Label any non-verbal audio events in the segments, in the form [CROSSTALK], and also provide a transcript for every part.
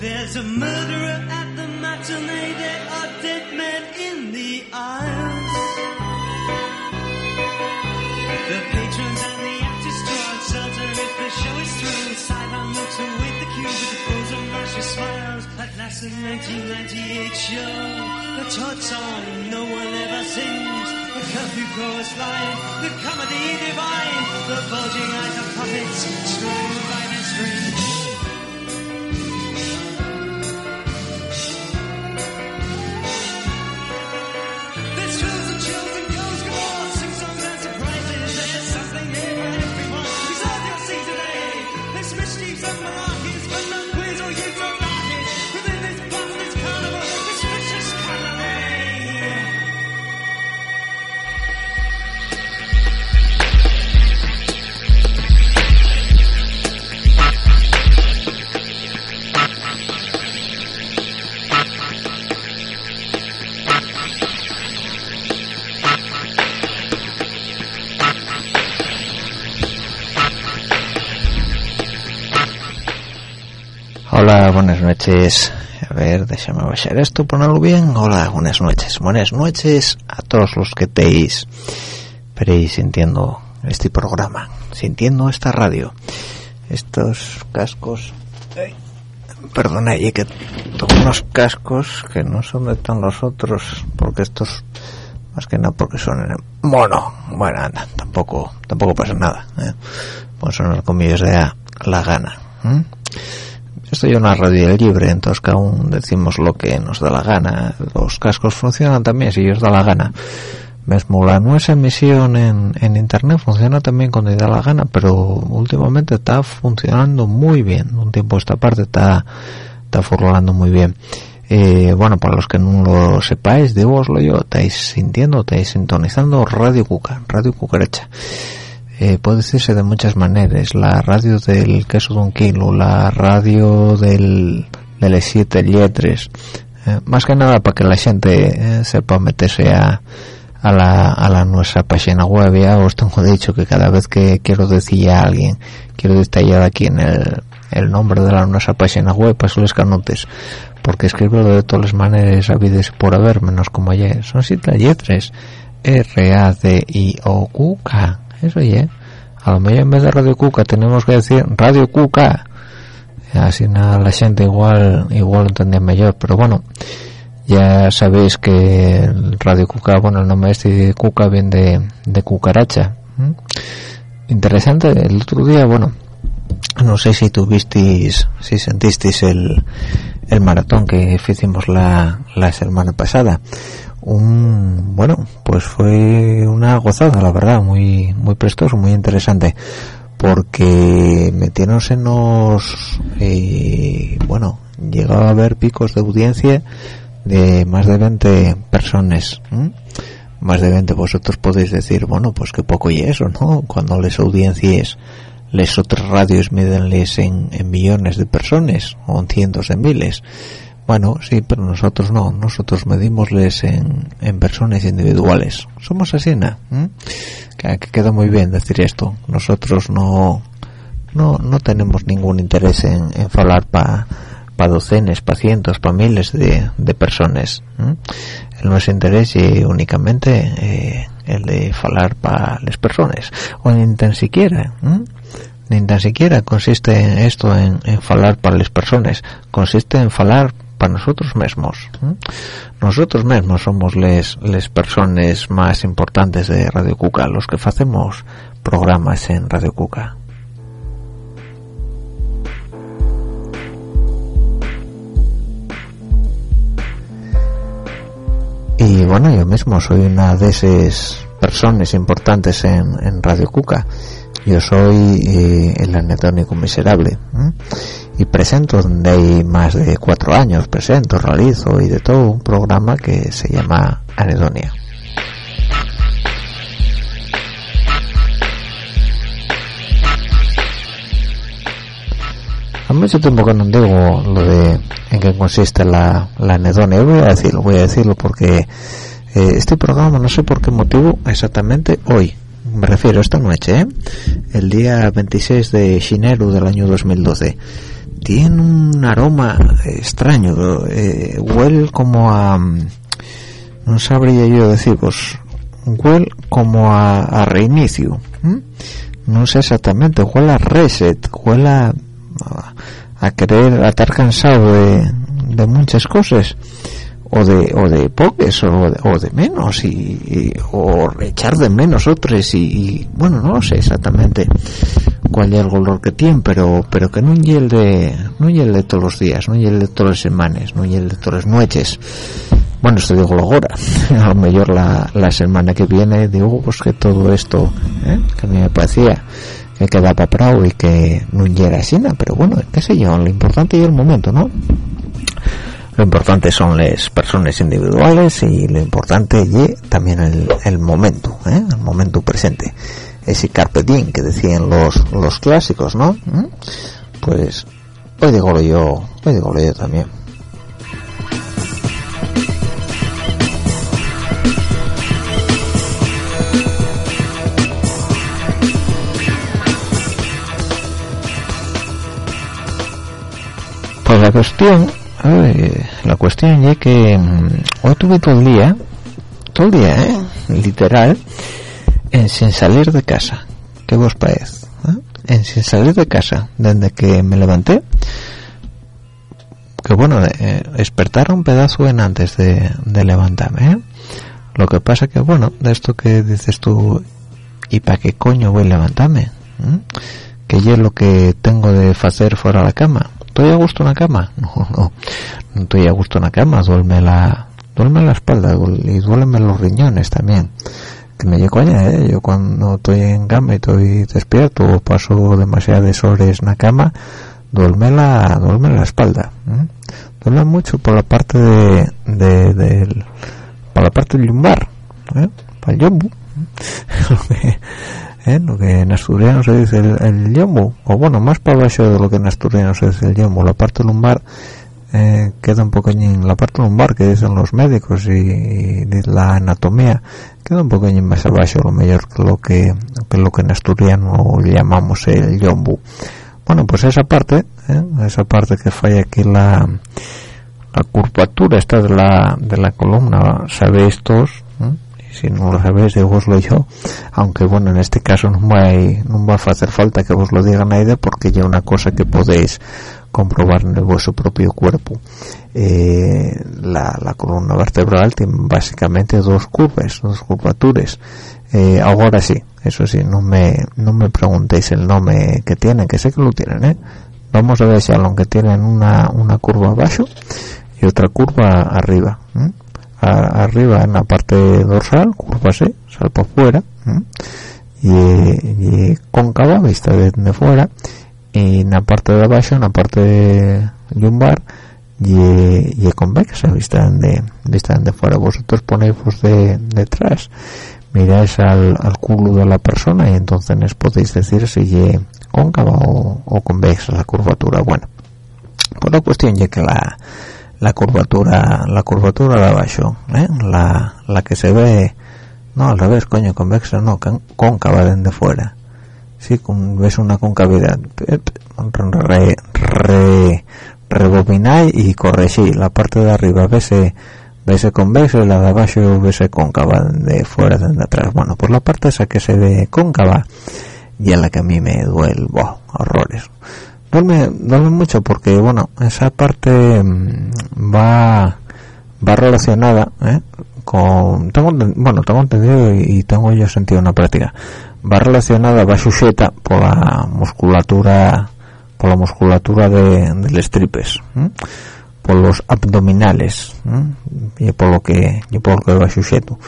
There's a murderer at the matinee. There are dead men in the aisles. The patrons and the actors draw uncertain if the show is through. Sideline looks await the cue with the frozen rushy smiles. At last, the 1998 show. The Todd song no one ever sings. The curfew chorus line. The comedy divine. The bulging eyes of puppets. Screaming by the strings. Noches. A ver, déjame bajar esto, ponerlo bien. Hola, buenas noches. Buenas noches a todos los que estéis veréis sintiendo este programa, sintiendo esta radio. Estos cascos... Ay, Perdona, y que tengo unos cascos que no son de tan los otros, porque estos más que nada porque son en mono. Bueno, anda, tampoco tampoco pasa nada. ¿eh? Pues sonar comillas de a la gana. Esto es una radio libre, entonces que aún decimos lo que nos da la gana. Los cascos funcionan también si os da la gana. Mismo la nuestra emisión en, en internet funciona también cuando da la gana, pero últimamente está funcionando muy bien. Un tiempo esta parte está, está furlando muy bien. Eh, bueno, para los que no lo sepáis, digo yo, estáis sintiendo, estáis sintonizando Radio Cuca, Radio Cucaracha eh, puede decirse de muchas maneras. La radio del queso de un kilo la radio del de las siete letras eh, más que nada para que la gente eh, sepa meterse a a la, a la nuestra página web. Ya os tengo dicho que cada vez que quiero decir a alguien quiero detallar aquí en el, el nombre de la nuestra página web paso los canotes. Porque escribo de todas las maneras habidas por haber menos como ayer. Son siete letras R A D I O Q K eso ya a lo mejor en vez de Radio Cuca tenemos que decir Radio Cuca. Así nada la gente igual igual entendía mejor. Pero bueno ya sabéis que el Radio Cuca bueno el nombre este de Cuca viene de, de cucaracha. ¿m? interesante el otro día bueno no sé si tuvisteis si sentisteis el, el maratón que hicimos la, la semana pasada un bueno pues fue una gozada la verdad muy muy prestoso muy interesante porque metieronse en los eh, bueno llegaba a haber picos de audiencia de más de 20 personas más de 20 vosotros podéis decir bueno pues que poco y eso no cuando les audiencias les otras radios mídenles en, en millones de personas o en cientos de miles bueno, sí, pero nosotros no, nosotros medimosles en, en personas individuales. Somos así, ¿no? ¿Mm? Que, que queda muy bien decir esto. Nosotros no no, no tenemos ningún interés en, en hablar para pa docenas, para cientos, para miles de, de personas. ¿Mm? El nuestro interés es únicamente eh, el de hablar para las personas. O ni tan siquiera, ¿Mm? ni tan siquiera consiste en esto en, en para las personas. Consiste en hablar para nosotros mismos nosotros mismos somos les, les personas más importantes de Radio Cuca los que hacemos programas en Radio Cuca. Y bueno yo mismo soy una de esas personas importantes en, en Radio Cuca. Yo soy eh, el anetónico miserable. Y presento donde hay más de cuatro años presento, realizo y de todo un programa que se llama Anedonia. A mucho tiempo que no digo lo de en qué consiste la, la anedonia. Voy a decirlo, voy a decirlo porque eh, este programa no sé por qué motivo exactamente hoy. Me refiero a esta noche ¿eh? el día 26 de enero del año 2012 tiene un aroma extraño eh, huele como a no sabría yo decir pues huele como a, reinicio no sé exactamente huele a reset huele a, a querer a estar cansado de, de muchas cosas o de o de pocas o, de menos y, o echar de menos otros y, bueno no sé exactamente cuál es el color que tiene pero pero que no el de no de todos los días no es el de todas las semanas no el de todas las noches bueno esto digo ahora [LAUGHS] a lo mejor la, la semana que viene digo pues que todo esto ¿eh? que a mí me parecía que quedaba para y que no llega así pero bueno qué sé yo lo importante es el momento no lo importante son las personas individuales y lo importante es también el, momento ¿eh? el momento presente ese carpe diem que decían los los clásicos no ¿Mm? pues hoy digo yo hoy digo yo también pues la cuestión la cuestión es que mm, hoy tuve todo el día, todo el día, ¿eh? literal, en sin salir de casa. ¿Qué vos parece? ¿Eh? En sin salir de casa, desde que me levanté, que bueno, eh, despertar un pedazo en antes de, levantarme. ¿eh? Lo que pasa que bueno, de esto que dices tú, ¿y para qué coño voy a levantarme? Que yo lo que tengo de hacer fuera de la cama ¿Estoy a gusto en la cama? [LAUGHS] No, no, no estoy a gusto en la cama, duerme la, duerme la espalda y duerme los riñones también. Que me llego allá, ¿eh? Yo cuando estoy en cama y estoy despierto o paso demasiadas horas en la cama, duerme la, duerme la espalda. Duerme mucho por la parte de, de, del, por la parte lumbar, ¿eh? Para el yombo. [LAUGHS] ¿eh? lo que en asturiano se dice el, el o bueno, más para abajo de lo que en asturiano se dice el yomo, la parte lumbar eh, queda un poqueñín, la parte lumbar que dicen los médicos y, la anatomía queda un poqueñín más abajo, lo mejor que lo que, lo que en asturiano llamamos el yombo. Bueno, pues esa parte, ¿eh? esa parte que falla aquí la, la curvatura esta de la, de la columna, sabéis todos, si no lo sabéis yo os lo yo aunque bueno en este caso no va, no va a hacer falta que os lo diga nadie porque ya una cosa que podéis comprobar en vuestro propio cuerpo. Eh, la, columna vertebral tiene básicamente dos curvas dos curvaturas. Eh, ahora sí eso sí no me no me preguntéis el nombre que tienen que sé que lo tienen ¿eh? vamos a si aunque tienen una, una curva abajo y otra curva arriba arriba en la parte dorsal, curva C, sal por fuera, y, cóncava, vista desde fuera, y en la parte de abajo, en la parte de lumbar, y, y convexa, vista de, vista de fuera. Vosotros ponéis de detrás, miráis al, culo de la persona y entonces podéis decir si es cóncava o, convexa la curvatura. Bueno, pues la cuestión ya que la la curvatura la curvatura de abajo ¿eh? la, la que se ve no al revés coño convexa no cóncava desde fuera. Sí con, ves una concavidad re, re, rebobináis y corregí la parte de arriba ves ves convexa y la de abajo ves cóncava de fuera desde atrás. Bueno pues la parte esa que se ve cóncava y es la que a mí me duele. Horrores duerme, duerme mucho porque bueno esa parte mm, va va relacionada ¿eh? con tengo bueno tengo entendido y, tengo yo sentido en la práctica. Va relacionada va sujeta por la musculatura por la musculatura de, de los tripes por los abdominales y por lo que y por lo que va sujeto.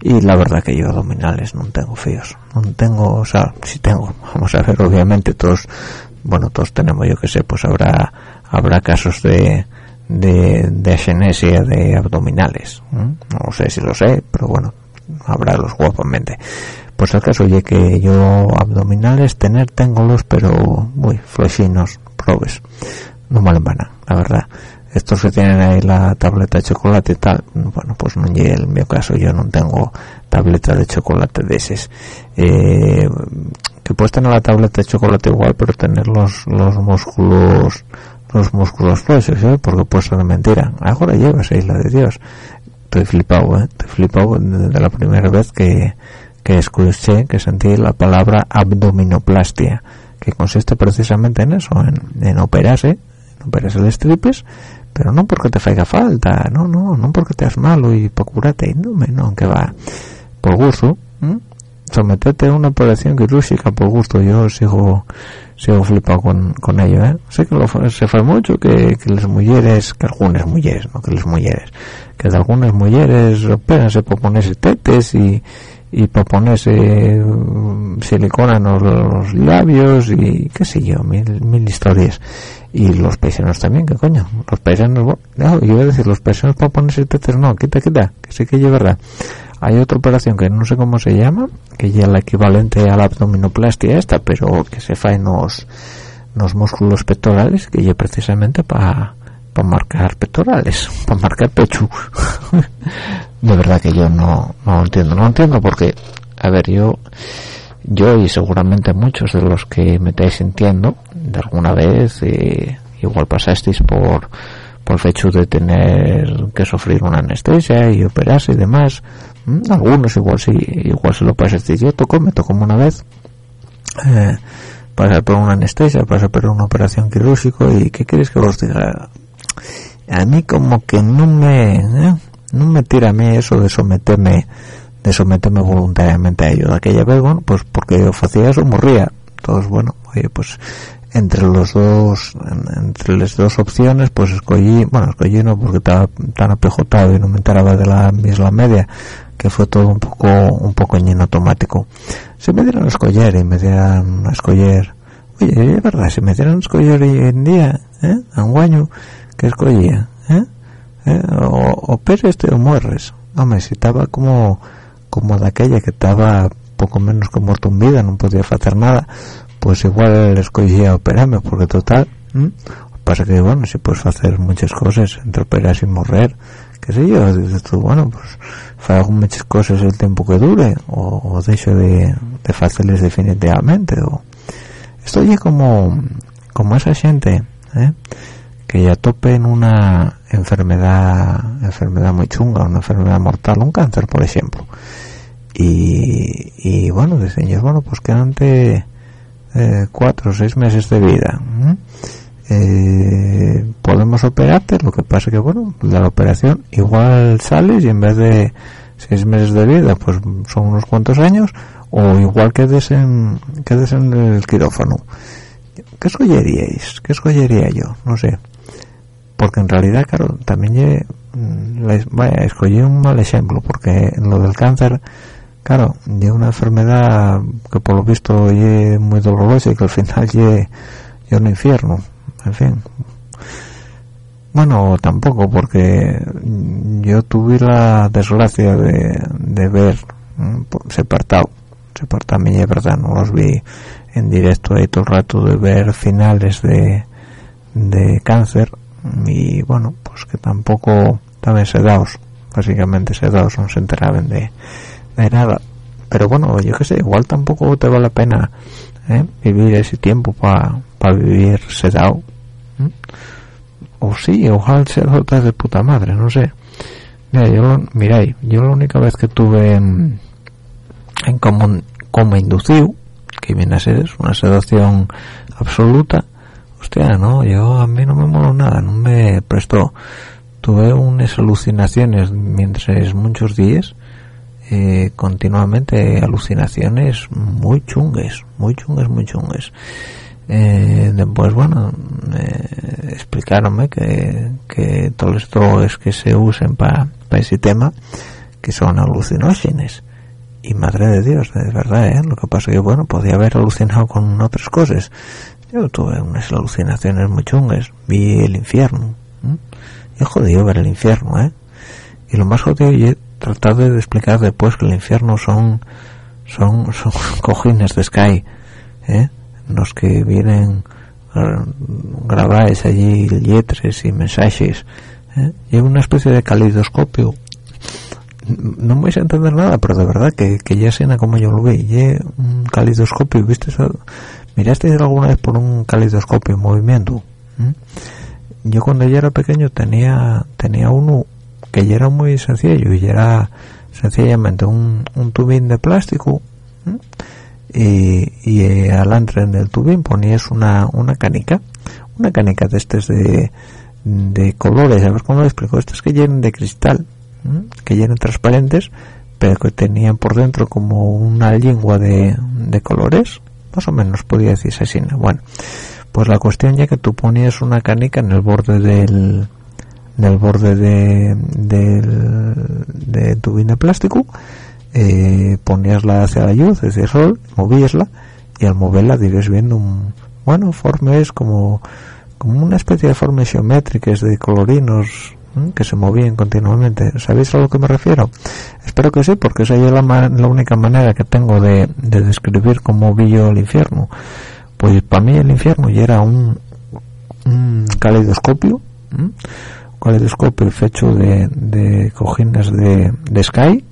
Y la verdad que yo abdominales no tengo fíos no tengo o sea si tengo [LAUGHS] vamos a ver obviamente todos bueno todos tenemos yo que sé pues habrá habrá casos de de, de de abdominales no sé si lo sé pero bueno habrá los guapamente pues el caso oye que yo abdominales tener tengo los pero muy flechinos probes. No me van la verdad. Estos que tienen ahí la tableta de chocolate y tal bueno pues no llegue el mío caso yo no tengo tableta de chocolate de esos. Eh, que puedes tener la tableta de chocolate igual pero tener los, los músculos los músculos flojos ¿eh? porque pues de mentira ahora llevas isla de Dios estoy flipado ¿eh? estoy flipado desde la primera vez que, que escuché que sentí la palabra abdominoplastia que consiste precisamente en eso en, en operarse en operarse los tripes pero no porque te faiga falta no no no porque te has malo y para curarte no no que va por gusto someterte a una operación quirúrgica por gusto yo sigo sigo flipado con, con ello ¿eh? sé que lo, se fue mucho que, que las mujeres que algunas mujeres no que las mujeres que de algunas mujeres opéranse por ponerse tetes y y para ponerse um, silicona en los, labios y qué sé yo, mil, mil historias. Y los paisanos también, ¿qué coño? Los paisanos, no, yo iba a decir, los paisanos para ponerse tetes, no, quita, quita, que sí que es verdad. Hay otra operación que no sé cómo se llama, que ya es la equivalente a la abdominoplastia esta, pero que se fa en los, los músculos pectorales, que ya precisamente para para marcar pectorales, [LAUGHS] para marcar pecho. [LAUGHS] de verdad que yo no, no entiendo, no entiendo porque, a ver, yo, yo y seguramente muchos de los que me estáis sintiendo, de alguna vez, eh, igual pasasteis por, por el hecho de tener que sufrir una anestesia y operarse y demás, algunos igual sí, igual se lo pasasteis, yo tocó, me tocó una vez, eh, pasar por una anestesia, pasar por una operación quirúrgica y ¿qué queréis que os diga? a mí como que no me ¿eh? no me tira a mí eso de someterme de someterme voluntariamente a ello de aquella vez bueno pues porque yo hacía eso morría entonces bueno oye pues entre los dos entre las dos opciones pues escogí bueno escogí no porque estaba tan apejotado y no me enteraba de la misma media que fue todo un poco un poco en automático si me dieran a escoger y me dieran a escoger oye es verdad si me dieran a escoger hoy en día ¿eh? a un año que escogía ¿eh? ¿Eh? o, o este o mueres hombre si estaba como como de aquella que estaba poco menos que muerto vida no podía hacer nada pues igual escogía operarme porque total pasa que bueno si puedes hacer muchas cosas entre operar y morir qué sé yo dices tú bueno pues hago muchas cosas el tiempo que dure o, de hecho de, de hacerles definitivamente o estoy como como esa gente ¿eh? que ya tope en una enfermedad enfermedad muy chunga una enfermedad mortal un cáncer por ejemplo. Y, y bueno dicen ellos bueno pues quedan eh, cuatro o seis meses de vida eh, podemos operarte lo que pasa que bueno la operación igual sales y en vez de seis meses de vida pues son unos cuantos años o igual quedes en quedes en el quirófano ¿qué escogeríais? ¿qué escogería yo? no sé porque en realidad claro también mm, vaya escogí un mal ejemplo porque lo del cáncer claro es una enfermedad que por lo visto es muy dolorosa y que al final es un infierno en fin. Bueno tampoco porque yo tuve la desgracia de, de ver separado separado a mí es verdad no los vi en directo ahí todo el rato de ver finales de de cáncer y bueno pues que tampoco también sedados básicamente sedados no se enteraban de, de nada pero bueno yo qué sé igual tampoco te vale la pena ¿eh? vivir ese tiempo para vivir sedado o sí ojalá sedado de puta madre no sé mira yo miráis yo la única vez que tuve en, en como, como inducido que viene a ser una sedación absoluta hostia, no, yo a mí no me moló nada, no me prestó. Tuve unas alucinaciones mientras muchos días, eh, continuamente alucinaciones muy chungues, muy chungues, muy chungues. Eh, después, bueno, eh, explicaronme que, que todos los drogas que se usen para ese tema, que son alucinógenes. Y madre de Dios, de verdad, ¿eh? Lo que pasa es que, bueno, podía haber alucinado con otras cosas yo tuve unas alucinaciones muy chungas vi el infierno y jodido ver el infierno ¿eh? y lo más jodido tratar de explicar después que el infierno son son, [LAUGHS] son cojines de Sky ¿eh? los que vienen eh, grabados allí letras y mensajes ¿eh? y una especie de calidoscopio no vais a entender nada pero de verdad que, que ya suena como yo lo vi y un calidoscopio viste ¿Miraste alguna vez por un calidoscopio en movimiento? yo cuando yo era pequeño tenía tenía uno que ya era muy sencillo y era sencillamente un, un tubín de plástico y, y eh, al en el tubín ponías una, una canica una canica de estos de, de colores a ver cómo lo explico estos que llenan de cristal que llenan transparentes pero que tenían por dentro como una lengua de, de colores más o menos podía decirse así bueno pues la cuestión ya que tú ponías una canica en el borde del del borde de de tubín de plástico eh, poníasla hacia la luz hacia el sol movíasla y al moverla dirías viendo un bueno formas como como una especie de formas geométricas de colorinos que se movían continuamente. ¿Sabéis a lo que me refiero? Espero que sí, porque esa es la, la única manera que tengo de, describir cómo vi yo el infierno. Pues para mí el infierno ya era un, un caleidoscopio, caleidoscopio hecho de, de cojines de, de Sky,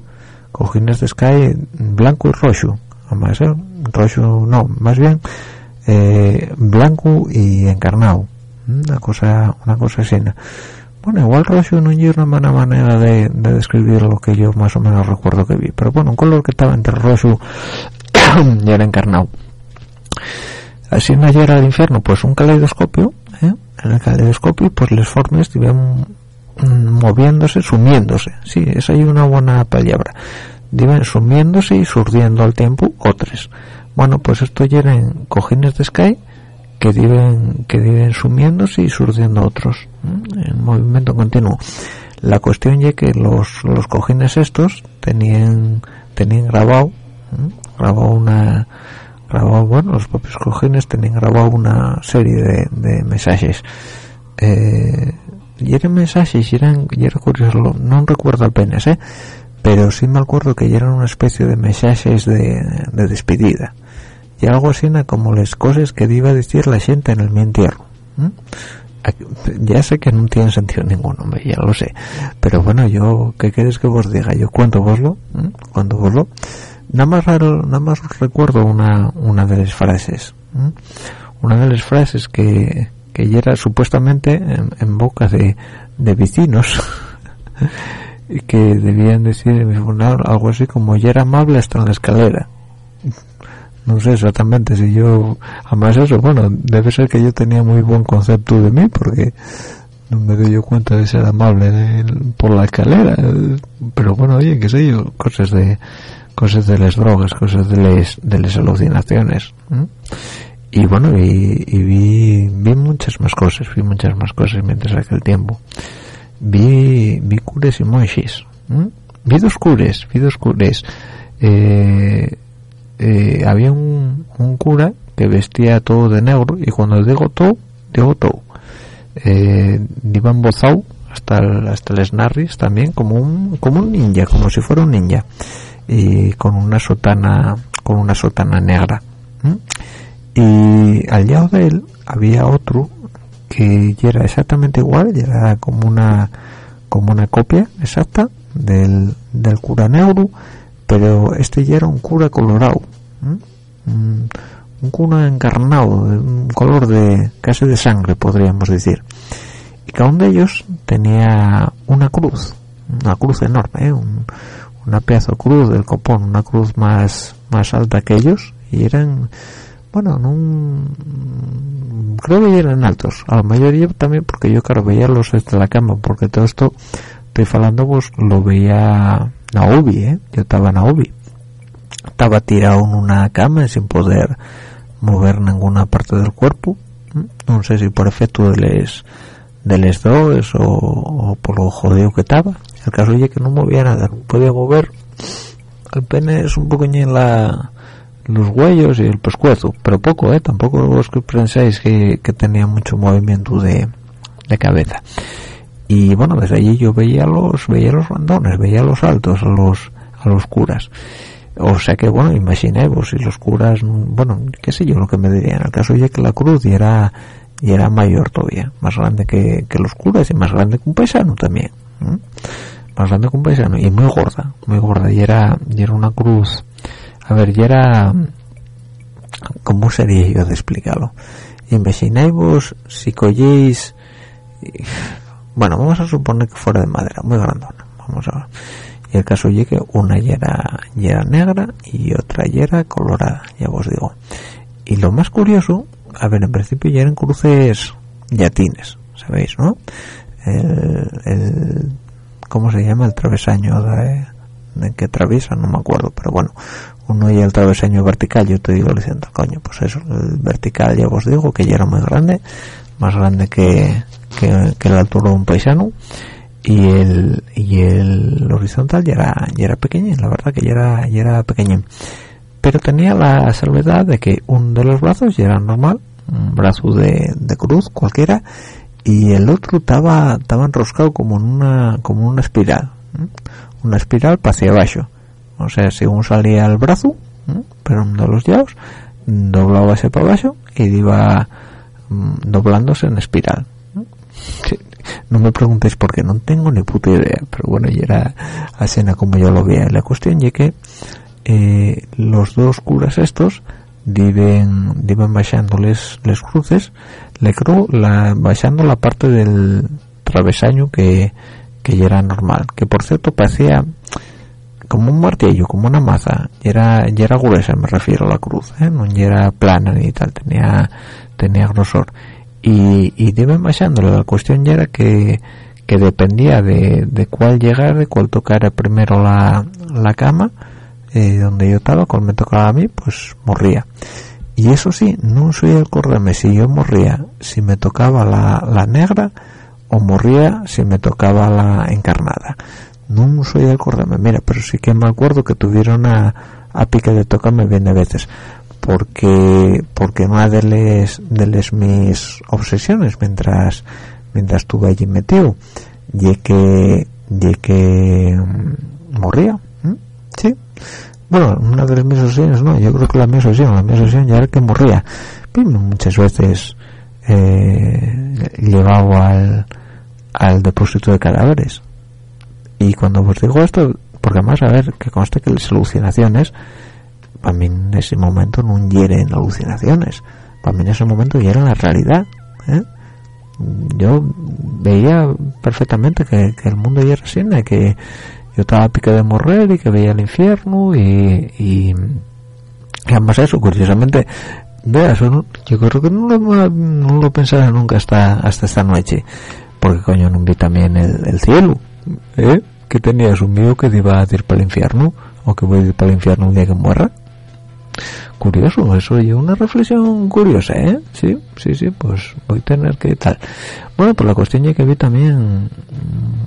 cojines de Sky blanco y rojo, además, ¿eh? rojo no, más bien eh, blanco y encarnado, una cosa, una cosa así bueno igual rojo no es una buena manera de, describir lo que yo más o menos recuerdo que vi pero bueno un color que estaba entre rojo [COUGHS] y era encarnado así en ayer al infierno pues un caleidoscopio. En el caleidoscopio pues las formas iban moviéndose sumiéndose. Sí esa es una buena palabra. Iban sumiéndose y surdiendo al tiempo otros bueno pues esto eran cojines de sky que viven que viven sumiéndose y surgiendo otros en movimiento continuo. La cuestión es que los, los cojines estos tenían tenían grabado grabado una grabado bueno los propios cojines tenían grabado una serie de, de mensajes. Eh, y eran mensajes y eran y era curioso no recuerdo apenas eh pero sí me acuerdo que eran una especie de mensajes de, de despedida. Y algo así como las cosas que iba a decir la gente en el mi entierro ya sé que no tiene sentido ninguno ya lo sé. Pero bueno yo qué queréis que os diga yo cuento voslo cuando voslo nada más raro nada más recuerdo una una de las frases una de las frases que que era supuestamente en, boca de, de vecinos [LAUGHS] que debían decir en mi funeral algo así como ya era amable hasta en la escalera no sé exactamente si yo además eso bueno debe ser que yo tenía muy buen concepto de mí porque no me doy yo cuenta de ser amable por la escalera pero bueno oye qué sé yo cosas de cosas de las drogas cosas de las de las alucinaciones y bueno y, vi vi muchas más cosas vi muchas más cosas mientras aquel tiempo. Vi vi cures y monjes vi dos cures vi dos cures. Eh, eh, había un, cura que vestía todo de negro y cuando digo todo, digo todo. Eh, iba embozado hasta el, hasta el snarris también como un como un ninja, como si fuera un ninja y con una sotana con una sotana negra. Y al lado de él había otro que era exactamente igual, era como una como una copia exacta del, del cura negro pero este ya era un cura colorado un, cura encarnado un color de casi de sangre podríamos decir y cada uno de ellos tenía una cruz una cruz enorme ¿eh? Una pedazo cruz del copón una cruz más más alta que ellos y eran bueno creo que eran altos a la mayoría también porque yo claro veía los desde la cama porque todo esto estoy hablando pues lo veía Naobi, ¿eh? Yo estaba en Naobi. Estaba tirado en una cama sin poder mover ninguna parte del cuerpo. No sé si por efecto de les, de les drogas o, por lo jodido que estaba. El caso es que no movía nada, no podía mover el pene es un poco en la los huellos y el pescuezo, pero poco, ¿eh? Tampoco vos que pensáis que, que tenía mucho movimiento de, de cabeza y bueno desde allí yo veía los veía los randones veía los altos a los a los curas o sea que bueno imaginemos si los curas bueno qué sé yo lo que me dirían el caso ya que la cruz era y era mayor todavía más grande que, los curas y más grande que un paisano también más grande que un paisano y muy gorda muy gorda. Y era y era una cruz a ver y era cómo sería yo de explicarlo imagináis si cogéis bueno vamos a suponer que fuera de madera muy grandona vamos a ver. Y el caso es que una ya era, era negra y otra ya era colorada ya os digo. Y lo más curioso a ver en principio ya eran cruces yatines sabéis no el, cómo se llama el travesaño de, de que atraviesa no me acuerdo pero bueno uno y el travesaño vertical yo te digo diciendo coño pues eso el vertical ya os digo que ya era más grande más grande que, que, la altura de un paisano y el y el horizontal ya era ya era pequeño la verdad que ya era ya era pequeño pero tenía la salvedad de que uno de los brazos ya era normal un brazo de, de cruz cualquiera y el otro estaba estaba enroscado como en una como una espiral una espiral para hacia abajo. O sea según salía el brazo pero uno de los llaves doblaba ese para abajo y iba mm, doblándose en espiral no me preguntéis por qué no tengo ni puta idea pero bueno y era escena como yo lo veía. La cuestión es que eh, los dos curas estos viven viven bajando les, cruces le creo la, la parte del travesaño que, que ya era normal que por cierto parecía como un martillo como una maza y era era gruesa me refiero a la cruz ¿eh? no era plana ni tal tenía tenía grosor y, y bajándolo la cuestión ya era que, que dependía de, de cuál llegar de cuál tocara primero la, la cama eh, donde yo estaba cuál me tocaba a mí pues morría. Y eso sí no soy el correme si yo morría si me tocaba la, la negra o morría si me tocaba la encarnada. No soy el correme mira pero sí que me acuerdo que tuvieron a, a pique de tocarme bien de veces porque porque una de les mis obsesiones mientras mientras estuve allí metido y que y que mm, moría sí bueno una de las mis obsesiones no yo creo que la mi obsesión la mi obsesión ya era que morría. Muchas veces eh, llevado al al depósito de cadáveres. Y cuando os digo esto porque además a ver que conste que las alucinaciones para mí en ese momento no hieren alucinaciones. Para mí en ese momento era la realidad ¿eh? yo veía perfectamente que, el mundo ya era así que yo estaba pique de morrer y que veía el infierno y, y, además eso curiosamente veas yo creo que no lo, no pensaba nunca hasta hasta esta noche porque coño no vi también el, cielo ¿eh? que tenías un mío que iba a ir para el infierno o que voy a ir para el infierno un día que muera curioso eso y una reflexión curiosa ¿eh? sí sí sí pues voy a tener que tal bueno pues la cuestión es que vi también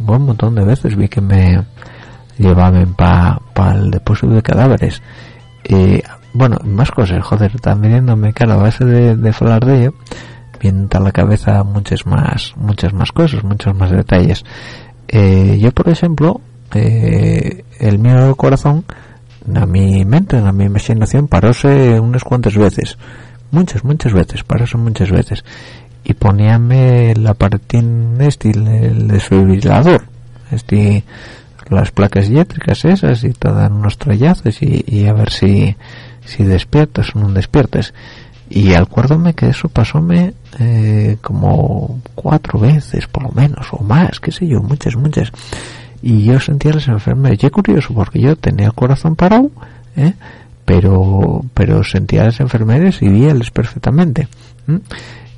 un montón de veces vi que me llevaban para pa el depósito de cadáveres. Y bueno más cosas joder están viniéndome claro a base de, de hablar de ello vienen a la cabeza muchas más muchas más cosas muchos más detalles. Eh, yo por ejemplo eh, el mío corazón a mi mente, a mi imaginación, paróse unas cuantas veces, muchas, muchas veces, paróse muchas veces, y poníame el aparatín este, el desfibrilador, este, las placas eléctricas esas, y todas unos trayazos, y, a ver si, si despiertas o no despiertas. Y acuérdome que eso pasóme eh, como cuatro veces, por lo menos, o más, qué sé yo, muchas, muchas y yo sentía las enfermedades y es curioso porque yo tenía el corazón parado ¿eh? pero pero sentía las enfermedades y víales perfectamente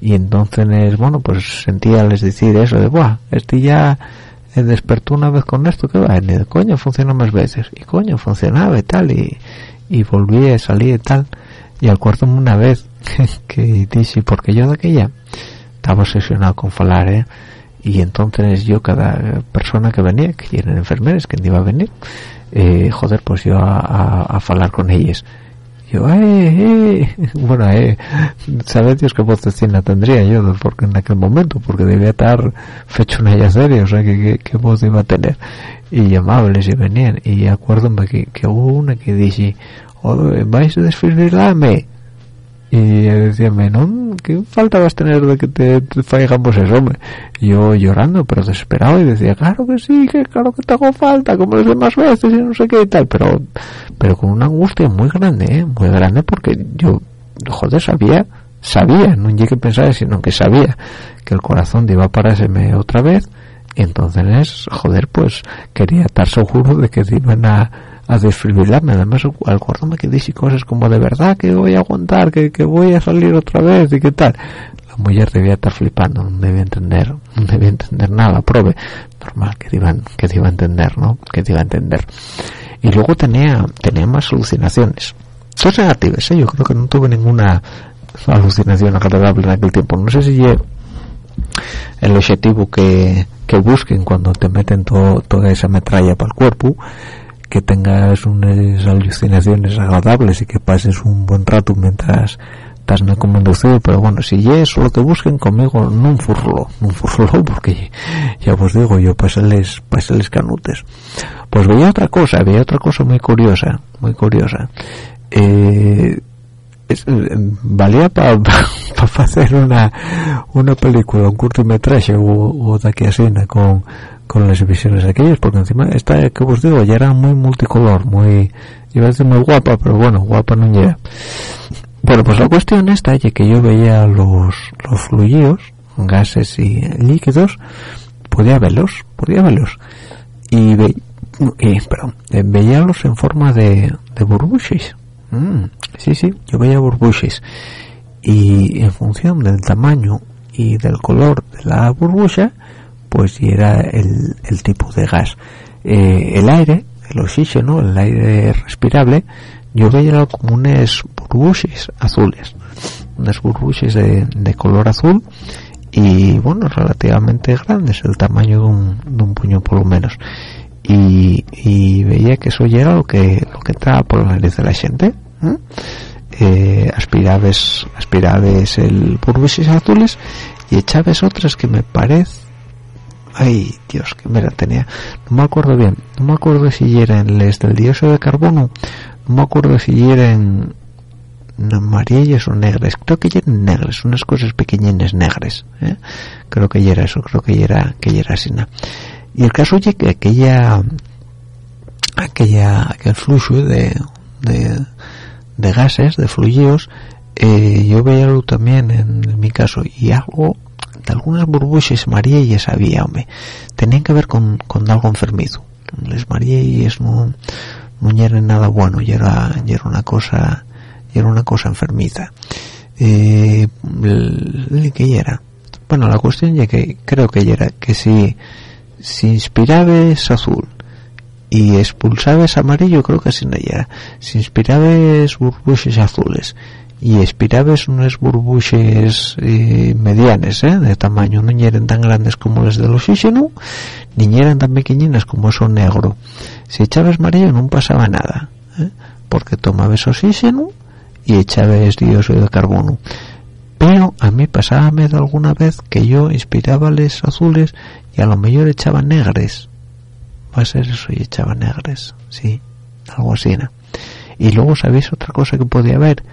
y entonces bueno pues sentía les decir eso de buah este ya despertó una vez con esto que va ni de coño funciona más veces. Y coño funcionaba y tal y, y volví a salir y tal. Y acuérdome una vez [LAUGHS] que, dije porque yo de aquella estaba obsesionado con falar eh y entonces yo cada persona que venía que eran enfermeras que iba a venir eh, joder pues yo a, a, hablar con ellas yo eh, eh. [LAUGHS] bueno eh sabe Dios qué vocecina tendría yo porque en aquel momento porque debía estar fecho una ella seria o sea que, qué voz iba a tener y amables y venían. Y acuérdome que, que hubo una que dije vais a desfibrilarme y decía no qué falta vas a tener de que te, te faigamos eso hombre yo llorando pero desesperado y decía claro que sí que claro que te hago falta como las demás veces y no sé qué y tal pero pero con una angustia muy grande ¿eh? muy grande porque yo joder sabía sabía, no llegué que pensar, sino que sabía que el corazón iba a pararse otra vez, y entonces, joder, pues quería estar seguro de que iban a, a desfibrilarme. Además, al me que dije cosas como de verdad que voy a aguantar, que, que voy a salir otra vez y qué tal. La mujer debía estar flipando, no debía entender, no debía entender nada, prove. Normal que iban, que iba a entender, ¿no? Que iba a entender. Y luego tenía, tenía más alucinaciones. Todas negativas, ¿eh? Yo creo que no tuve ninguna alucinación agradable en aquel tiempo. No sé si el objetivo que, que busquen cuando te meten toda esa metralla para el cuerpo que tengas unas alucinaciones agradables y que pases un buen rato mientras estás el conducido pero bueno si ya es lo que busquen conmigo no furlo no furlo [LAUGHS] porque ya os digo yo paséles paséles canutes. Pues veía otra cosa veía otra cosa muy curiosa muy curiosa. Eh, valía para [LAUGHS] hacer una una película un cortometraje o, o de aquí con con las visiones aquellas porque encima esta que os digo ya era muy multicolor muy iba a decir muy guapa pero bueno guapa no llega. Bueno pues la cuestión esta es que yo veía los los fluidos gases y líquidos podía verlos podía verlos. Y, ve, y perdón, veíalos en forma de, de burbujas. Mm, sí sí yo veía burbujas. Y en función del tamaño y del color de la burbuja pues y era el, el tipo de gas. Eh, el aire el oxígeno el aire respirable yo veía como unas burbujas azules. Unas burbujas de, de, color azul y bueno relativamente grandes el tamaño de un, de un puño por lo menos. Y, y, veía que eso era lo que lo que entraba por la nariz de la gente eh, aspirabes el burbujas azules y echabes otras que me parece ay Dios que me tenía. No me acuerdo bien no me acuerdo si eran les del dióxido de carbono no me acuerdo si eran amarillas o negras. Creo que eran negras unas cosas pequeñines negras ¿eh? creo que era eso creo que era que era así y el caso es que aquella aquella aquel flujo de, de, de gases de fluidos eh, yo veía también en, mi caso y algo algunas burbujas marielles había hombre. Tenían que ver con, con algo enfermizo. Les marielles no no eran nada bueno era, era una cosa era una cosa enfermiza. Eh, ¿qué era? bueno la cuestión ya que creo que era que si si inspirabes azul y expulsabes amarillo creo que así no era. Si inspirabes burbujas azules y espirabes unas burbujas eh, medianas ¿eh? de tamaño no eran tan grandes como las del oxígeno ni eran tan pequeñinas como eso negro si echabas amarillo no pasaba nada ¿eh? porque tomabas oxígeno y echabas dióxido de carbono pero a mí pasábame alguna vez que yo inspiraba les azules y a lo mejor echaba negres va a ser eso y echaba negres sí algo así ¿no? y luego sabéis otra cosa que podía haber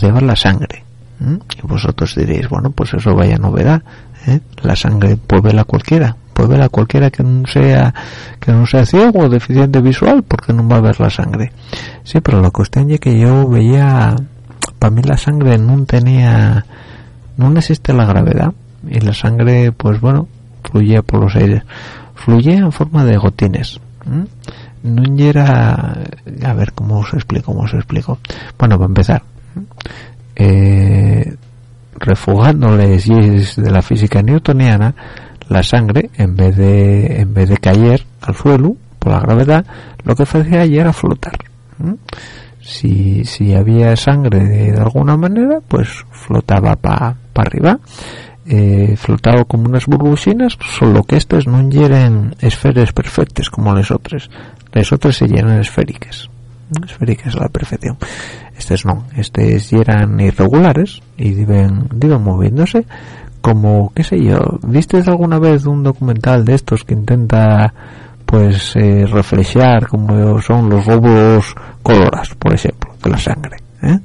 ver la sangre. Y vosotros diréis bueno pues eso vaya novedad ¿eh? la sangre puede verla cualquiera puede verla cualquiera que no sea que no sea ciego o deficiente visual porque no va a ver la sangre sí pero la cuestión es que yo veía para mí la sangre no tenía no existe la gravedad. Y la sangre pues bueno fluye por los aires. Fluye en forma de gotines no era a ver cómo os explico cómo os explico. Bueno para empezar eh, refugándoles de la física newtoniana la sangre en vez de en vez de caer al suelo por la gravedad lo que hacía era flotar si, si había sangre de, alguna manera pues flotaba para arriba. Eh, flotaba como unas burbujinas solo que estas no llenen esferas perfectas como las otras. Las otras se llenan esféricas esféricas a la perfección. Estos no estos eran irregulares y viven moviéndose. Como qué sé yo viste alguna vez un documental de estos que intenta pues eh, reflejar como son los glóbulos coloras por ejemplo de la sangre ¿eh?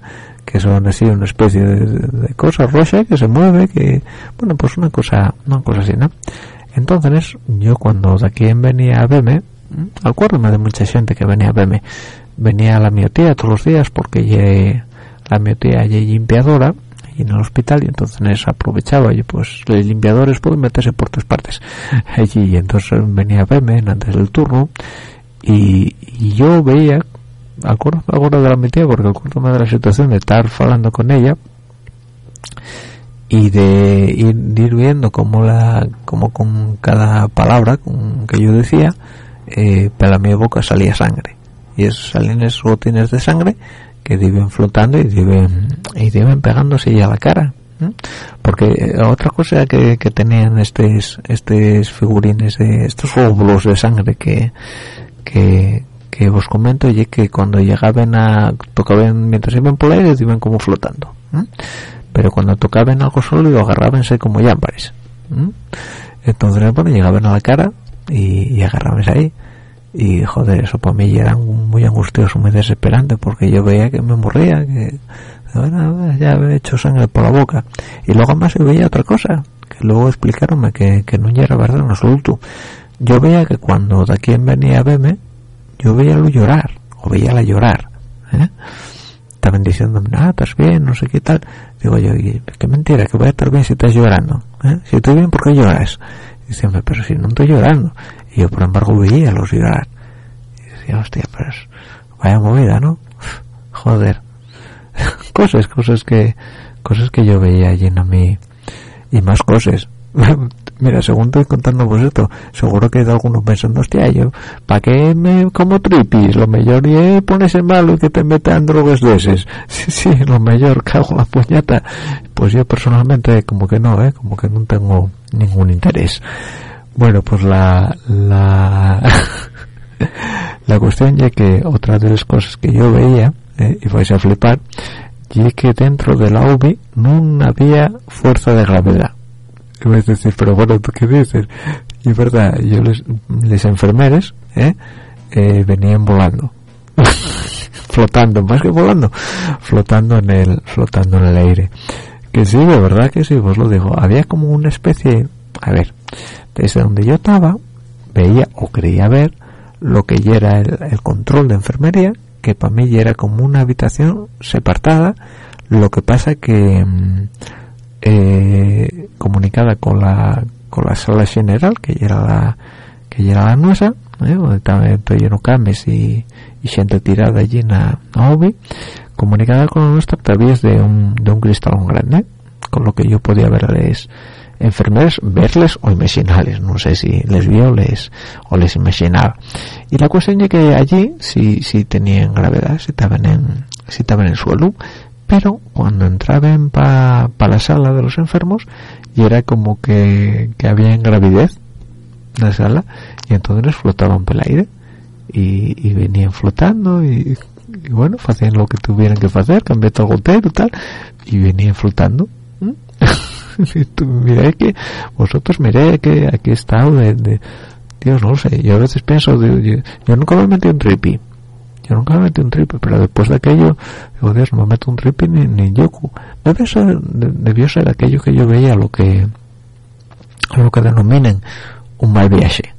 que son así una especie de, cosa roja que se mueve que bueno pues una cosa una cosa así no entonces yo cuando de aquí venía a verme acuérdame de mucha gente que venía a verme venía la miotía todos los días porque la miotía es limpiadora allí en el hospital y entonces aprovechaba y pues los limpiadores pueden meterse por todas partes. [LAUGHS] Allí y entonces venía a verme antes del turno y, yo veía acuerdo ahora de la metida porque acuerdo de la situación de estar hablando con ella y de ir, viendo cómo la como con cada palabra que yo decía eh, para mi boca salía sangre y esos salían esos botines de sangre que viven flotando y viven y pegándose a la cara porque eh, otra cosa que, que tenían estos estos figurines de estos óvulos de sangre que que que os comento y que cuando llegaban a tocaban mientras iban por aire iban como flotando pero cuando tocaban algo sólido agarrábanse como llámpares entonces bueno llegaban a la cara y, y ahí y joder eso para mí era muy angustioso muy desesperante porque yo veía que me moría que bueno, ya había hecho sangre por la boca y luego más yo veía otra cosa que luego explicaronme que, que no era verdad en absoluto yo veía que cuando de quien venía a verme yo veía lo llorar o veía la llorar ¿eh? estaban diciendo ah estás bien no sé qué tal digo yo qué mentira que voy a estar bien si estás llorando ¿eh? si estoy bien ¿por qué lloras? dice pero si no estoy llorando yo por embargo veía los llorar y decía hostia pues vaya movida no joder. [LAUGHS] Cosas cosas que cosas que yo veía allí en a mí y más cosas. [LAUGHS] Mira según estoy contando pues esto seguro que hay algunos pensando hostia yo ¿para qué me como tripis? lo mejor es ponerse malo que te metan drogas de esos [LAUGHS] sí, sí lo mejor cago la puñata pues yo personalmente como que no eh como que no tengo ningún interés bueno, pues la la, [LAUGHS] la cuestión ya que otra de las cosas que yo veía, eh, y vais a flipar, y que dentro de la UBI no había fuerza de gravedad. Y vais a decir, pero bueno, ¿tú qué dices? Y verdad, yo les, enfermeres, eh, eh, venían volando. [LAUGHS] flotando, más que volando, flotando en el, flotando en el aire. Que sí, de verdad que sí, os lo digo. Había como una especie, a ver, desde donde yo estaba veía o creía ver lo que ya era el, control de enfermería que para mí ya era como una habitación separada lo que pasa que mm, eh, comunicada con la con la sala general que ya era la que ya era la nuestra ¿eh? donde estaba lleno cames y, y tirada allí en la OBI comunicada con la nuestra a través de un, de un cristal grande con lo que yo podía verles enfermeros verles o imaginarles. No sé si les vio les o les imaginaba. Y la cuestión es que allí sí sí tenían gravedad si estaban en si estaban en suelo pero cuando entraban para pa la sala de los enfermos y era como que, que había gravidez en la sala y entonces flotaban por el aire y, y venían flotando y, bueno hacían lo que tuvieran que hacer cambiar el gotero y tal y venían flotando [LAUGHS] miré que vosotros miré que aquí he estado de, Dios no lo sé yo a veces pienso yo, nunca me metí un tripi yo nunca me metí un tripi pero después de aquello digo Dios no me meto un tripi ni, ni yoku debe ser, debió ser aquello que yo veía lo que lo que denominen un mal viaje.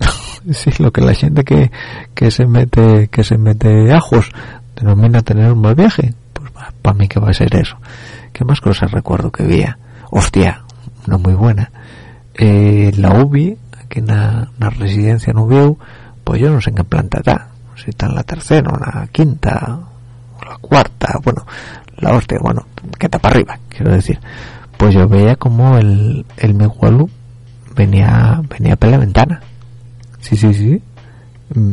[LAUGHS] Sí lo que la gente que, que se mete que se mete ajos denomina tener un mal viaje. Pues para mí que va a ser eso. Qué más cosas recuerdo que veía hostia, no muy buena. Eh, la UBI, aquí en la, residencia Nubiu, pues yo no sé en qué planta está, si está en la tercera, o la quinta, o la cuarta, bueno, la hostia, bueno, que está para arriba, quiero decir. Pues yo veía como el, el Miguelu venía, venía por la ventana. Sí, sí, sí.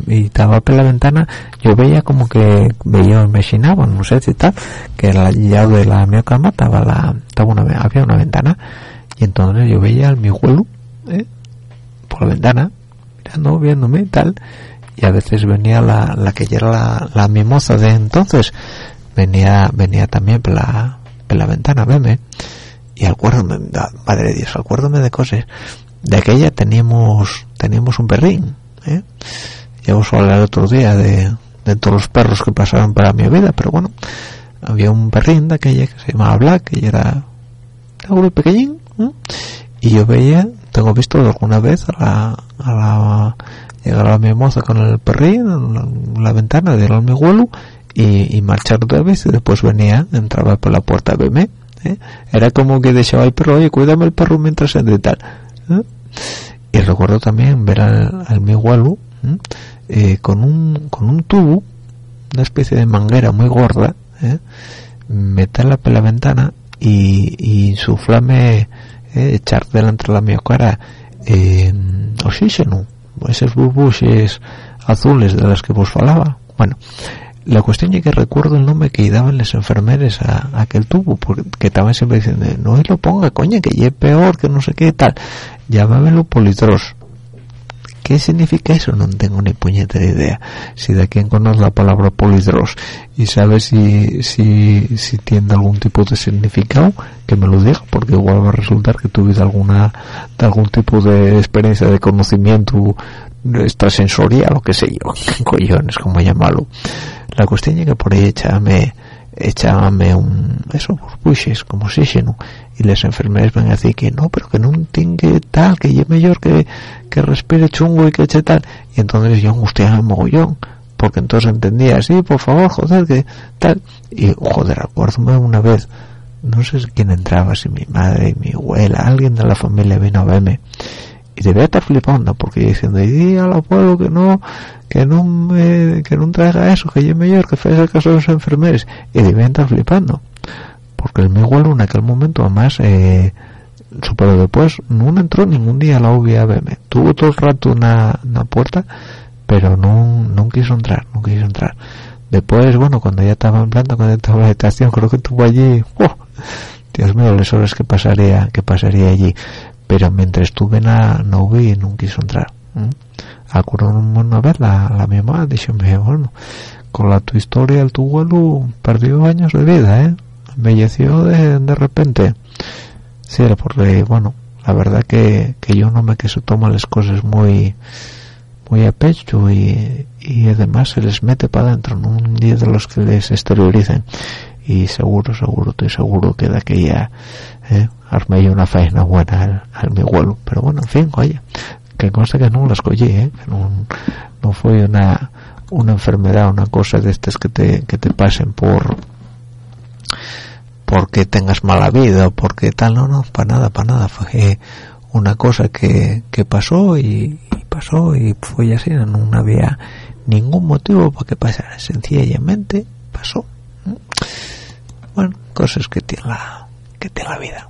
Y estaba por la ventana, yo veía como que veía, me no sé si tal, que al lado de la mi cama estaba la, estaba una, había una ventana y entonces yo veía al mi abuelo ¿eh? por la ventana mirando viéndome y tal y a veces venía la, la que ya era la, la mimosa de entonces venía venía también por la, por la ventana veme y acuérdame madre de Dios acuérdame de cosas de aquella teníamos teníamos un perrín ¿eh? Ya os hablar otro día de, de todos los perros que pasaron para mi vida pero bueno había un perrín de aquella que se llamaba Black que era muy pequeñín y yo veía tengo visto alguna vez a la, a la llegar a mi moza con el perrín en la, ventana de mi y, y, marchar otra vez y después venía entraba por la puerta a verme ¿eh? era como que dejaba el perro oye cuídame el perro mientras entra y tal ¿eh? y recuerdo también ver al, al con un con un tubo una especie de manguera muy gorda meterla por la ventana y, y insuflarme echar delante de la mi cara oxígeno esos burbujes azules de las que vos falaba. Bueno la cuestión es que recuerdo el nombre que daban las enfermeras a, aquel tubo porque estaban siempre diciendo no lo ponga coña que es peor que no sé qué tal llámamelo politros ¿Qué significa eso? No tengo ni puñetera idea. Si de quien conoce la palabra polidros y sabe si, si, si tiene algún tipo de significado, que me lo diga, porque igual va a resultar que tuviera alguna, algún tipo de experiencia de conocimiento extrasensorial o qué sé yo, [LAUGHS] cojones, como llamarlo. La cuestión es que por ahí echábame, echábame un, eso, bushes, como oxígeno, y las enfermeras ven a decir que no, pero que no tiene tal, que es mejor que, que respire chungo y que eche tal. Y entonces yo angustiaba mogollón, porque entonces entendía, sí, por favor, joder, que tal. Y, joder, acuérdame una vez, no sé quién entraba, si mi madre, mi abuela, alguien de la familia vino a verme y debe estar flipando porque diciendo y al abuelo que no que no me, que no traiga eso que yo mejor que fue el caso de los enfermeros y debe estar flipando porque el mi abuelo en aquel momento además eh, después no entró ningún día a la UVM tuvo todo el rato una, una puerta pero no, no quiso entrar no quiso entrar. Después bueno cuando ya estaba en planta cuando estaba en la estación creo que estuvo allí ¡oh! Dios mío las horas que pasaría que pasaría allí pero mientras estuve na, no vi y no quiso entrar ¿eh? acuerdo una vez la, la mi mamá dijo bueno con la tu historia el tu abuelo perdió años de vida eh embelleció de, de repente sí era porque bueno la verdad que, que yo no me que se toman las cosas muy muy a pecho y, y además se les mete para adentro ¿no? un día de los que les exteriorizan y seguro seguro estoy seguro que de aquella eh, armé una faena buena al, mi abuelo. Pero bueno en fin oye que consta que no la escogí ¿eh? no, no fue una una enfermedad una cosa de estas que te que te pasen por porque tengas mala vida o porque tal. No no para nada para nada. Fue una cosa que, que pasó y, pasó y fue así. No había ningún motivo para que pasara. Sencillamente pasó. Bueno cosas que tiene la que tiene la vida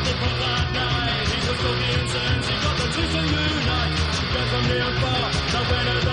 from. He was the incense, he got the twist and. He from near far, now when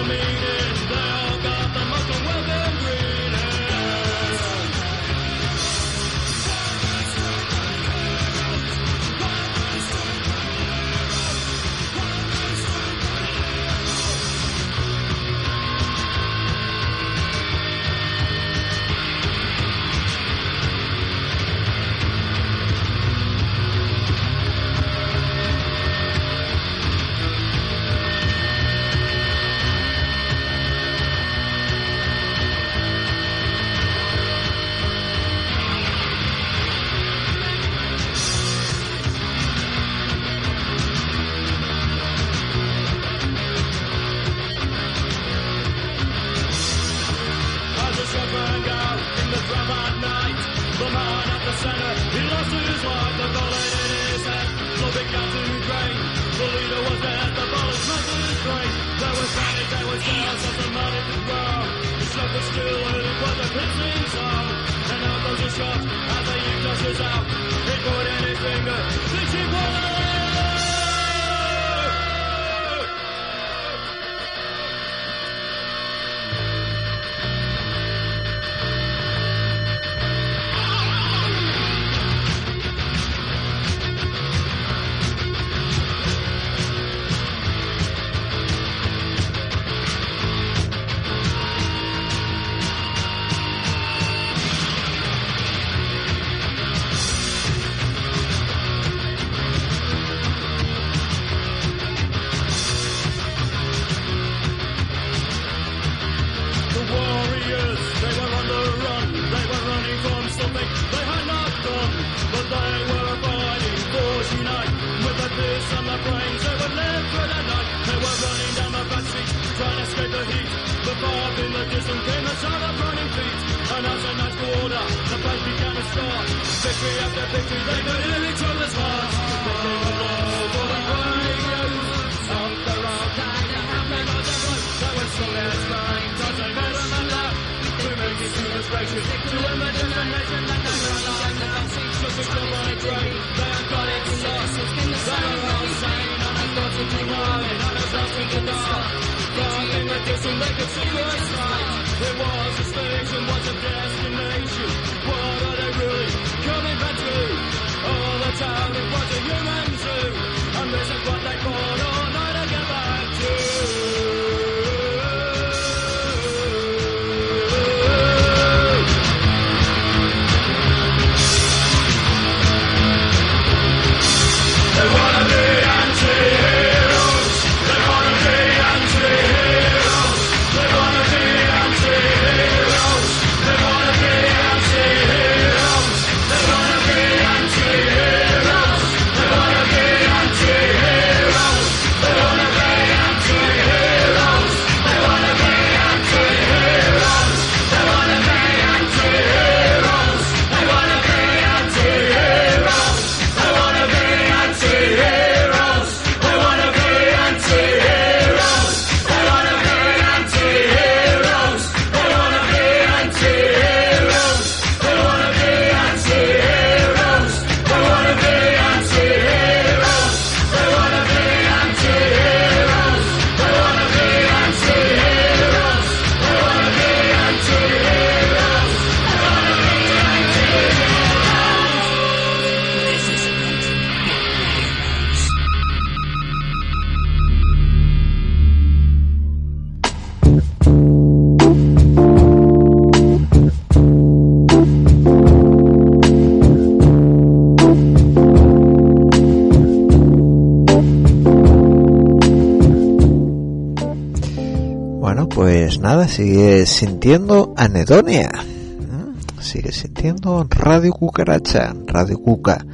sigue sintiendo anedonia. ¿Mm? Sigue sintiendo Radio Cucaracha, Radio Cuca,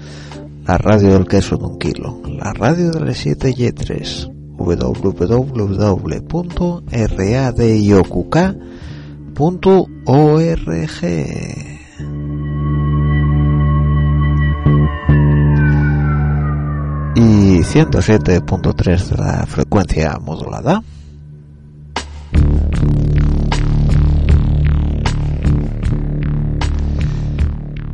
la radio del queso de un kilo, la radio de las 7 y 3 www.radiocuca.org y 107.3 de la frecuencia modulada.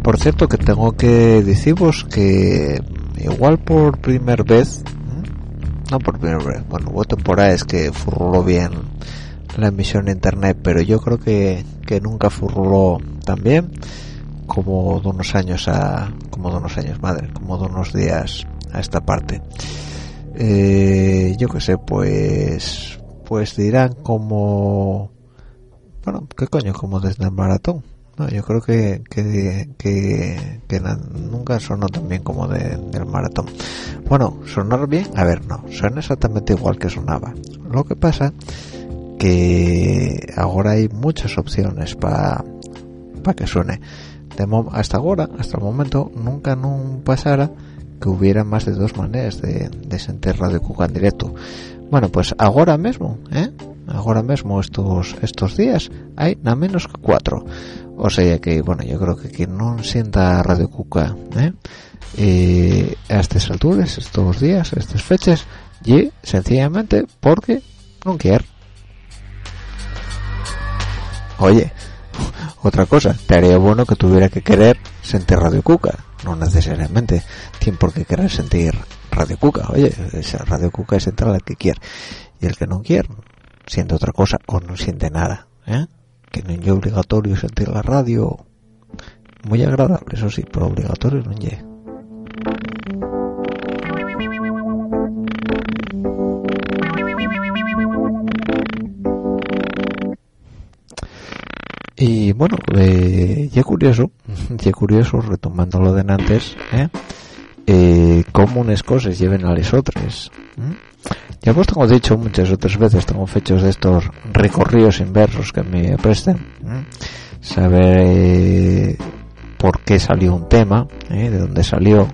Por cierto que tengo que deciros que igual por primera vez, no por primera vez, bueno, hubo temporadas que furruló bien la emisión internet, pero yo creo que, que nunca furruló tan bien como de unos años a, como de unos años, madre, como de unos días a esta parte. Eh, yo qué sé, pues, pues dirán como, bueno, qué coño, como desde el maratón. No, yo creo que que, que, nunca sonó tan bien como de- del maratón. Bueno, sonar bien, a ver, no, suena exactamente igual que sonaba. Lo que pasa que ahora hay muchas opciones para que suene. De hasta ahora, hasta el momento, nunca no pasara que hubiera más de dos maneras de, de sentir Radio Cuca directo. Bueno, pues ahora mismo, ¿eh? ahora mismo estos estos días hay nada menos que cuatro o sea que bueno yo creo que quien no sienta Radio Cuca ¿eh? eh a estas alturas estos días estas fechas y sencillamente porque no quiere oye [LAUGHS] otra cosa te haría bueno que tuviera que querer sentir Radio Cuca no necesariamente tiene por qué querer sentir Radio Cuca oye esa Radio Cuca es entrar al que quiere y el que no quiere siente otra cosa o no siente nada ¿eh? Que no es obligatorio sentir la radio. Muy agradable eso sí pero obligatorio no es y bueno eh, ya curioso [LAUGHS] ya curioso retomando lo de antes ¿eh? eh, cómo unas cosas lleven a las otras ya pues tengo dicho muchas otras veces tengo fechos de estos recorridos inversos que me presten saber eh, por qué salió un tema ¿eh? de dónde salió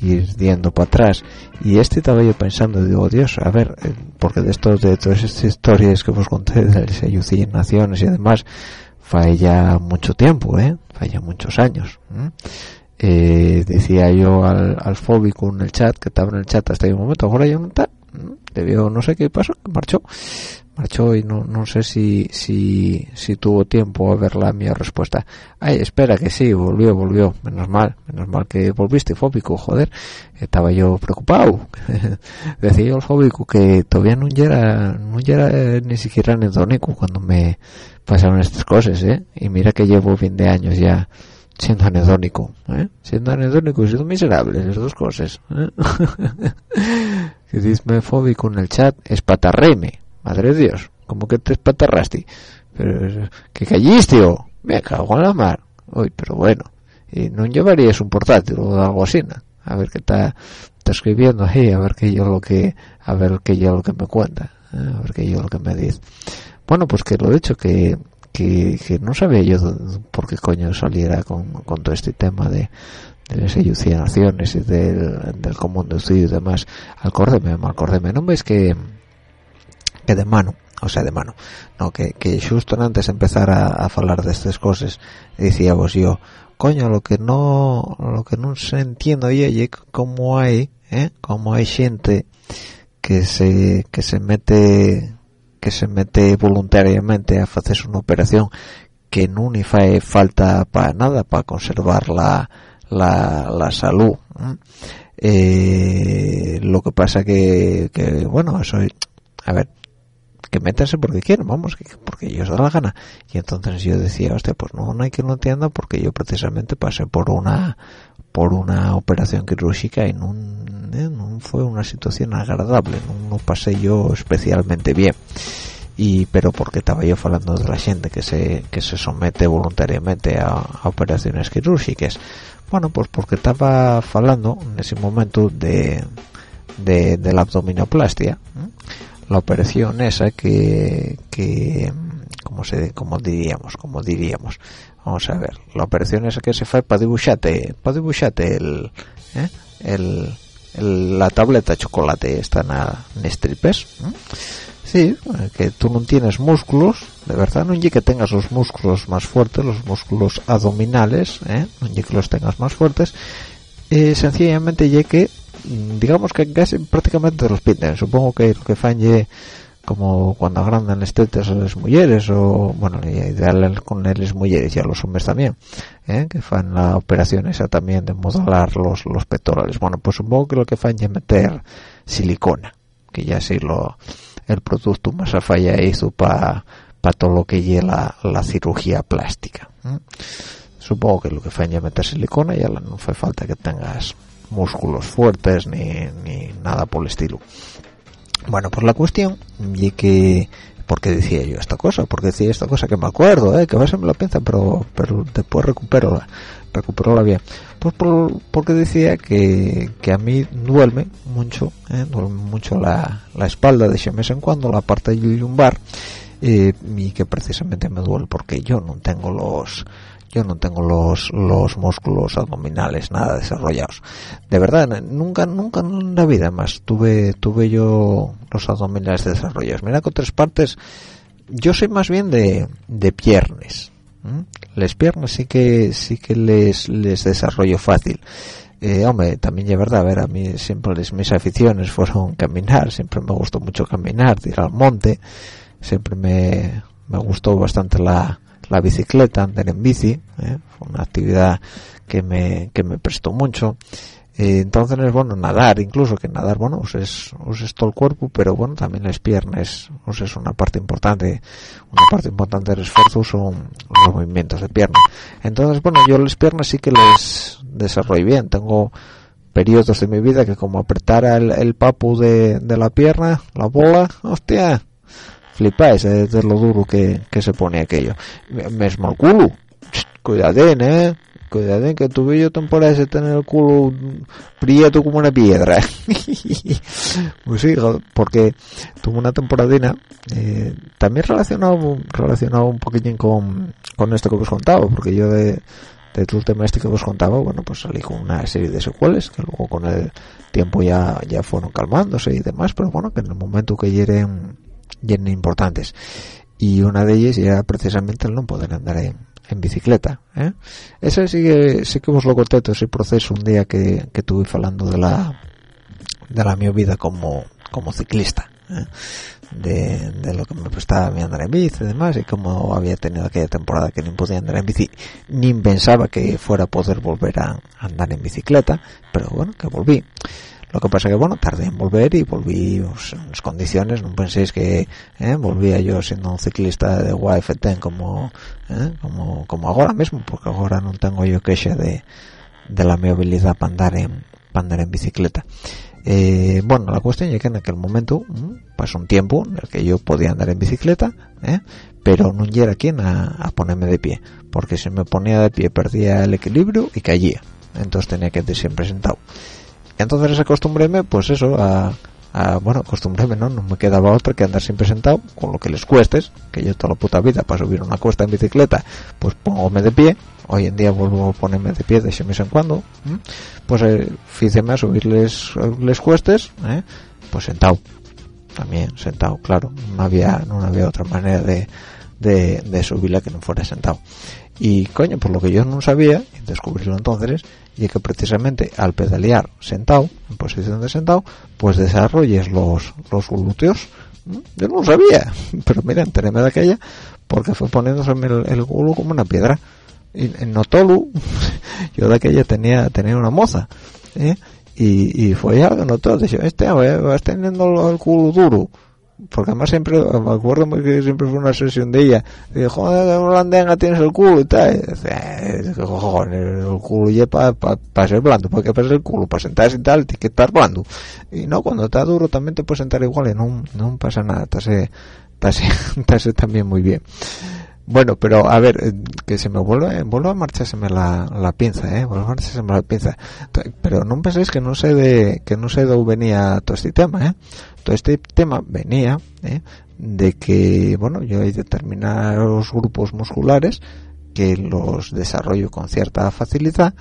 ir viendo para atrás. Y este estaba yo pensando digo Dios a ver eh, porque de estos de todas estas historias que os conté de las naciones y demás falla mucho tiempo eh falla muchos años eh, decía yo al, al fóbico en el chat que estaba en el chat hasta ese momento ahora ya no está debió no sé qué pasó marchó. Marchó y no, no sé si, si, si tuvo tiempo a ver la mi respuesta. Ay espera que sí volvió volvió. Menos mal menos mal que volviste fóbico joder. Estaba yo preocupado. [LAUGHS] Decía yo al fóbico que todavía no era no era ni siquiera anedónico cuando me pasaron estas cosas eh y mira que llevo 20 años ya siendo anedónico ¿eh? siendo anedónico y siendo miserable las dos cosas ¿eh? [LAUGHS] que dice fóbico en el chat espatarreme madre de dios como que te espatarraste pero que calliste o me cago en la mar. Uy pero bueno y no llevarías un portátil o algo así ¿no? a ver qué está, escribiendo ahí a ver qué yo lo que a ver qué yo lo que me cuenta ¿eh? a ver qué yo lo que me dice. Bueno pues que lo he dicho que que, no sabía yo por qué coño saliera con, con todo este tema de, de las alucinaciones y del, del común de estudio y demás acórdeme, acórdeme no ves que que de mano o sea de mano no que, que justo antes de empezar a, a hablar de estas cosas decía vos yo coño lo que no lo que no se entiende oye cómo hay ¿eh? cómo hay gente que se que se mete que se mete voluntariamente a hacer una operación que no ni fae falta para nada para conservar la, la, la salud eh, lo que pasa que, que bueno eso a ver que métanse porque quieren, vamos, porque ellos da la gana. Y entonces yo decía, hostia, pues no, no hay que lo entienda porque yo precisamente pasé por una por una operación quirúrgica y no, eh, no fue una situación agradable, no, no, pasé yo especialmente bien. Y, pero porque estaba yo hablando de la gente que se que se somete voluntariamente a, operaciones quirúrgicas bueno pues porque estaba hablando en ese momento de de, la abdominoplastia la operación esa que que como se como diríamos como diríamos vamos a ver la operación esa que se fue para dibujarte para dibujarte el, ¿eh? el, la tableta de chocolate esta en stripes ¿eh? Sí que tú no tienes músculos de verdad no es que tengas los músculos más fuertes los músculos abdominales ¿eh? no es que los tengas más fuertes eh, sencillamente ya que digamos que casi prácticamente los pintan supongo que lo que fan como cuando agrandan las tetas a las mujeres o bueno ideal con las mujeres y a los hombres también ¿eh? que fan la operación esa también de modelar los, los pectorales bueno pues supongo que lo que fan es meter silicona que ya sí lo el producto más a falla hizo para pa todo lo que lleva la, cirugía plástica supongo que lo que fan es meter silicona y no hace falta que tengas músculos fuertes ni, ni nada por el estilo. Bueno pues la cuestión y que porque decía yo esta cosa porque decía esta cosa que me acuerdo ¿eh? que a veces me la piensa pero pero después recupero la bien pues por, porque decía que, a mí duerme mucho ¿eh? duerme mucho la, la espalda de mes en cuando la parte lumbar eh, y que precisamente me duele porque yo no tengo los yo no tengo los los músculos abdominales nada desarrollados. De verdad nunca nunca en la vida más tuve tuve yo los abdominales desarrollados. Mira con tres partes yo soy más bien de, de piernas las piernas sí que sí que les les desarrollo fácil eh, hombre, también es verdad, a ver, a mí siempre mis aficiones fueron caminar, siempre me gustó mucho caminar, ir al monte, siempre me, me gustó bastante la, la bicicleta, andar en bici, ¿eh? fue una actividad que me, que me prestó mucho. Eh, entonces es bueno nadar, incluso que nadar, bueno, uses, uses todo el cuerpo, pero bueno, también las piernas, es una parte importante, una parte importante del esfuerzo son los movimientos de pierna. Entonces, bueno, yo las piernas sí que les desarrollo bien, tengo periodos de mi vida que como apretara el, el papu de, de la pierna, la bola, hostia, flipáis de, de, lo duro que, que se pone aquello. Mesmo el culo, cuidadín, eh, cuidadín que tuve yo temporada de tener el culo prieto como una piedra. [LAUGHS] pues sí, porque tuve una temporadina, eh, también relacionado, relacionado un poquitín con, con esto que os contaba, porque yo de, de todo el tema este que os contaba, bueno, pues salí con una serie de secuelas que luego con el tiempo ya, ya fueron calmándose y demás, pero bueno, que en el momento que hieren bien importantes y una de ellas era precisamente el no poder andar en, en bicicleta ¿eh? ese sí que sí que os lo conté ese proceso un día que, que tuve hablando de la de la mi vida como como ciclista ¿eh? de, de, lo que me prestaba mi andar en bici y demás y como había tenido aquella temporada que ni podía andar en bici ni pensaba que fuera a poder volver a andar en bicicleta pero bueno que volví lo que pasa que, bueno, tardé en volver y volví pues, en las condiciones. No penséis que eh, volvía yo siendo un ciclista de YFT como, eh, como, como ahora mismo, porque ahora no tengo yo queja de, de la mi habilidad para andar en, para andar en bicicleta. Eh, bueno, la cuestión es que en aquel momento mm, pasó un tiempo en el que yo podía andar en bicicleta, ¿eh? pero no era quien a, a, ponerme de pie, porque si me ponía de pie perdía el equilibrio y caía, entonces tenía que estar siempre sentado entonces acostumbréme pues eso a, bueno acostumbréme no no me quedaba otra que andar siempre sentado con lo que les cuestes que yo toda la puta vida para subir una cuesta en bicicleta pues póngome de pie. Hoy en día vuelvo a ponerme de pie de vez en cuando pues eh, fíjeme a subirles les cuestes ¿eh? pues sentado. También sentado claro. No había no había otra manera de, de, de subirla que no fuera sentado y coño por lo que yo no sabía descubrirlo entonces y que precisamente al pedalear sentado en posición de sentado pues desarrolles los los glúteos. Yo no lo sabía [LAUGHS] pero mira enteréme de aquella porque fue poniéndose el, el culo como una piedra. En Notolu [LAUGHS] yo de aquella tenía tenía una moza ¿eh? y, y fue algo notó dice este vas teniendo el culo duro porque además siempre me acuerdo que siempre fue una sesión de ella. Dijo joder tienes el culo y tal. Y cojones el culo ya para pa, ser blando para ser el culo para sentarse y tal tiene que estar blando. Y no cuando está duro también te puedes sentar igual y no, no pasa nada [LAUGHS] hace también muy bien bueno, pero a ver, eh, que se me vuelve, vuelve a marchárseme la, la pinza, eh, vuelve a marchárseme la pinza. Pero no penséis que no sé de, que no sé de dónde venía todo este tema, eh. Todo este tema venía, eh, de que, bueno, yo hay determinados grupos musculares que los desarrollo con cierta facilidad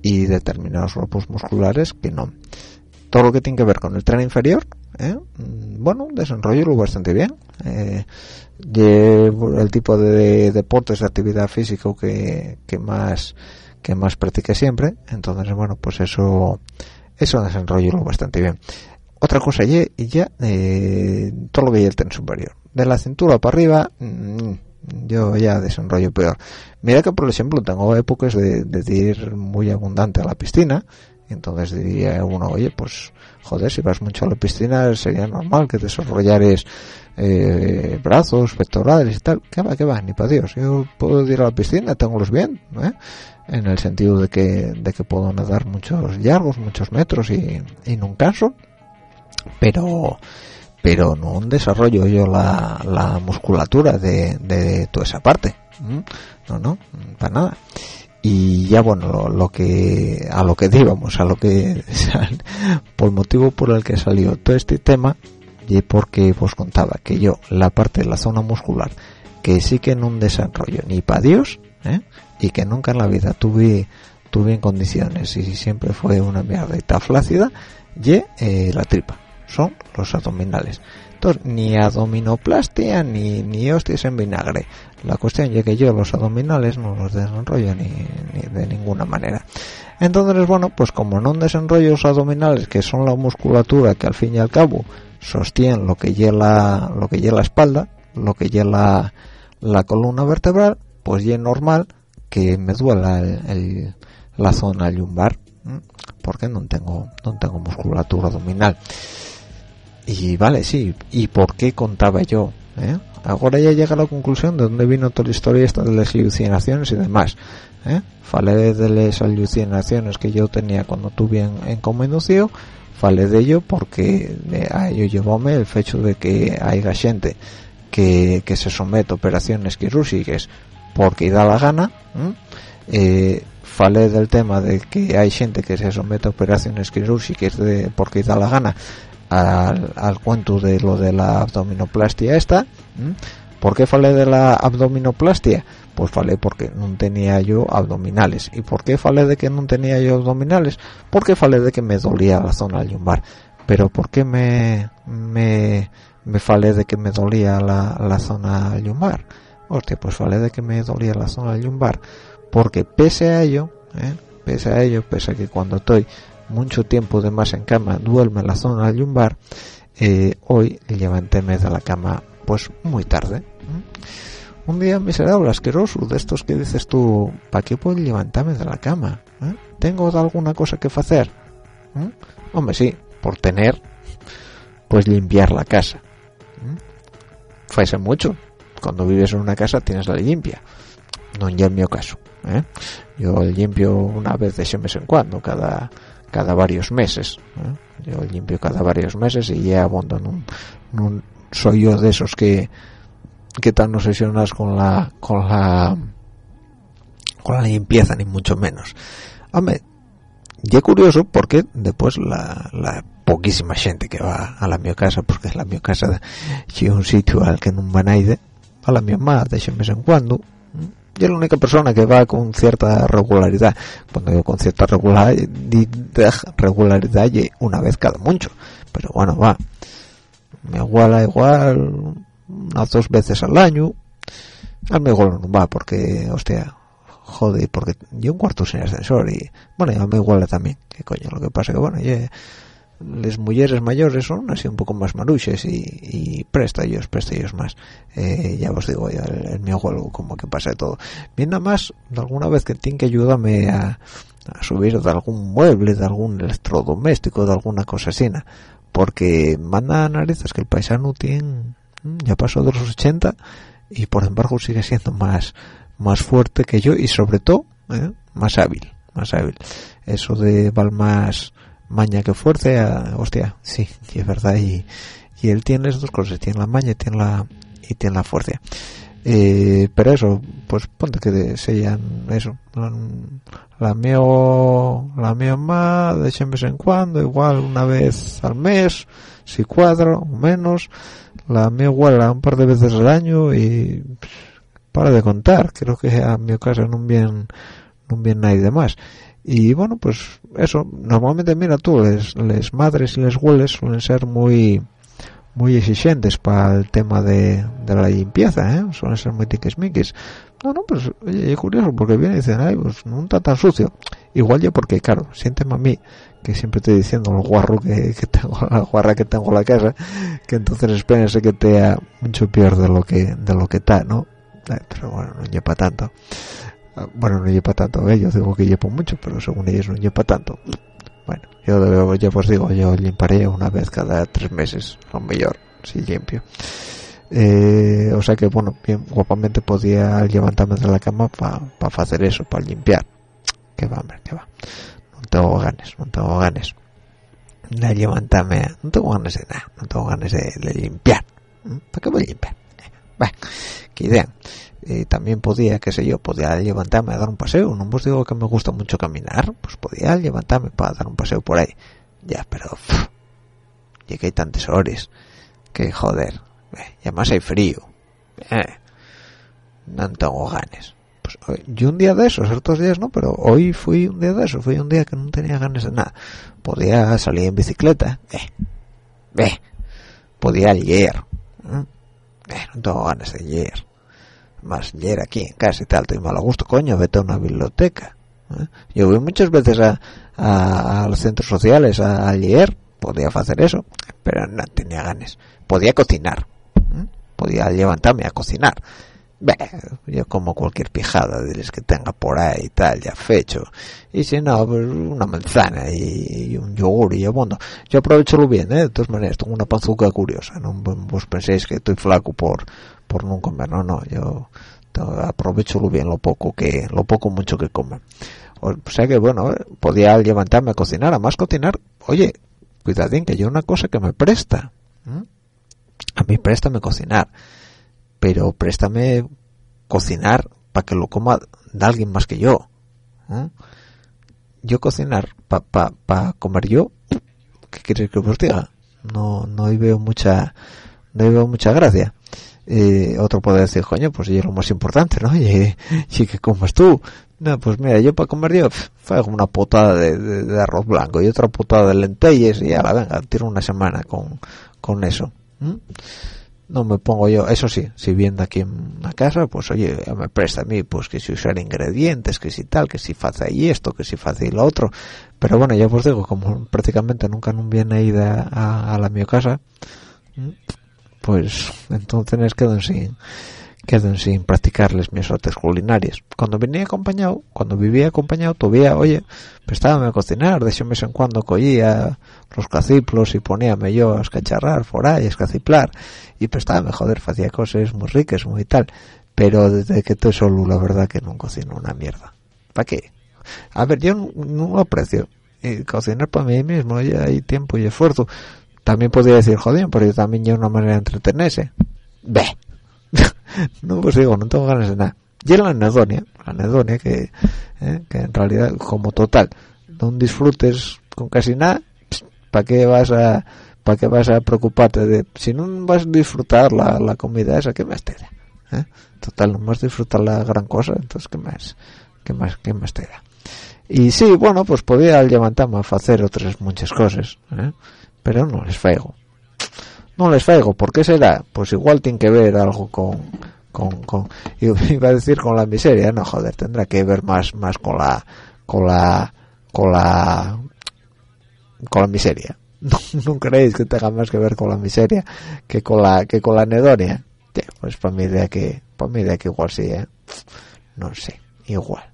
y determinados grupos musculares que no. Todo lo que tiene que ver con el tren inferior, eh, mm, bueno, desarrollo bastante bien. Eh, el tipo de deportes de actividad física que, que más que más practique siempre. Entonces bueno pues eso eso desenrollo bastante bien. Otra cosa y ya eh, todo lo que hay el tren superior. De la cintura para arriba mm, yo ya desenrollo peor. Mira que por ejemplo tengo épocas de, de ir muy abundante a la piscina entonces diría uno oye pues joder si vas mucho a la piscina sería normal que desarrollares eh, brazos, pectorales y tal, que va, que va, ni para Dios. Yo puedo ir a la piscina, tengo los bien, ¿eh? en el sentido de que, de que puedo nadar muchos largos, muchos metros y, y no canso, pero pero no desarrollo yo la, la musculatura de, de toda esa parte. No, no, para nada y ya bueno lo, que a lo que íbamos a lo que [LAUGHS] por motivo por el que salió todo este tema y porque os contaba que yo la parte de la zona muscular que sí que no desarrollo ni para Dios ¿eh? y que nunca en la vida tuve tuve en condiciones y siempre fue una mierda flácida y eh, la tripa son los abdominales ni abdominoplastia ni ni hostias en vinagre. La cuestión es que yo los abdominales no los desenrollo ni, de ninguna manera. Entonces bueno pues como no desenrollo los abdominales que son la musculatura que al fin y al cabo sostiene lo que lleva lo que lleva la espalda lo que lleva la, columna vertebral pues ya es normal que me duela el la zona lumbar porque no tengo no tengo musculatura abdominal y vale sí y por qué contaba yo ¿Eh? ahora ya llega la conclusión de dónde vino toda la historia esta de las alucinaciones y demás ¿eh? falé de las alucinaciones que yo tenía cuando tuve en, en falé de ello porque a ello el hecho de que haya gente que, que se somete a operaciones quirúrgicas porque da la gana eh, falé del tema de que hay gente que se somete a operaciones quirúrgicas de, porque da la gana al, cuento de lo de la abdominoplastia esta ¿por qué falé de la abdominoplastia? pues falé porque no tenía yo abdominales ¿y por qué falé de que no tenía yo abdominales? porque falé de que me dolía la zona lumbar pero ¿por qué me, me, me falé de que me dolía la, la zona lumbar? hostia pues falé de que me dolía la zona lumbar porque pese a ello ¿eh? pese a ello pese a que cuando estoy mucho tiempo de más en cama duerme la zona lumbar eh, hoy levantéme de la cama pues muy tarde ¿eh? un día miserable asqueroso de estos que dices tú ¿para qué puedo levantarme de la cama? ¿tengo alguna cosa que hacer? hombre sí por tener pues limpiar la casa ¿eh? mucho cuando vives en una casa tienes la limpia no en mi caso ¿eh? yo limpio una vez de ese mes en cuando cada cada varios meses ¿eh? yo limpio cada varios meses y ya abandono no, soy yo de esos que que tan obsesionas con la con la con la limpieza ni mucho menos hombre y curioso porque después la, la poquísima gente que va a la mi casa porque la mi casa es un sitio al que no van a ir a la mi mamá de vez en cuando yo la única persona que va con cierta regularidad cuando digo con cierta regularidad regularidad una vez cada mucho. Pero bueno va. Me iguala igual unas dos veces al año. Al mejor no va porque hostia jode porque yo un cuarto sin ascensor y bueno ya me iguala también. Que coño lo que pasa que bueno yo las mujeres mayores son así un poco más maruches y, y presta ellos, presta ellos más. Eh, ya os digo, ya el, mi abuelo como que pasa de todo. Bien, nada más, alguna vez que tiene que ayudarme a, a, subir de algún mueble, de algún electrodoméstico, de alguna cosa así, porque manda narices que el paisano tiene, mm, ya pasó de los 80 y por embargo sigue siendo más, más fuerte que yo y sobre todo, eh, más hábil, más hábil. Eso de val más maña que fuerza, hostia, sí, es verdad, y, y él tiene las dos cosas, tiene la maña y tiene la, y tiene la fuerza. Eh, pero eso, pues ponte que sean eso, la, mío, la mío más de vez en cuando, igual una vez al mes, si cuadro, menos, la mío igual un par de veces al año y para de contar, creo que a mi casa no bien, no bien nadie más y bueno pues eso normalmente mira tú les, madres y les hueles suelen ser muy muy exigentes para el tema de, de la limpieza ¿eh? suelen ser muy tiquismiquis. No no pues es curioso porque vienen y dicen ay pues no está tan sucio igual yo porque claro siénteme a mí que siempre estoy diciendo el guarro que, tengo [LAUGHS] la guarra que tengo en la casa que entonces espérense que te mucho peor de lo que de lo que está no eh, pero bueno no lleva tanto bueno no lleva tanto ¿eh? yo digo que llevo mucho pero según ellos no lleva tanto. Bueno yo ya pues digo yo limparé una vez cada tres meses lo mejor si limpio. Eh, o sea que bueno bien guapamente podía levantarme de la cama para hacer eso para limpiar. Que va hombre que va. No tengo ganas no tengo ganas de levantarme no tengo ganas de nada no tengo ganas de, limpiar. ¿para qué voy a limpiar? Eh, qué idea eh, también podía, qué sé yo, podía levantarme a dar un paseo, no os digo que me gusta mucho caminar, pues podía levantarme para dar un paseo por ahí, ya, pero que hay tantas horas, que joder, eh, ya más hay frío, eh, no tengo ganas, pues yo un día de esos otros días no pero hoy fui un día de eso fui un día que no tenía ganas de nada. Podía salir en bicicleta eh, eh, podía leer eh, no tengo ganas de leer más leer aquí en casa y tal estoy mal gusto coño vete a una biblioteca ¿eh? yo voy muchas veces a, a, los centros sociales a, a, leer podía hacer eso pero no tenía ganas podía cocinar ¿eh? podía levantarme a cocinar Bé, yo como cualquier pijada de que tenga por ahí y tal, ya fecho. Y si no, pues una manzana y, un yogur y bueno, yo aprovecho lo bien, ¿eh? De todas maneras, tengo una panzuca curiosa, no vos penséis que estoy flaco por, por no comer, no, no, yo aprovecho lo bien, lo poco que, lo poco mucho que como. O sea que, bueno, podía levantarme a cocinar, además cocinar, oye, cuidadín, que yo una cosa que me presta. ¿eh? A mí préstame cocinar pero préstame cocinar para que lo coma de alguien más que yo. ¿eh? Yo cocinar para pa, pa comer yo, ¿qué quieres que os diga? No, no veo mucha, no veo mucha gracia. Eh, otro puede decir, coño, pues yo es lo más importante, ¿no? Y, [LAUGHS] y que comas tú. No, pues mira, yo para comer yo, fue una potada de, arroz blanco y otra potada de lentejas y la venga, tiro una semana con, con eso. No me pongo yo, eso sí, si viendo aquí en la casa, pues oye, me presta a mí, pues que si usar ingredientes, que si tal, que si hace ahí esto, que si hace lo otro, pero bueno, ya os digo, como prácticamente nunca no viene ido a, a, la mi casa, pues entonces quedo sin, quedo sin practicarles mis artes culinarias. Cuando venía acompañado, cuando vivía acompañado, todavía, oye, prestábame a cocinar, de ese mes en cuando cogía los caciplos y poníame yo a escacharrar a escaciplar, y prestábame, joder, hacía cosas muy ricas, muy tal, pero desde que estoy solo, la verdad que no cocino una mierda. ¿Para qué? A ver, yo no, aprecio y cocinar para mí mismo, ya hay tiempo y esfuerzo. También podría decir, joder, pero yo también hay una manera de entretenerse. Ve. [LAUGHS] no pues digo, no tengo ganas de nada. Y la anedonia, la anedonia que, eh, que en realidad, como total, no disfrutes con casi nada, ¿para qué vas a para qué vas a preocuparte si no vas a disfrutar la, la comida esa qué más te da ¿Eh? total no vas a disfrutar la gran cosa entonces qué más qué más qué más te da y sí bueno pues podía levantarme a hacer otras muchas cosas ¿eh? Pero no les faigo no les faigo ¿por qué será? pues igual tiene que ver algo con con, con [LAUGHS] iba a decir con la miseria no joder tendrá que ver más más con la con la con la con la miseria [LAUGHS] no, no, creéis que tenga más que ver con la miseria que con la que con la anedonia pues para mi idea que para mi idea que igual sí ¿eh? no sé igual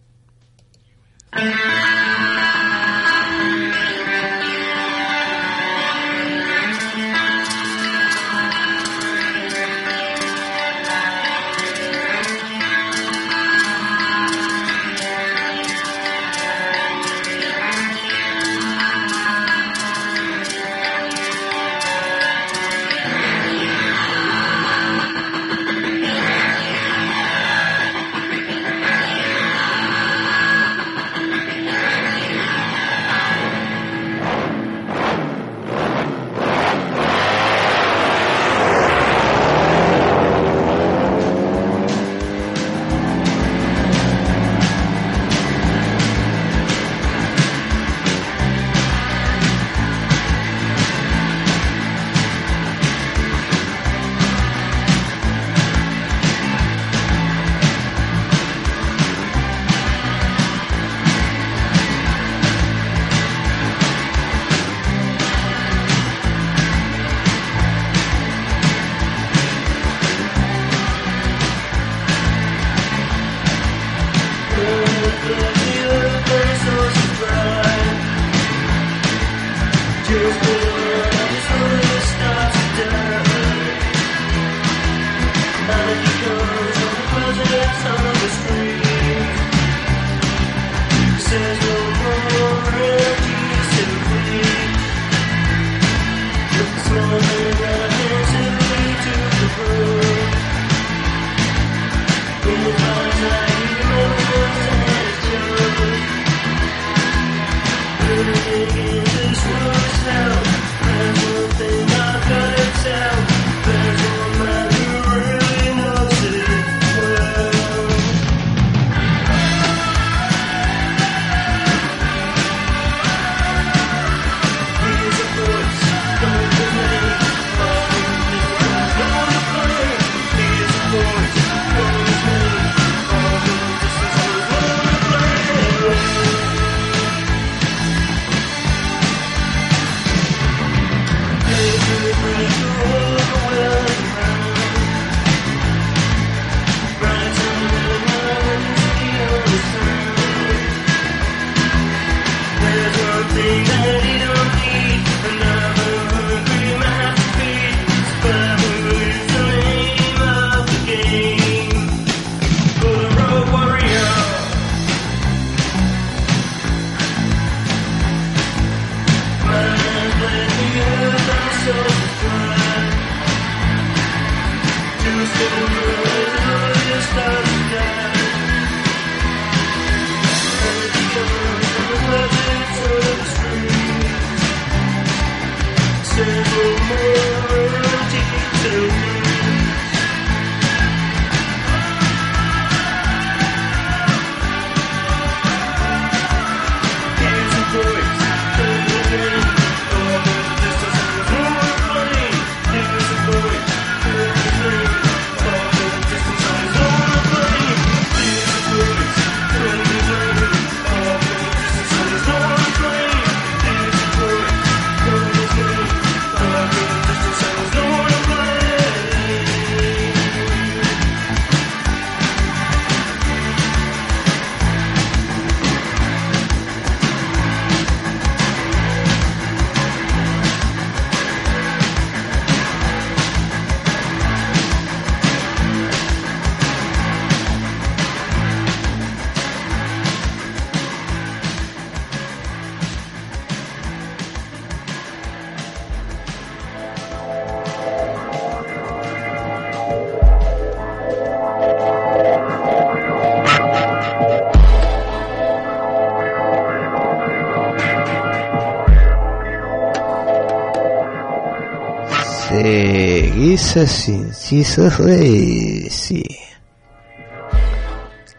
Seguís así, sí, sí, sí.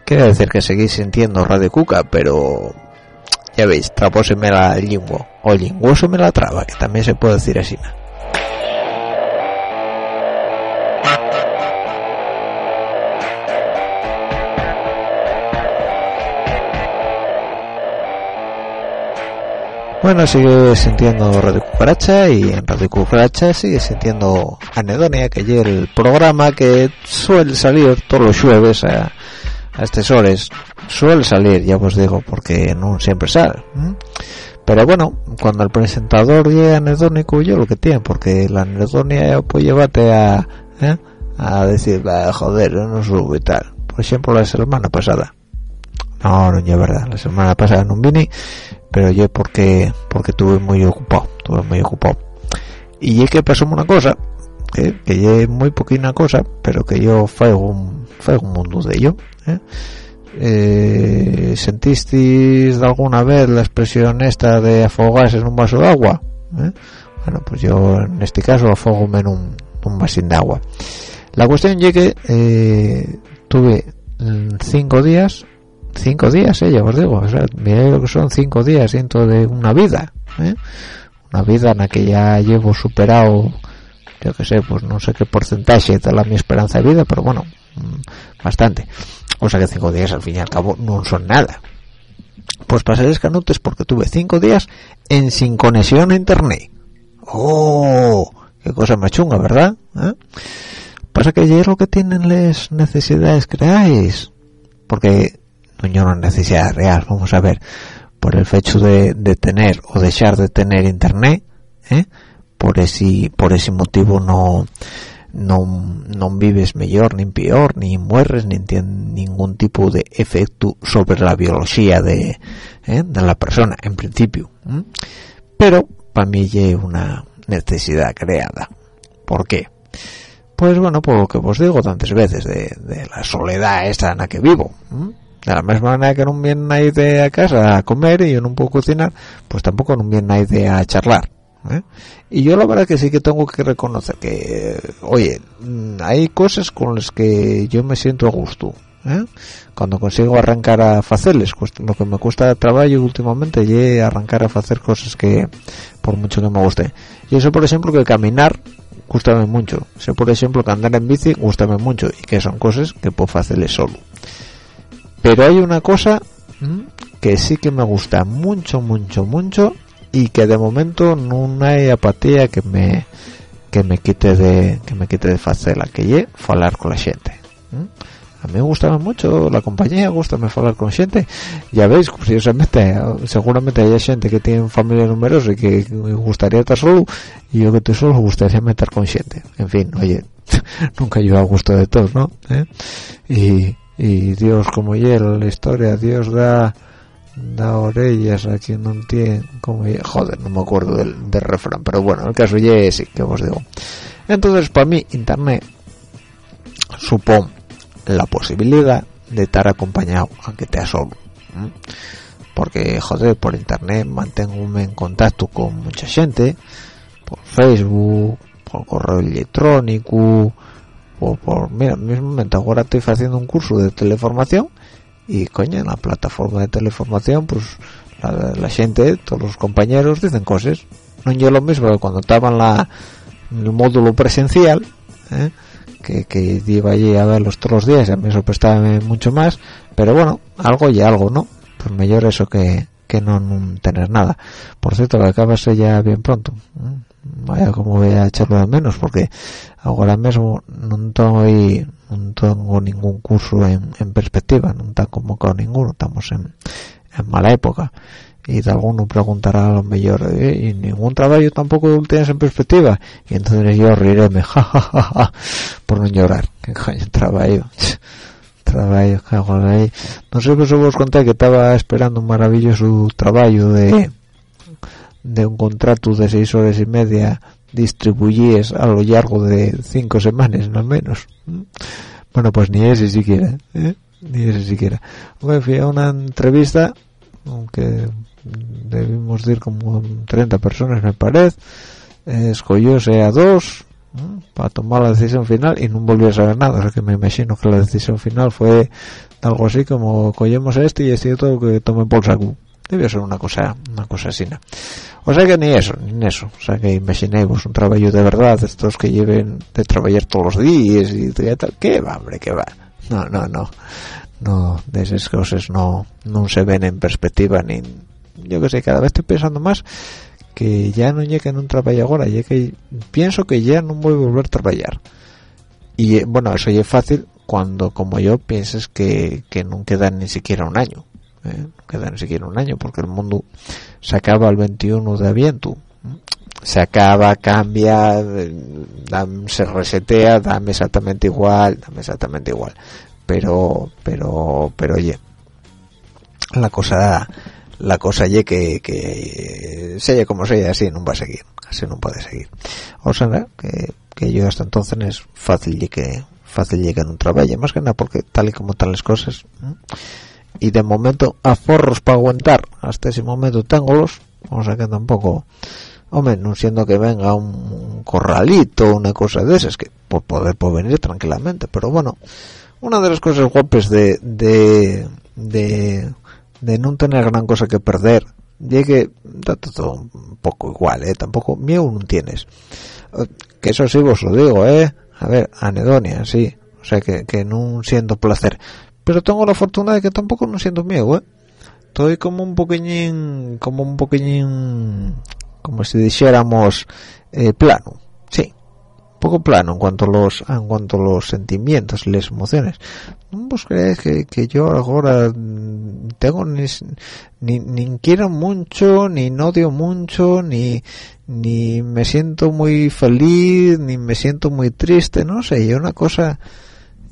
Quiere decir que seguís sintiendo Radio Cuca, pero ya veis, trapóseme la lengua, o me la traba, que también se puede decir así. ¿no? Bueno, sigue sintiendo Radio Cucaracha y en Radio Cucaracha sigue sintiendo Anedonia, que es el programa que suele salir todos los jueves a, a estas horas. Suele salir, ya os digo, porque no siempre sale. Pero bueno, cuando el presentador llega anedónico, yo lo que tiene, porque la anedonia pues llévate a, ¿eh? a decir, joder, no subo y tal. Por ejemplo, la semana pasada. No, no es verdad. La semana pasada no vine pero yo porque porque tuve muy ocupado tuve muy ocupado y es que pasó una cosa que, que es muy poquina cosa pero que yo fue un fue un mundo de ello ¿eh? Eh, ¿sentisteis de alguna vez la expresión esta de afogarse en un vaso de agua? ¿Eh? bueno pues yo en este caso afogome en un, un vasín de agua la cuestión es que eh, tuve mm, cinco días cinco días, eh, ya os digo, o sea, lo que son cinco días dentro de una vida, ¿eh? una vida en la que ya llevo superado, yo que sé, pues no sé qué porcentaje de la mi esperanza de vida, pero bueno, mm, bastante. O sea que cinco días al fin y al cabo no son nada. Pues pasé canutes porque tuve cinco días en sin conexión a internet. ¡Oh! Qué cosa más chunga, ¿verdad? ¿Eh? Pasa que ayer lo que tienen las necesidades creáis. Porque no una necesidad real vamos a ver por el hecho de, tener o dejar de tener internet ¿eh? Por ese por ese motivo no no, vives mejor ni peor ni mueres ni tienes ningún tipo de efecto sobre la biología de, ¿eh? de la persona en principio pero para mí es una necesidad creada ¿por qué? pues bueno por lo que os digo tantas veces de, la soledad esta en la que vivo de la misma manera que no viene nadie a casa a comer y yo no puedo cocinar pues tampoco no viene nadie a charlar ¿eh? y yo la verdad que sí que tengo que reconocer que oye mm, hay cosas con las que yo me siento a gusto ¿eh? cuando consigo arrancar a hacerles pues lo que me cuesta trabajo últimamente es arrancar a hacer cosas que por mucho que me guste y eso por ejemplo que caminar gustame mucho sé por ejemplo que andar en bici gustame mucho y que son cosas que puedo hacerles solo pero hay una cosa que sí que me gusta mucho mucho mucho y que de momento no hay apatía que me que me quite de que me quite de facela que lle hablar con la gente a mí me gusta mucho la compañía gusta me hablar con gente. Ya veis curiosamente seguramente hay gente que tiene familia numerosa y que gustaría estar solo y yo que estoy solo gustaría meter con gente. En fin oye [LAUGHS] nunca yo a gusto de todos no ¿Eh? y y Dios como hielo la historia Dios da da orellas a quien no tiene como joder no me acuerdo del, refrán pero bueno el caso ya sí que os digo. Entonces para mí internet supón la posibilidad de estar acompañado aunque te solo porque joder por internet mantengo en contacto con mucha gente por Facebook por correo electrónico o por mira mismamente ahora estoy haciendo un curso de teleformación y coño en la plataforma de teleformación pues la, gente todos los compañeros dicen cosas no yo lo mismo que cuando estaba en, la, el módulo presencial ¿eh? que, que iba allí a verlos todos los días a mí eso prestaba mucho más pero bueno algo y algo no pues mejor eso que, que no, tener nada por cierto que acabas ya bien pronto ¿eh? vaya como voy a echarlo de menos porque ahora mismo no tengo no tengo ningún curso en, perspectiva no está convocado ninguno estamos en, en mala época. Y de alguno preguntará a lo mejor ¿Eh? y ningún trabajo tampoco tienes en perspectiva y entonces yo rireme [LAUGHS] ja, por no llorar [LAUGHS] que coño trabajo. [LAUGHS] Trabajo ahí no sé pues os conté que estaba esperando un maravilloso trabajo de de un contrato de seis horas y media distribuyes a lo largo de cinco semanas no menos. Bueno pues ni ese siquiera ¿eh? ni ese siquiera. Bueno, fui a una entrevista aunque debimos ir como 30 personas me parece. Eh, escogióse a dos para tomar la decisión final y no volví a saber nada. O sea que me imagino que la decisión final fue algo así como cogemos a este y este todo que tome por saco debió ser una cosa una cosa así o sea que ni eso ni eso. O sea que imaginéis un trabajo de verdad estos que lleven de trabajar todos los días y tal. Qué va hombre qué va no no no. No de esas cosas no no se ven en perspectiva ni yo que sé cada vez estoy pensando más que ya no llegue en un trabajo ahora ya que pienso que ya no voy a volver a trabajar. Y eh, bueno eso ya es fácil cuando como yo pienses que, que no queda ni siquiera un año ¿eh? queda ni siquiera un año porque el mundo se acaba el 21 de aviento se acaba, cambia, se resetea, dame exactamente igual, dame exactamente igual. Pero, pero, pero oye, la cosa la cosa ye que, que sea como sea así no va a seguir así no puede seguir o sea que, que yo hasta entonces es fácil y que fácil llegar un trabajo más que nada porque tal y como tal las cosas y de momento aforros para aguantar hasta ese momento tengo los o sea que tampoco hombre no siendo que venga un corralito una cosa de esas que por poder por venir tranquilamente pero bueno una de las cosas guapes de, de, de de no tener gran cosa que perder llegue todo un poco igual eh tampoco miedo no tienes. Eh, que eso sí vos lo digo eh a ver anedonia sí. O sea que, que no siento placer pero tengo la fortuna de que tampoco no siento miedo eh estoy como un poquillín como un poquillín como si dijéramos eh, plano sí poco plano en cuanto a los en cuanto a los sentimientos las emociones. Pues crees que, que yo ahora tengo ni, ni, quiero mucho ni odio mucho ni ni me siento muy feliz ni me siento muy triste no sé yo una cosa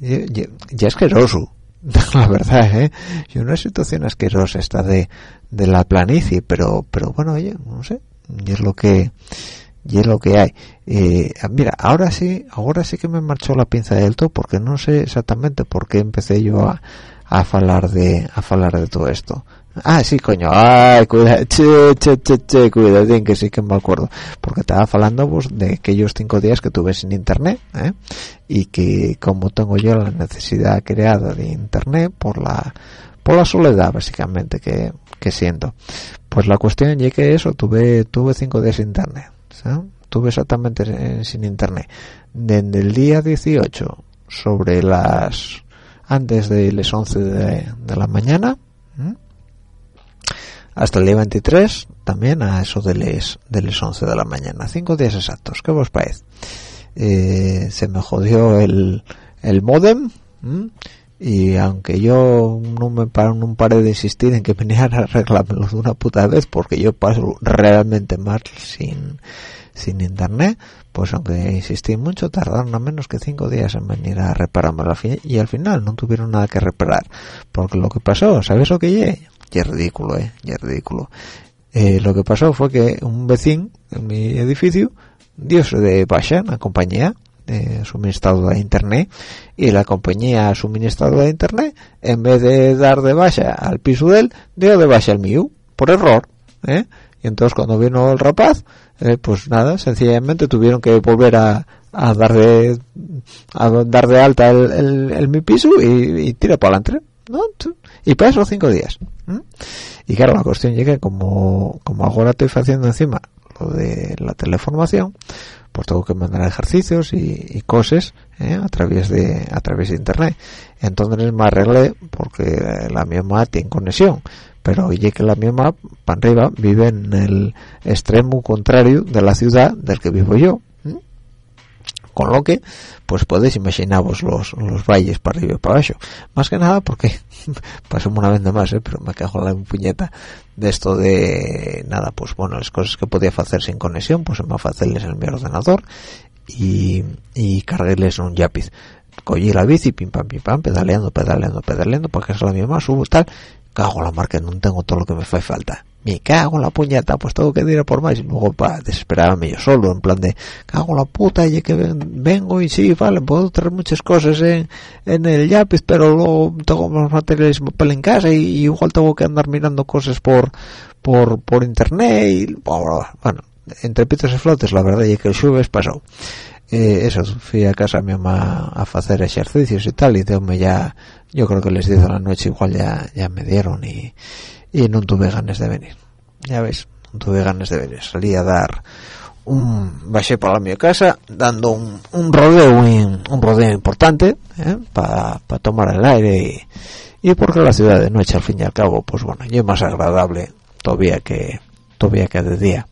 ya, ya, asqueroso [LAUGHS] la verdad eh yo una situación asquerosa esta de de la planicie pero pero bueno oye no sé y es lo que y es lo que hay. Eh, mira ahora sí ahora sí que me marchó la pinza del todo porque no sé exactamente por qué empecé yo a a hablar de a hablar de todo esto ah sí coño. Ay cuida che che che che cuida bien que sí que me acuerdo. Porque estaba hablando pues, de aquellos cinco días que tuve sin internet ¿eh? y que como tengo yo la necesidad creada de internet por la por la soledad básicamente que, que siento. Pues la cuestión es que eso tuve tuve cinco días sin internet tuve exactamente sin internet. Desde el día 18 sobre las antes de las 11 de, la mañana hasta el día 23 también a eso de las de les 11 de la mañana cinco días exactos ¿qué os parece? Eh, se me jodió el, el modem y aunque yo no me paro, no paré de insistir en que venían a arreglármelo de una puta vez porque yo paso realmente mal sin sin internet pues aunque insistí mucho tardaron a menos que cinco días en venir a repararme y al final no tuvieron nada que reparar porque lo que pasó ¿sabes lo que llegué? Y es ridículo eh y ridículo eh, lo que pasó fue que un vecino en mi edificio dio de baja la compañía eh, suministrador de internet y la compañía suministradora de internet en vez de dar de baja al piso de él dio de baja al mío por error ¿eh? y entonces cuando vino el rapaz eh, pues nada sencillamente tuvieron que volver a, a dar de a dar de alta el, mi piso y, y tira para adelante ¿no? y para cinco días y claro la cuestión llega como como ahora estoy haciendo encima lo de la teleformación pues tengo que mandar ejercicios y, cosas ¿eh? a través de a través de internet. Entonces me arreglé porque la misma tiene conexión pero oye que la misma para arriba vive en el extremo contrario de la ciudad del que vivo yo con lo que pues podéis imaginaros los, los valles para arriba y para abajo. Más que nada porque [LAUGHS] pasó una vez más ¿eh? pero me cago en la puñeta de esto de nada pues bueno las cosas que podía hacer sin conexión pues me hacerles en mi ordenador y, y cargarles un yapiz cogí la bici pim pam pim pam pedaleando pedaleando pedaleando porque es la misma subo tal. Cago la marca no tengo todo lo que me hace falta me cago en la puñeta pues tengo que ir a por más y luego para desesperarme yo solo en plan de cago en la puta y que vengo y sí vale puedo traer muchas cosas en, en el Yapis pero luego tengo más materiales en casa y, igual tengo que andar mirando cosas por por por internet y bueno entre pitos y flotes la verdad es que el xuves pasó. Eh, eso, fui a casa a mi mamá a hacer ejercicios y tal y me ya, yo creo que les dice la noche igual ya, ya me dieron y, y no tuve ganas de venir. Ya ves no tuve ganas de venir. Salí a dar un bajé para mi casa dando un, un rodeo un, rodeo importante ¿eh? para tomar el aire y, porque la ciudad de noche al fin y al cabo pues bueno y es más agradable todavía que todavía que de día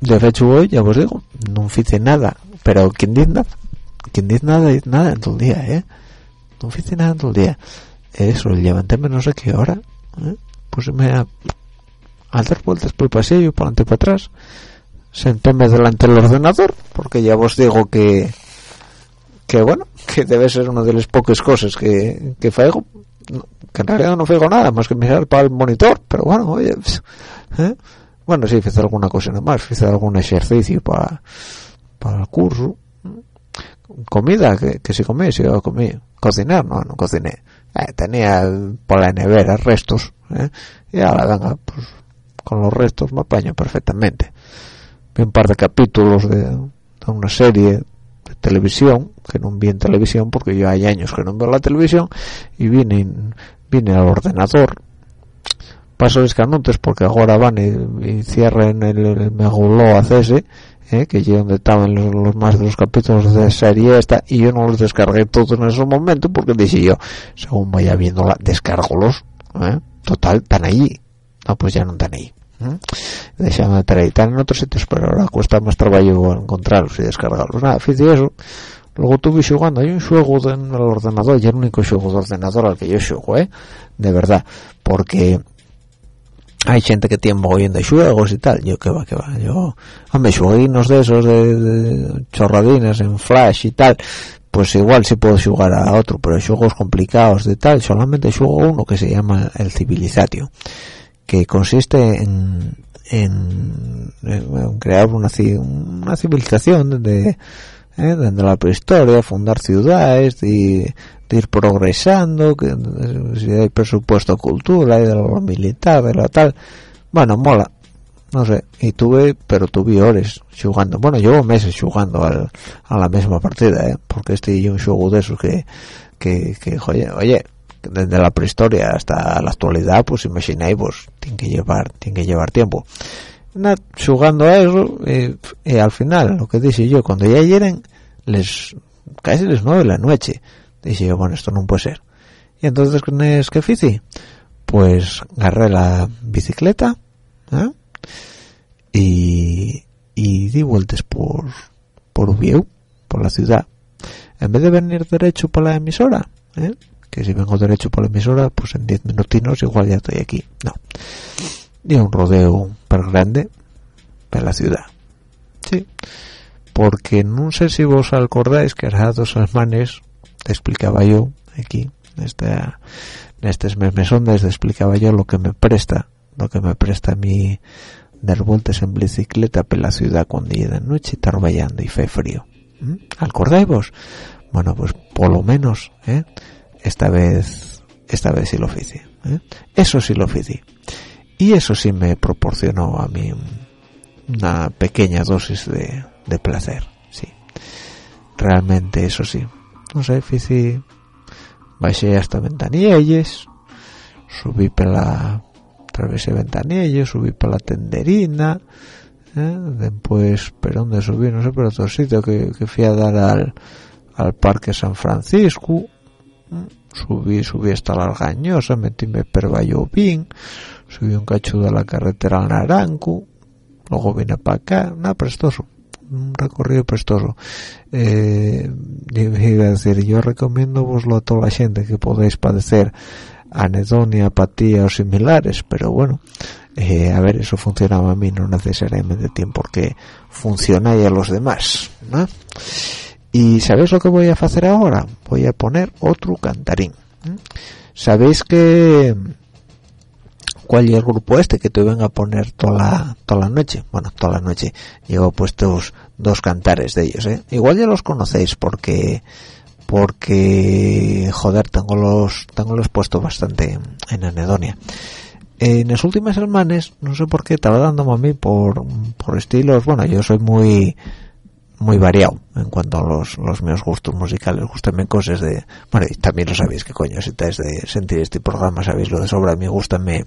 de hecho hoy ya os digo no hice nada pero quien dice nada quien dice nada nada en todo el día eh. No hice nada en todo el día eso, levantéme no sé qué hora, ¿eh? me a, a, dar vueltas por el pasillo, para adelante y para atrás, sentéme delante del ordenador, porque ya os digo que, que bueno, que debe ser una de las pocas cosas que, que faigo, que en realidad no faigo nada más que mirar para el monitor, pero bueno, oye, [LAUGHS] ¿eh? bueno, sí, hice alguna cosa más, hice algún ejercicio para, para el curso, comida, que, que si comí, si yo comí, cocinar, no, no cociné, eh, tenía por la nevera restos ¿eh? y ahora venga pues con los restos me apaño perfectamente vi un par de capítulos de, una serie de televisión que no vi en televisión porque yo hay años que no veo la televisión y vine vine al ordenador paso los porque ahora van y, cierren el, el meguló a cese ¿eh? que yo donde estaban los, más de los capítulos de serie esta y yo no los descargué todos en ese momento porque dije yo según vaya viendo la descargolos ¿eh? total están allí no pues ya no están ahí ¿eh? estar ahí están en otros sitios pero ahora cuesta más trabajo encontrarlos y descargarlos nada fíjate eso luego estuve jugando hay un juego en el ordenador y el único juego de ordenador al que yo juego ¿eh? de verdad porque hay gente que tiene mogollón de juegos y tal. Yo que va que va. Yo hombre jueguinos de esos de, chorradines en flash y tal pues igual sí puedo jugar a otro pero juegos complicados de tal solamente juego uno que se llama el civilizatio que consiste en, en, crear una, una civilización de, eh, de la prehistoria fundar ciudades de ir progresando, que si hay presupuesto cultura y de lo militar, de lo tal, bueno, mola, no sé, y tuve, pero tuve horas jugando, bueno, llevo meses jugando al, a la misma partida, ¿eh? porque este es un juego de esos que, que, que oye, oye, desde la prehistoria hasta la actualidad, pues imagináis, pues, tiene que llevar, tiene que llevar tiempo. Nada, jugando a eso, y, al final, lo que dije yo, cuando ya lleguen, les, casi les nueve la noche, dije yo, bueno, esto no puede ser. Y entonces, ¿qué es que hice? Pues agarré la bicicleta ¿eh? y, y di vueltas por, por Ubieu, por la ciudad. En vez de venir derecho por la emisora, ¿eh? que si vengo derecho por la emisora, pues en 10 minutinos igual ya estoy aquí. No. Di un rodeo per grande por la ciudad. Sí. Porque no sé si vos acordáis que hace dos semanas te explicaba yo aquí en esta en estas memes ondas te explicaba yo lo que me presta lo que me presta a mí dar vueltas en bicicleta por la ciudad cuando llega de noche y estar y fe frío ¿acordáis bueno pues por lo menos ¿eh? esta vez esta vez sí lo hice ¿eh? eso sí lo hice y eso sí me proporcionó a mí una pequeña dosis de, de placer sí realmente eso sí no sé hice bajé hasta ventanillas subí para la atravesé ventanillas subí para la tenderina ¿eh? después pero dónde subí no sé pero otro sitio que, que fui a dar al, al parque San Francisco ¿eh? subí subí hasta la Argañosa metíme per Vallobín subí un cacho de la carretera al Naranco luego vine para acá nada prestoso un recorrido prestoso eh, iba a decir yo recomiendo voslo a toda la gente que podéis padecer anedonia, apatía o similares pero bueno eh, a ver, eso funcionaba a mí, no necesariamente tiene por qué funcionar a los demás, ¿no? Y ¿sabéis lo que voy a hacer ahora? Voy a poner otro cantarín. ¿Sabéis que cuál es el grupo este que te vengo a poner toda la, toda la noche? Bueno, toda la noche. Llevo puestos dos cantares de ellos, ¿eh? Igual ya los conocéis porque porque joder tengo los tengo los puestos bastante en anedonia en las últimas semanas no sé por qué estaba dándome a mí por, por estilos bueno yo soy muy muy variado en cuanto a los, los meus gustos musicales gustanme cosas de bueno y también lo sabéis que coño si estáis de sentir este programa sabéis lo de sobra a mí gustame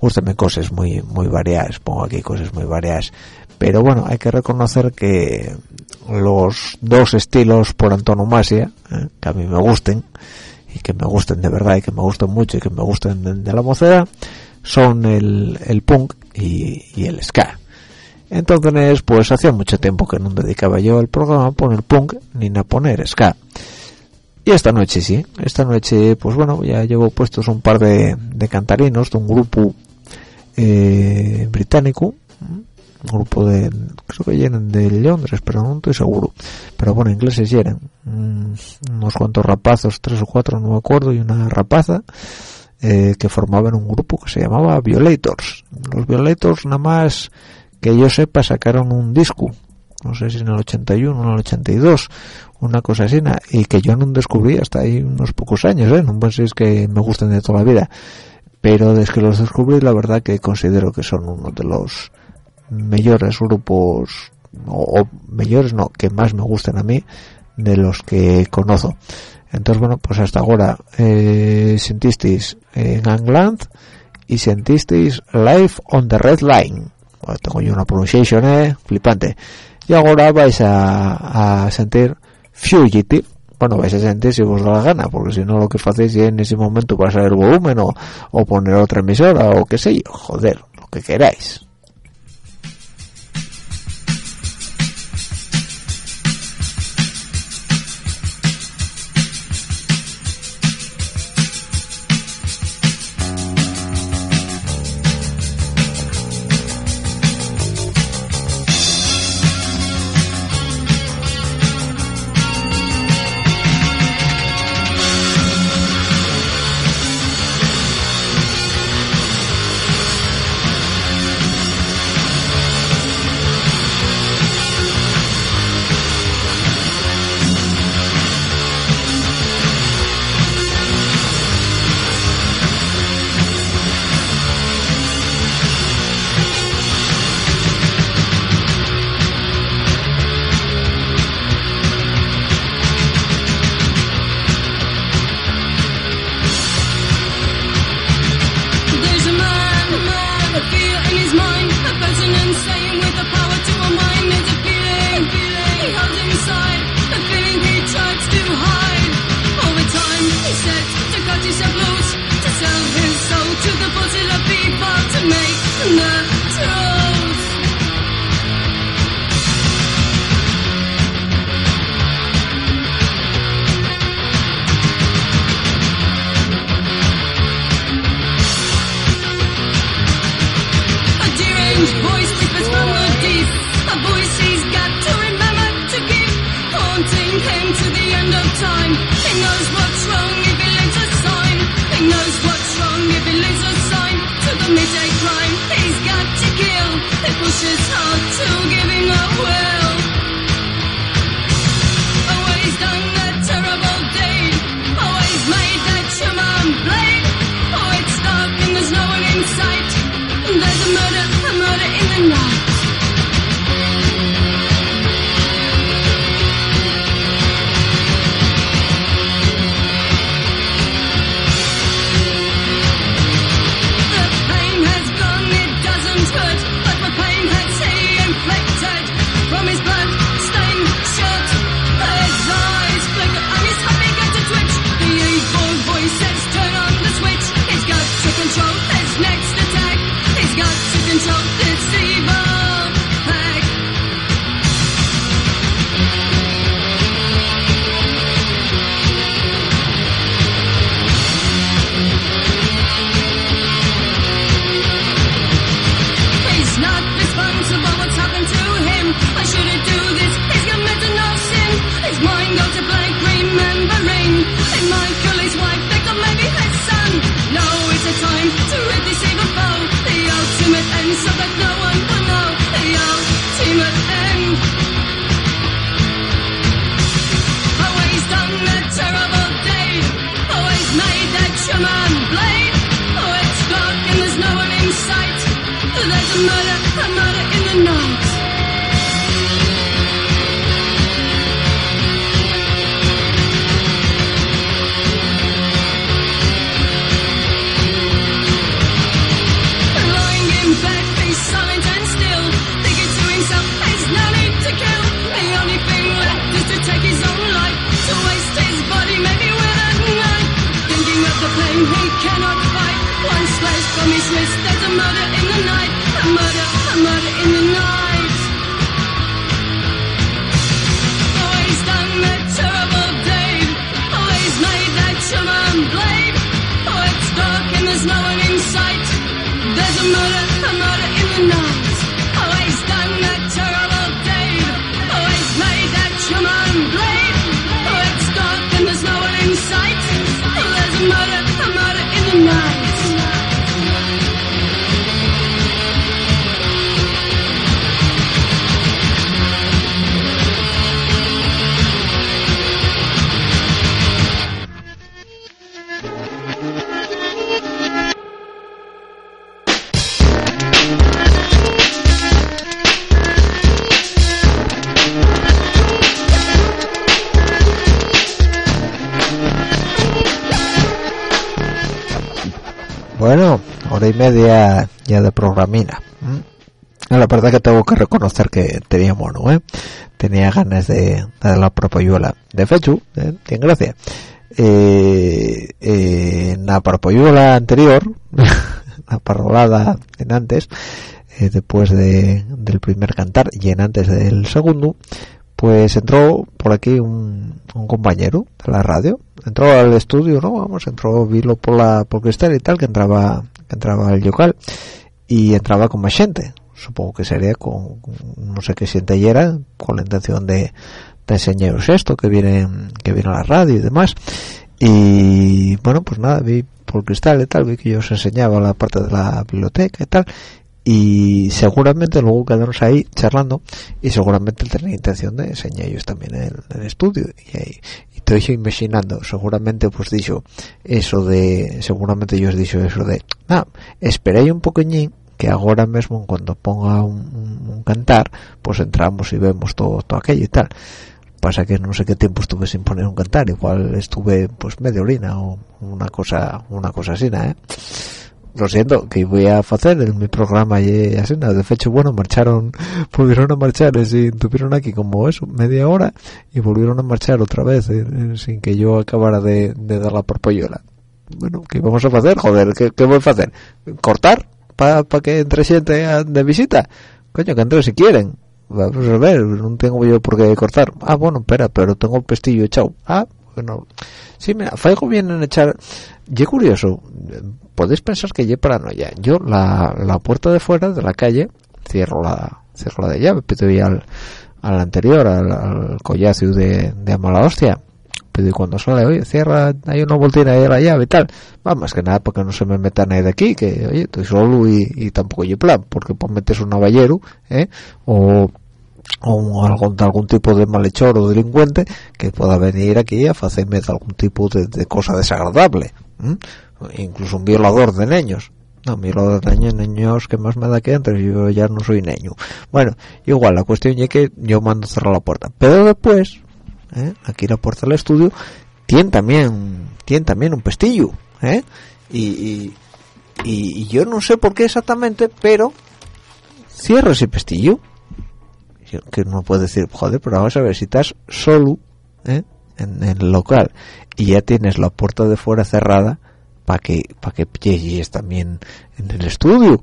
gustame cosas muy muy variadas pongo aquí cosas muy variadas pero bueno hay que reconocer que los dos estilos por antonomasia eh, que a mí me gusten y que me gusten de verdad y que me gusten mucho y que me gusten de, la mocedad son el, el punk y, el ska. Entonces, pues hacía mucho tiempo que no dedicaba yo el programa a poner punk ni a poner ska. Y esta noche sí, esta noche, pues bueno, ya llevo puestos un par de, de cantarinos de un grupo eh, británico, un grupo de, creo que llenan de Londres, pero no estoy seguro. Pero bueno, ingleses llenan, mm, unos cuantos rapazos, tres o cuatro, no me acuerdo, y una rapaza eh, que formaban un grupo que se llamaba Violators. Los Violators nada más que yo sepa sacaron un disco, no sé si en el 81 o en el 82, una cosa así, y que yo no descubrí hasta ahí unos pocos años, ¿eh? no penséis que me gusten de toda la vida, pero desde que los descubrí la verdad que considero que son uno de los mejores grupos, o, o mejores no, que más me gustan a mí, de los que conozco entonces bueno pues hasta ahora eh, sentisteis en Angland y sentisteis Live on the Red Line tengo yo una pronunciación eh, flipante. Y ahora vais a, sentir Fugitive. Bueno vais a sentir si os da la gana porque si no lo que hacéis en ese momento pasar el volumen o, o poner otra emisora o qué sé yo. Joder lo que queráis media ya de programina. La verdad que tengo que reconocer que tenía mono, ¿eh? Tenía ganas de, la propoyuela. De hecho, ¿eh? tiene gracia. Eh, eh, la propoyuela anterior, [LAUGHS] la parolada en antes, eh, después de, del primer cantar y en antes del segundo, pues entró por aquí un, compañero de la radio entró al estudio no vamos entró vilo por la por cristal y tal que entraba entraba al local y entraba con más gente. Supongo que sería con, no sé qué siente era con la intención de, de enseñaros esto que viene que viene a la radio y demás. Y bueno pues nada vi por cristal y tal vi que yo os enseñaba la parte de la biblioteca y tal y seguramente luego quedamos ahí charlando y seguramente tenía intención de enseñar ellos también en el estudio. Y estoy imaginando seguramente pues dicho eso de seguramente yo os dicho eso de ah, esperéis un poqueñín que ahora mismo cuando ponga un, cantar pues entramos y vemos todo, todo aquello y tal pasa que no sé qué tiempo estuve sin poner un cantar igual estuve pues media orina o una cosa una cosa así ¿eh? Lo siento, que voy a hacer en mi programa y así, de hecho, bueno, marcharon, [LAUGHS] volvieron a marchar, y tuvieron aquí como eso, media hora, y volvieron a marchar otra vez, eh, sin que yo acabara de, de dar la porpollola. Bueno, ¿qué vamos a hacer? Joder, ¿qué, qué voy a hacer? ¿Cortar? ¿Para pa que entre gente de visita? Coño, que entre si quieren. Vamos a ver, no tengo yo por qué cortar. Ah, bueno, espera, pero tengo el pestillo echado. Ah, bueno. Sí, mira, Faigo viene en echar... Y curioso, podéis pensar que yo paranoia. Yo la, la puerta de fuera de la calle cierro la cierro la de llave, pido al, al anterior, al, al collacio de, de Amala Hostia. Pero cuando sale, oye, cierra, hay una voltina ahí a la llave y tal. Va, más que nada porque no se me meta nadie de aquí, que oye, estoy solo y, y tampoco hay plan, porque pues metes un navallero, ¿eh? O o algún, algún tipo de malhechor o delincuente que pueda venir aquí a hacerme algún tipo de cosa desagradable ¿eh? incluso un violador de niños no, violador de niños, niños que más me da que entre yo ya no soy niño bueno, igual la cuestión es que yo mando cerrar la puerta pero después ¿eh? aquí la puerta del estudio tiene también tiene también un pestillo ¿eh? y, y, y, yo no sé por qué exactamente pero cierro ese pestillo que uno puede decir, joder, pero vamos a ver, si estás solo ¿eh? En, el local y ya tienes la puerta de fuera cerrada, para que para que llegues también en el estudio.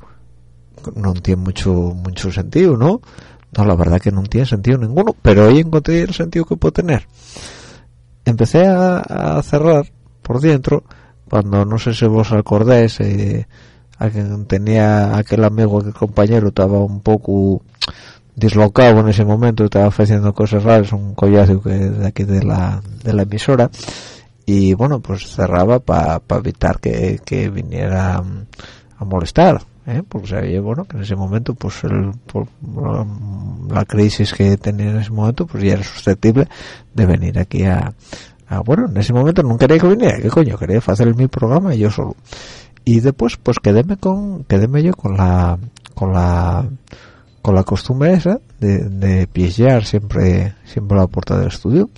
No tiene mucho mucho sentido, ¿no? No, la verdad que no tiene sentido ninguno, pero hoy encontré el sentido que puede tener. Empecé a, a cerrar por dentro, cuando no sé si vos acordáis, eh, a quien tenía aquel amigo, aquel compañero, estaba un poco dislocado en ese momento estaba haciendo cosas raras un collazo que de aquí de la, de la emisora y bueno pues cerraba para pa evitar que, que viniera um, a molestar ¿eh? porque sabía bueno que en ese momento pues el, por la, la, crisis que tenía en ese momento pues ya era susceptible de venir aquí a, a bueno en ese momento no quería que viniera qué coño quería hacer mi programa yo solo y después pues quedéme con quedéme yo con la con la con la costumbre esa de, de siempre siempre la puerta del estudio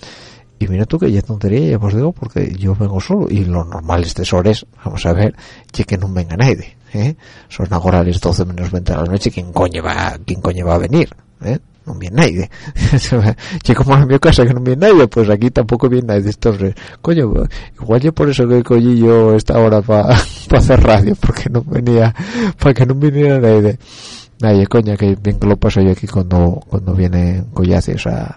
y mira tú que ya tontería ya os digo porque yo vengo solo y lo normal es de horas vamos a ver que que no venga nadie ¿eh? son ahora las 12 menos 20 de la noche ¿quién coño va, quién coño va a venir? ¿eh? no viene nadie [LAUGHS] y como en mi casa que no viene nadie pues aquí tampoco viene nadie entonces coño igual yo por eso que cogí yo esta hora para [LAUGHS] pa hacer radio porque no venía para que no viniera nadie nadie coña que bien que lo paso yo aquí cuando cuando viene Collaces a,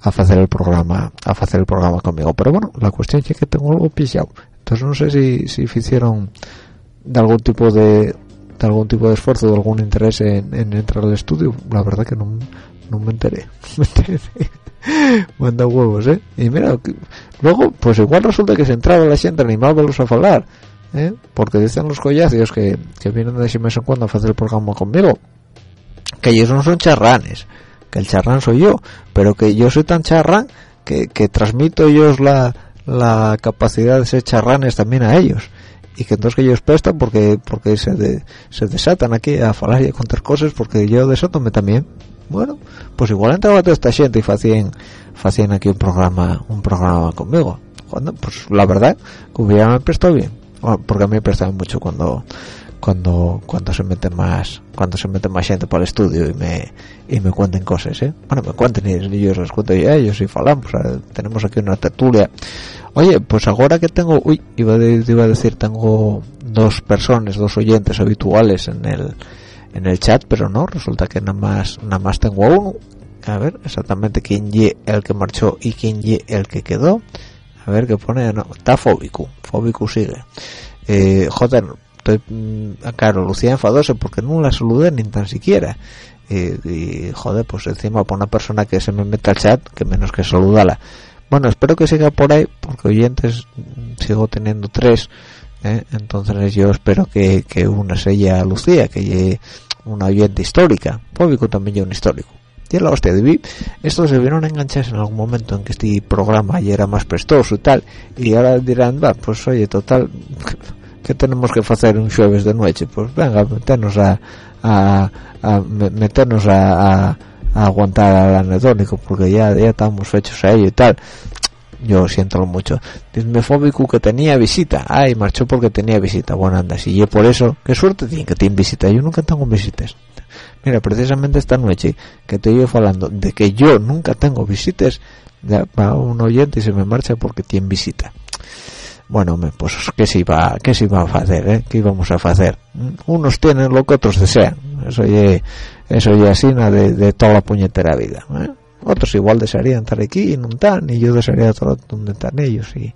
a hacer el programa a hacer el programa conmigo. Pero bueno la cuestión es que tengo algo pillado. Entonces no sé si si hicieron de algún tipo de, de algún tipo de esfuerzo de algún interés en, en, entrar al estudio. La verdad que no, no me enteré [LAUGHS] me enteré [LAUGHS] manda huevos eh y mira luego pues igual resulta que se entraba la gente animándolos a hablar ¿Eh? porque dicen los collacios que, que vienen de mes en cuando a hacer el programa conmigo que ellos no son charranes que el charrán soy yo pero que yo soy tan charrán que, que transmito ellos la, la capacidad de ser charranes también a ellos. Y que entonces que ellos prestan porque porque se, de, se desatan aquí a hablar y a contar cosas porque yo desatóme también. Bueno pues igual entraba toda esta gente y hacían aquí un programa un programa conmigo. Cuando pues la verdad que hubiera prestado bien porque a mí me presta mucho cuando cuando cuando se mete más cuando se mete más gente para el estudio y me y me cuenten cosas ¿eh? bueno me cuenten y yo les cuento a ellos y falamos tenemos aquí una tertulia. Oye pues ahora que tengo uy iba, iba a decir tengo dos personas dos oyentes habituales en el en el chat pero no resulta que nada más nada más tengo uno. A ver exactamente quién y el que marchó y quién y el que quedó a ver qué pone no, está fóbico fóbico sigue. Eh, joder estoy mm, claro Lucía enfadóse porque no la saludé ni tan siquiera. Y, joder pues encima para una persona que se me mete al chat que menos que saludarla bueno espero que siga por ahí porque oyentes mm, sigo teniendo tres ¿eh? entonces yo espero que, que una sea Lucía que es una oyente histórica. Público también yo un histórico y la hostia de estos se vieron a engancharse en algún momento en que este programa ya era más prestoso y tal y ahora dirán va pues oye total ¿qué tenemos que hacer un jueves de noche? Pues venga, meternos a, a, a meternos a, a, aguantar al anedónico porque ya, ya estamos hechos a ello y tal. Yo siento mucho. Dime fóbico que tenía visita. Ay, marchó porque tenía visita. Bueno, anda, si yo por eso, qué suerte tiene que tiene visita. Yo nunca tengo visitas. Mira, precisamente esta noche que te iba hablando de que yo nunca tengo visitas, va un oyente y se me marcha porque tiene visita bueno pues qué se iba qué se iba a hacer eh? qué íbamos a hacer unos tienen lo que otros desean eso ya eso ya así de, de toda la puñetera vida ¿eh? Otros igual desearían estar aquí y no están y yo desearía estar donde están ellos y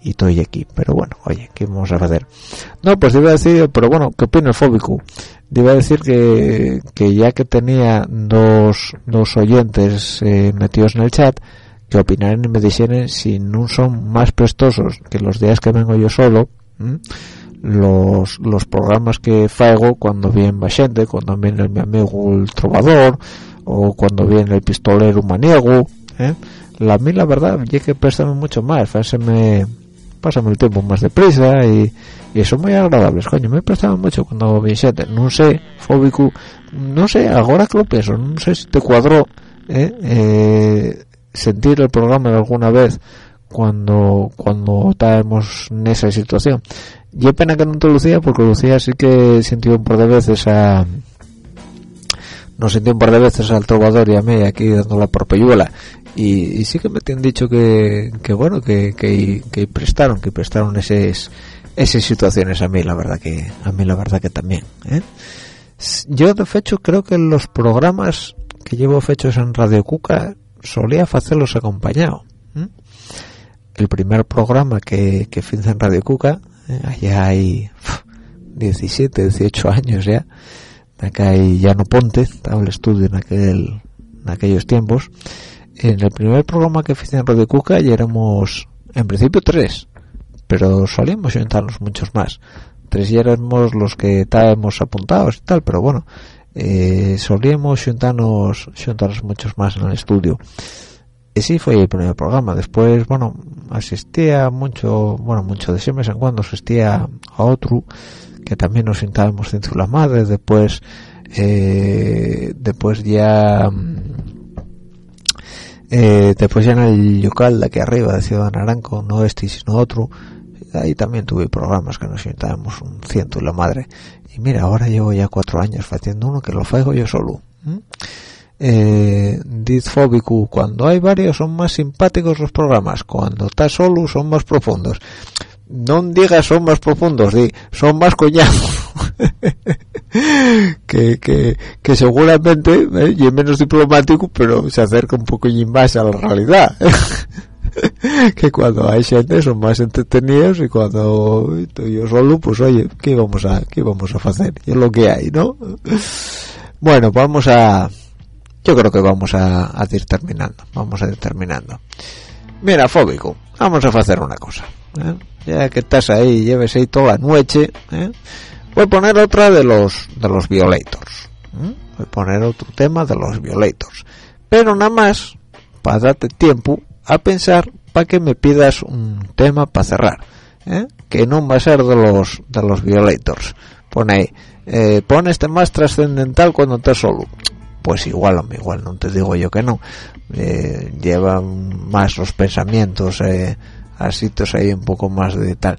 y estoy aquí. Pero bueno oye qué vamos a hacer no pues a decir pero bueno qué opina el fóbico a decir que, que ya que tenía dos, dos oyentes eh, metidos en el chat que opinaren y me dijeran si no son más prestosos que los días que vengo yo solo los, los programas que faigo cuando viene gente cuando viene mi amigo el trovador o cuando viene el pistolero maniego ¿eh? la mí la verdad es que préstame mucho más pásame, pásame el tiempo más deprisa y, y son muy agradables coño me prestaba mucho cuando gente no sé fóbico no sé ahora que lo pienso no sé si te cuadró ¿eh? eh sentir el programa alguna vez cuando cuando estábamos en esa situación y pena que no te Lucía porque Lucía sí que sintió un par de veces a nos sentí un par de veces al trovador y a mí aquí dando la porpelluela y, sí que me han dicho que, que bueno que, que, prestaron que prestaron esas esas situaciones a mí la verdad que a mí la verdad que también ¿eh? yo de hecho creo que los programas que llevo fechos en Radio Cuca solía hacerlos acompañado el primer programa que, que en Radio Cuca eh, allá hay 17, 18 años ya acá hay no Ponte estaba el estudio en aquel en aquellos tiempos en el primer programa que hice en Radio Cuca ya éramos en principio tres pero solíamos juntarnos muchos más. Tres ya éramos los que estábamos apuntados y tal pero bueno eh, solíamos juntarnos, juntarnos muchos más en el estudio. Y sí fue el primer programa. Después bueno asistía mucho bueno mucho de siempre en cuando asistía a otro que también nos sentábamos dentro de la madre después eh, después ya eh, después ya en el local de aquí arriba de Ciudad Naranco no este sino otro ahí también tuve programas que nos sentábamos un ciento de la madre mira, ahora llevo ya cuatro años haciendo uno que lo faigo yo solo. Eh, cuando hay varios son más simpáticos los programas, cuando está solo son más profundos. No digas son más profundos, di, son más coñazos. [LAUGHS] que, que, seguramente eh, y es menos diplomático, pero se acerca un poco más a la realidad. [LAUGHS] que cuando hay gente son más entretenidos y cuando estoy yo solo pues oye qué vamos a qué vamos a hacer es lo que hay no bueno vamos a yo creo que vamos a, ir terminando vamos a ir terminando mira fóbico vamos a hacer una cosa ¿eh? Ya que estás ahí lleves ahí toda la noche ¿eh? voy a poner otra de los de los violators ¿eh? voy a poner otro tema de los violators pero nada más para darte tiempo a pensar para que me pidas un tema para cerrar ¿eh? que no va a ser de los de los violators pone ahí eh, pon este más trascendental cuando estás solo pues igual igual no te digo yo que no eh, llevan más los pensamientos eh, a sitios ahí un poco más de tal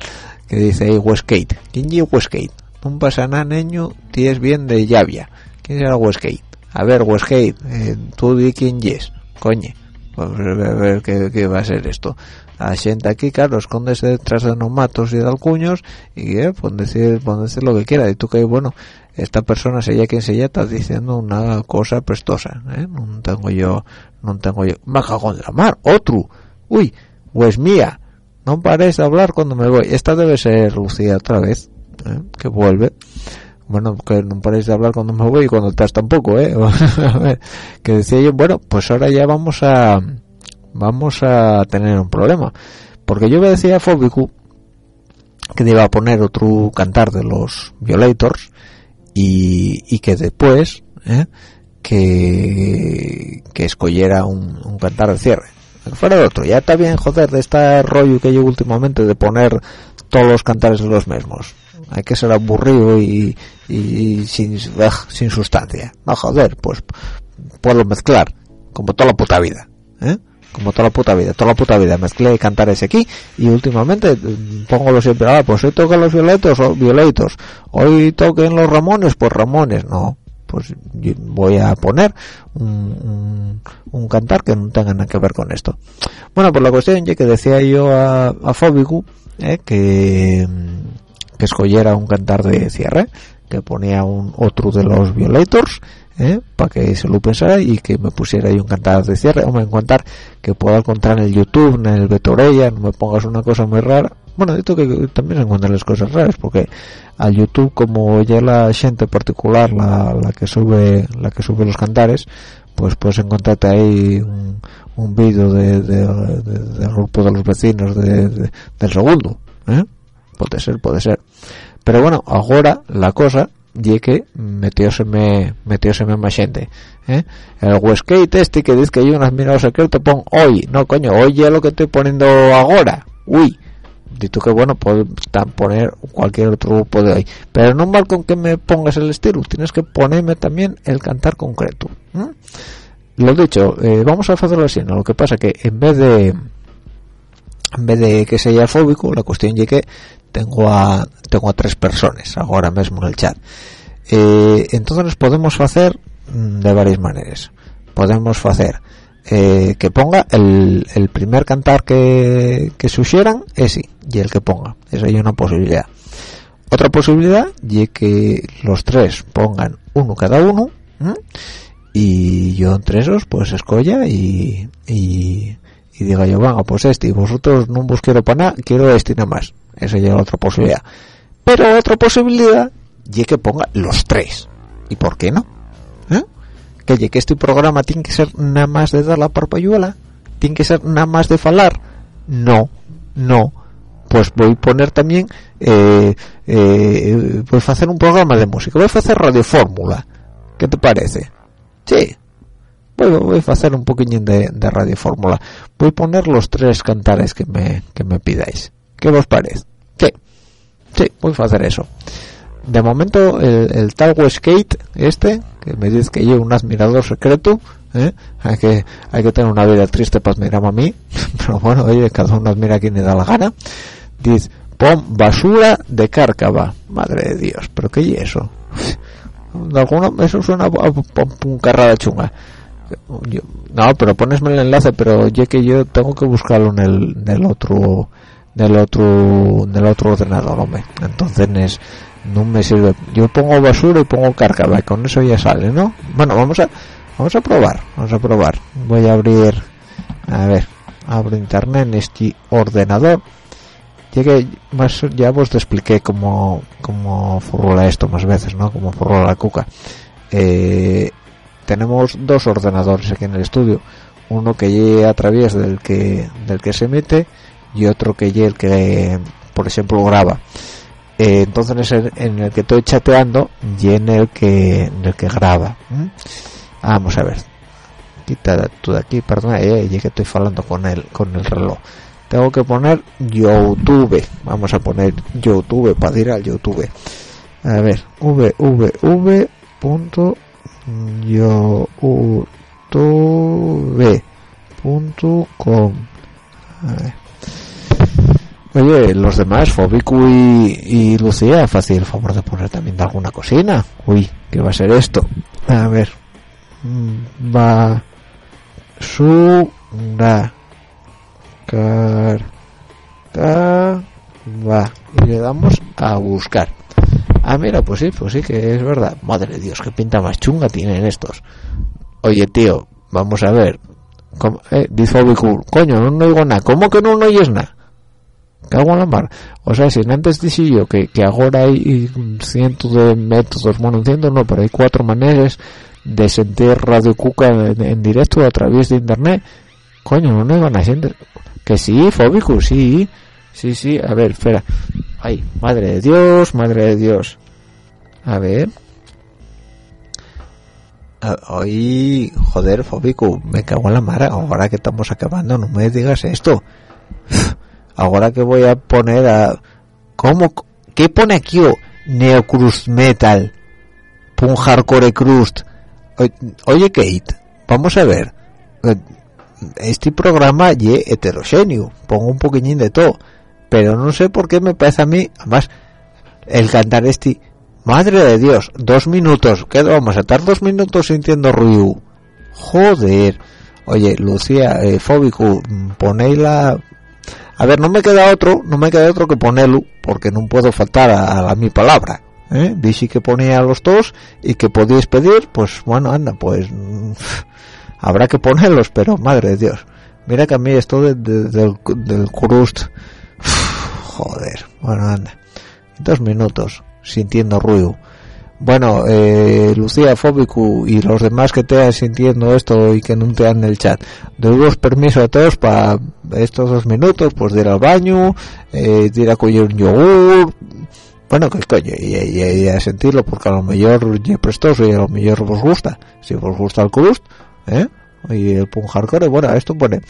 que dice ahí Westgate. ¿quién es Westgate? no pasa nada niño tienes bien de llavia ¿quién era Westgate? a ver Westgate eh, tú di quién es coño pues a ver qué, qué va a ser esto. A gente aquí, claro, escondes detrás de matos y de alcuños y eh, pueden decir, decir lo que quiera. Y tú que bueno, esta persona se quien se ya está diciendo una cosa prestosa, ¿eh? no tengo yo, no tengo yo, me cago en la mar, otro, uy, pues mía, no paréis de hablar cuando me voy, esta debe ser Lucía otra vez, ¿eh? que vuelve, bueno, que no paréis de hablar cuando me voy y cuando estás tampoco, ¿eh? [LAUGHS] que decía yo, bueno, pues ahora ya vamos a vamos a tener un problema porque yo me decía a Fóbico que iba a poner otro cantar de los Violators y, que después ¿eh? que que escogiera un, cantar de cierre fuera de otro. Ya está bien joder de este rollo que yo últimamente de poner todos los cantares los mismos. Hay que ser aburrido y, sin, sin sustancia. No joder pues puedo mezclar como toda la puta vida ¿eh? como toda la puta vida, toda la puta vida. Mezclé cantares aquí y últimamente mm, pongo los siempre, ah, pues hoy tocan los violetos o violetos, hoy toquen los ramones, pues ramones, no, pues voy a poner un, un, cantar que no tenga nada que ver con esto. Bueno, pues la cuestión ya que decía yo a, a eh, que, que escogiera un cantar de cierre, que ponía un otro de los violators ¿eh? para que se lo pensara y que me pusiera ahí un cantar de cierre o me encontrar que pueda encontrar en el YouTube en el Betorella no me pongas una cosa muy rara bueno esto que también se encuentran las cosas raras porque al YouTube como ya la gente particular la, la que sube la que sube los cantares pues puedes encontrarte ahí un, un vídeo de, del grupo de los vecinos del segundo ¿eh? puede ser puede ser pero bueno ahora la cosa y que metióseme metióseme más gente ¿eh? el Westgate este que dice que hay un admirador secreto pon hoy. No coño hoy ya lo que estoy poniendo ahora. Uy. Tú que bueno puedo poner cualquier otro grupo de hoy. Pero no mal con que me pongas el estilo. Tienes que ponerme también el cantar concreto lo dicho eh, vamos a hacerlo así ¿no? lo que pasa que en vez de en vez de que sea fóbico la cuestión es que tengo a tengo a tres personas ahora mismo en el chat. Eh, entonces podemos hacer mm, de varias maneras. Podemos hacer eh, que ponga el, el, primer cantar que, que sugieran ese y el que ponga. Esa es una posibilidad. Otra posibilidad y que los tres pongan uno cada uno y yo entre esos pues escolla y, y, y diga yo bueno pues este y vosotros no os quiero para nada quiero este nada más esa ya es otra posibilidad. Pero otra posibilidad y que ponga los tres. Y por qué no ¿Eh? que que este programa tiene que ser nada más de dar la parpayuela tiene que ser nada más de falar. No no. Pues voy a poner también eh, eh, voy a hacer un programa de música voy a hacer radio fórmula. ¿qué te parece? sí voy, a hacer un poquillín de, de radio fórmula. Voy a poner los tres cantares que me, que me pidáis. ¿qué os parece? sí sí voy a hacer eso. De momento el, el tal Westgate este que me dice que yo un admirador secreto ¿eh? hay que hay que tener una vida triste para admirar a mí [LAUGHS] pero bueno oye cada uno admira a quien le da la gana. Dice pon basura de cárcava madre de dios pero qué es eso [LAUGHS] de alguna eso suena un carrada chunga no pero ponesme el enlace pero ya que yo tengo que buscarlo en el, en el otro del otro del otro ordenador hombre. Entonces no me sirve. Yo pongo basura y pongo cárcava y con eso ya sale no bueno vamos a vamos a probar vamos a probar. Voy a abrir a ver abro internet en este ordenador. Llegué más ya vos te expliqué cómo cómo esto más veces no como furrola la cuca. Eh, tenemos dos ordenadores aquí en el estudio. Uno que llegue a través del que del que se emite y otro que llegue el que por ejemplo graba. Eh, entonces en el que estoy chateando y en el que en el que graba vamos a ver. Quita tú de aquí perdón eh, ya que estoy hablando con el con el reloj. Tengo que poner youtube. Vamos a poner youtube para ir al youtube. A ver www.youtube.com ver Oye, los demás, Fobicu y, Lucía, fácil el favor de poner también de alguna cocina. Uy, ¿qué va a ser esto? A ver. Mm, Va. Su. Da. Car. Ca. Va. Y le damos a buscar. Ah, mira, pues sí, pues sí que es verdad. Madre de Dios, qué pinta más chunga tienen estos. Oye, tío, vamos a ver. ¿Cómo? Eh, dice coño, no oigo nada. ¿Cómo que no oyes nada? cago en la mar o sea si antes dije yo que, que ahora hay cientos de métodos bueno cientos no pero hay cuatro maneras de sentir Radio Cuca en, directo a través de internet coño no iban a sentir que sí fóbico sí sí sí a ver espera ay madre de Dios madre de Dios a ver. Ay, joder, Fóbico, me cago en la mar, ahora que estamos acabando, no me digas esto. [SIGHS] Ahora que voy a poner a cómo qué pone aquí o neocrust metal pun hardcore crust. Oye Kate vamos a ver. Este programa es heterogéneo pongo un poquillín de todo pero no sé por qué me parece a mí además el cantar este madre de dios dos minutos ¿qué vamos a estar dos minutos sintiendo ruido joder oye Lucía eh, Fóbico ponéis la a ver, no me queda otro, no me queda otro que ponerlo, porque no puedo faltar a, mi palabra. ¿eh? Que ponía los dos y que podíais pedir, pues bueno, anda, pues [LAUGHS] habrá que ponerlos, pero madre de Dios. Mira que a mí esto del, del crust, [SIGHS] joder, bueno, anda. Dos minutos, sintiendo ruido. Bueno, eh, Lucía Fóbico y los demás que te sintiendo esto y que no te dan el chat, doy permiso a todos para estos dos minutos, pues de ir al baño, eh, de ir a coger un yogur, bueno, que coño, y, a sentirlo, porque a lo mejor es prestoso y a lo mejor os gusta, si os gusta el crust, ¿eh? Y el punk hardcore, bueno, esto pone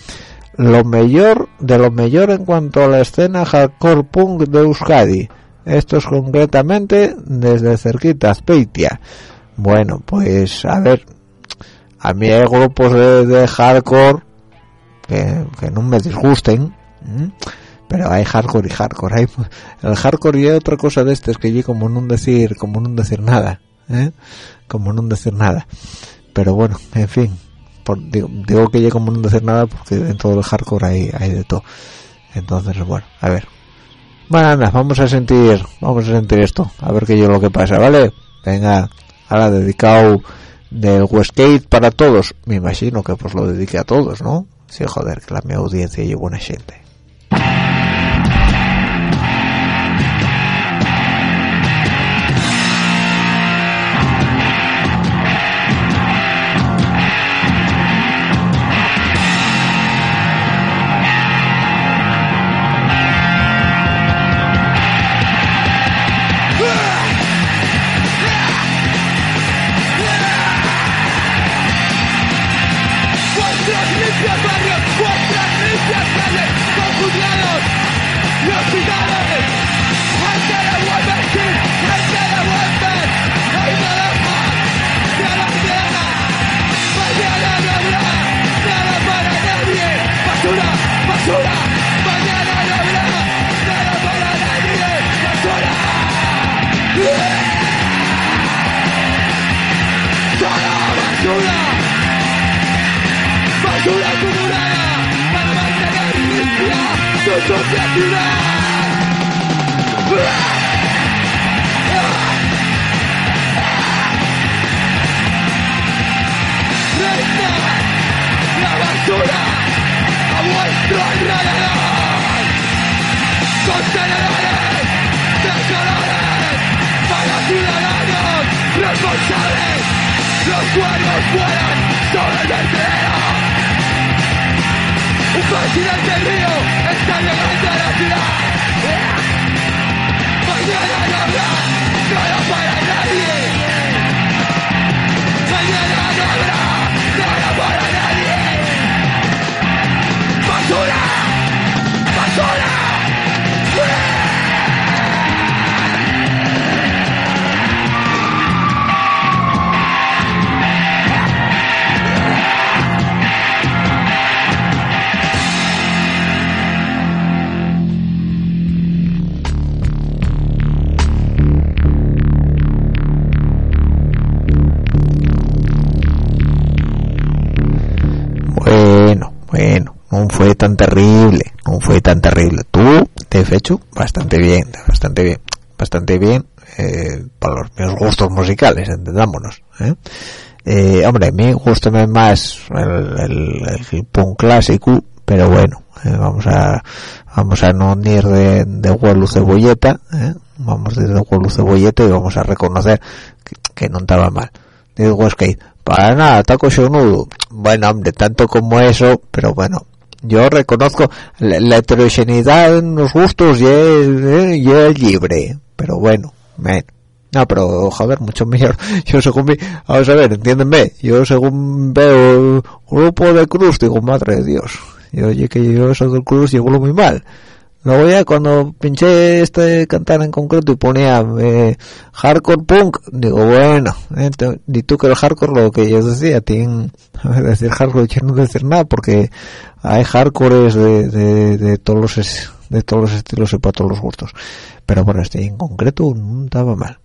lo mejor de lo mejor en cuanto a la escena hardcore punk de Euskadi esto es concretamente desde cerquita Azpeitia. Bueno pues a ver a mí hay grupos de, hardcore que, no me disgusten pero hay hardcore y hardcore. Hay, el hardcore y otra cosa de este es que yo como no decir como no decir nada ¿eh? como no decir nada. Pero bueno en fin digo, que yo como no decir nada porque dentro del hardcore hay, hay de todo. Entonces bueno a ver bueno, anda, vamos a sentir, vamos a sentir esto, a ver qué yo lo que pasa, ¿vale? Venga, ahora dedicado del Westgate para todos, me imagino que pues lo dedique a todos, ¿no? Sí, joder, que la mi audiencia y buena gente. sociedad. la basura a vuestro alrededor. Contenedores de colores para ciudadanos responsables. Los cuernos vuelan sobre el vertedero. Este el continente mío está llegando a la ciudad. Mañana no habrá nada para nadie. Mañana no habrá nada para nadie. Basura, basura. ¡Fuera! Fue tan terrible no fue tan terrible. Tú te has hecho bastante bien bastante bien bastante bien eh, para los mis gustos musicales entendámonos ¿eh? Eh, hombre a mí gusta más el, el, el clásico pero bueno vamos a vamos a no ir de, de huelu cebolleta vamos a ir de huelu cebolleta y vamos a reconocer que, que no estaba mal. Digo es que para nada taco nudo bueno hombre tanto como eso pero bueno yo reconozco la, heterogeneidad en los gustos y es, libre pero bueno men. no pero joder mucho mejor. [LAUGHS] Yo según mi vamos a ver entiéndeme yo según veo grupo de cruz digo madre de dios. Y oye que yo eso del cruz llevo muy mal Luego ya cuando pinché este cantar en concreto y ponía eh, hardcore punk, digo, bueno, eh, ni tú que el hardcore lo que yo decía, tiene, [LAUGHS] decir hardcore quiero no decir nada porque hay hardcores de, de, de, todos los de todos los estilos y para todos los gustos. Pero bueno, este en concreto no estaba mal.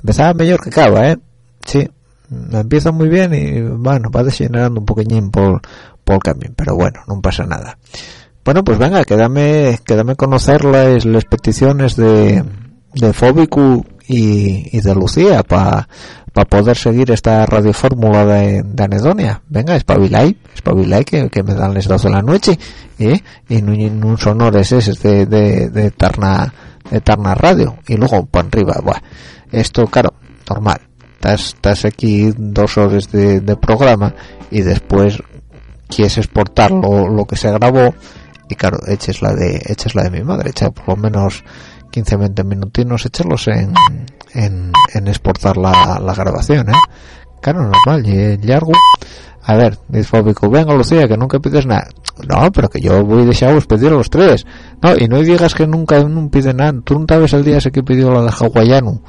Empezaba mejor que acaba, eh. Sí, empieza muy bien y bueno, va degenerando un poquillín por, por el camino, pero bueno, no pasa nada. Bueno, pues venga, quédame, quédame conocer las, las peticiones de, de Fóbico y, y de Lucía para pa poder seguir esta radiofórmula de, de Anedonia. Venga, espabilai, espabilai que, que me dan las 12 de la noche, ¿eh? y no, en un sonores ese de, de, de Tarna, de Tarna Radio, y luego para arriba, bueno, esto, claro, normal. Estás, estás aquí dos horas de, de programa y después quieres exportar lo, lo que se grabó y claro eches la de eches la de mi madre echa por lo menos 15 20 minutinos echarlos en, en, en exportar la, la, grabación ¿eh? claro normal y largo a ver disfóbico venga Lucía que nunca pides nada no pero que yo voy desearos pedir a los tres no y no digas que nunca no pide nada. Tú no sabes el día ese que pidió la de hawaiano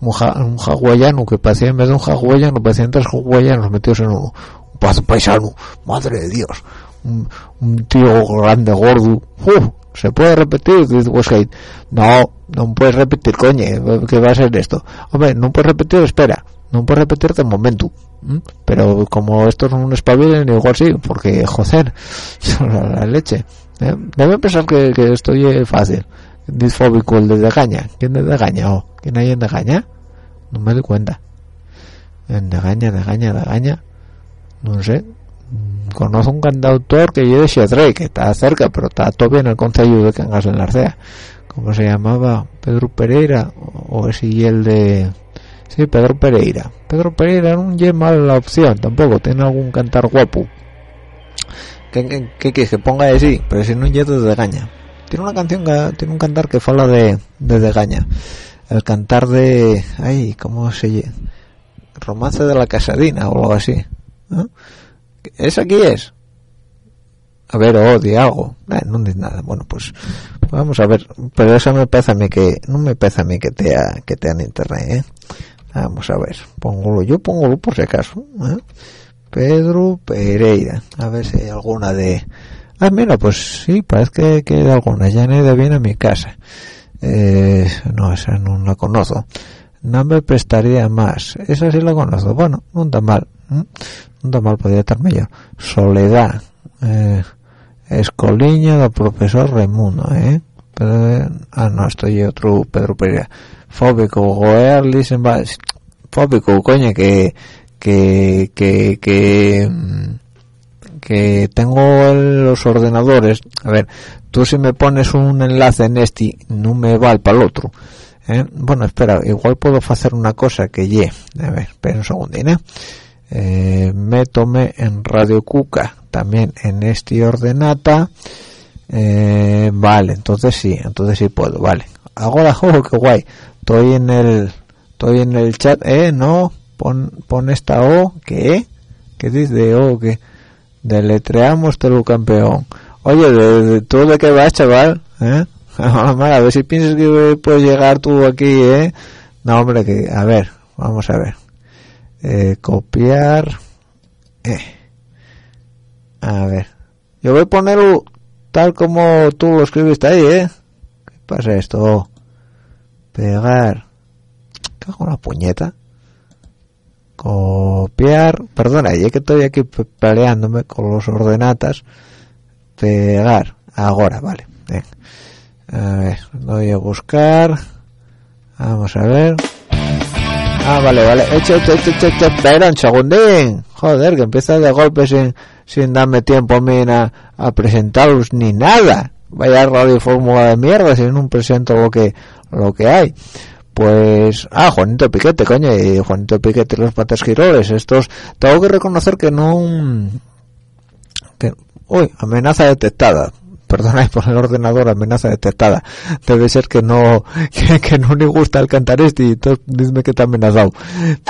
un, un hawaiano que parecía en vez de un hawaiano parecían tres hawaianos metidos en un, un paisano madre de Dios un, tío grande, gordo, se puede repetir, dice Westgate. No, no puedes repetir, coño, ¿qué va a ser esto? Hombre, no puedes repetir, espera, no puedes repetir de momento. Pero como estos no espabilen, igual sí, porque, joder, [LAUGHS] la leche. ¿eh? Debe pensar que, que estoy fácil. Disfóbico, el de Degaña. ¿Quién de Degaña? Oh, ¿Quién hay en Degaña? No me doy cuenta. En Degaña, Degaña, Degaña. No sé, conozco un cantautor que yo de que está cerca pero está todavía en el concello de Cangas en la Arcea ¿cómo se llamaba? Pedro Pereira o es el de sí, Pedro Pereira Pedro Pereira no es mala la opción tampoco tiene algún cantar guapo que, que, ponga de sí pero si no es de Degaña tiene una canción que, tiene un cantar que fala de, de Degaña el cantar de ay, ¿cómo se llama? romance de la casadina o algo así. ¿Es aquí es? A ver, oh, di algo. no dice nada. Bueno, pues vamos a ver. Pero eso me pesa a mí que, no me pesa a mí que te que te en internet, ¿eh? Vamos a ver. Póngolo, yo póngolo por si acaso. ¿eh? Pedro Pereira. A ver si hay alguna de... Ah, mira, pues sí, parece que, que hay alguna. Ya no de bien a mi casa. Eh, no, esa no la conozco. No me prestaría más. Esa sí la conozco. Bueno, no está mal. ¿eh? no mal podría estar mejor soledad eh, escoliña del profesor Raimundo eh Pedro, ah no estoy otro Pedro Pereira fóbico goer listen fóbico coño que que que que que tengo los ordenadores a ver tú si me pones un enlace en este no me va para el otro ¿eh? bueno espera igual puedo hacer una cosa que ye. A ver espera un segundín ¿eh? eh, métome en Radio Cuca también en este ordenata. Eh, vale entonces sí entonces sí puedo vale. Ahora [LAUGHS] juego que guay. Estoy en el estoy en el chat eh no pon, pon esta o que que dice o que deletreamos lo campeón. Oye de, de, tú de qué vas chaval eh [LAUGHS] a ver si piensas que puedes llegar tú aquí eh no hombre que a ver vamos a ver. Eh, copiar eh. a ver. Yo voy a ponerlo tal como tú lo escribiste ahí eh ¿qué pasa esto pegar. Cago la puñeta. Copiar. Perdona ya que estoy aquí peleándome con los ordenatas. Pegar. Ahora vale. A ver voy a buscar. Vamos a ver. Ah vale vale. Eche eche eche eche, eche. espera un segundín. Joder que empieza de golpe sin sin darme tiempo a mí a, a presentaros ni nada. Vaya radio fórmula de mierda si no presento lo que lo que hay. Pues ah Juanito Piquete coño y Juanito Piquete y los patas giroles estos tengo que reconocer que no que uy amenaza detectada perdonad por el ordenador amenaza detectada. Debe ser que no [LAUGHS] que, no le gusta el cantar este y entonces dime que está amenazado.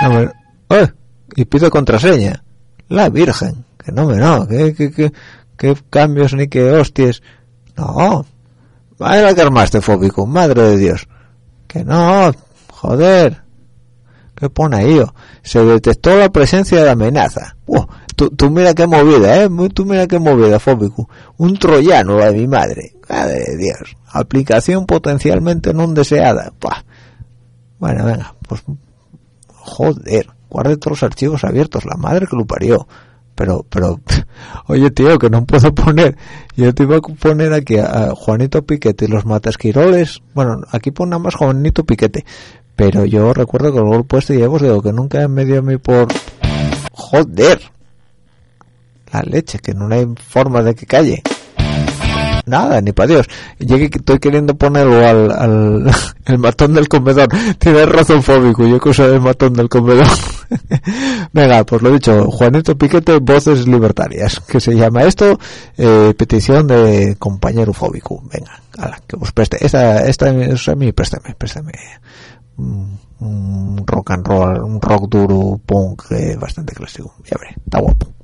No ¡Eh! y pido contraseña. La virgen. Que no me no. Que, que, que, que cambios ni que hostias no. Vaya que armaste fóbico madre de dios. Que no joder. ¿Qué pone ahí? Se detectó la presencia de amenaza. Uh, tú, mira qué movida, ¿eh? Tú mira qué movida, fóbico. Un troyano, de mi madre. Madre de Dios. Aplicación potencialmente no deseada. Buah. Bueno, venga, pues... Joder, guarde todos los archivos abiertos. La madre que lo parió. Pero, pero... [LAUGHS] Oye, tío, que no puedo poner... Yo te iba a poner aquí a, Juanito Piquete y los matasquiroles. Bueno, aquí pone nada más Juanito Piquete pero yo recuerdo que el grupo este llevo digo que nunca me dio a mí por joder la leche que no hay forma de que calle. Nada ni para Dios. Yo que estoy queriendo ponerlo al, al [LAUGHS] el matón del comedor. Tienes razón fóbico yo que el matón del comedor. [LAUGHS] Venga pues lo dicho Juanito Piquete voces libertarias que se llama esto eh, petición de compañero fóbico. Venga ala, que os preste. Esta esta es a mí préstame préstame. Un un rock and roll, un rock duro, punk, eh, bastante clásico. Ya veré, está guapo.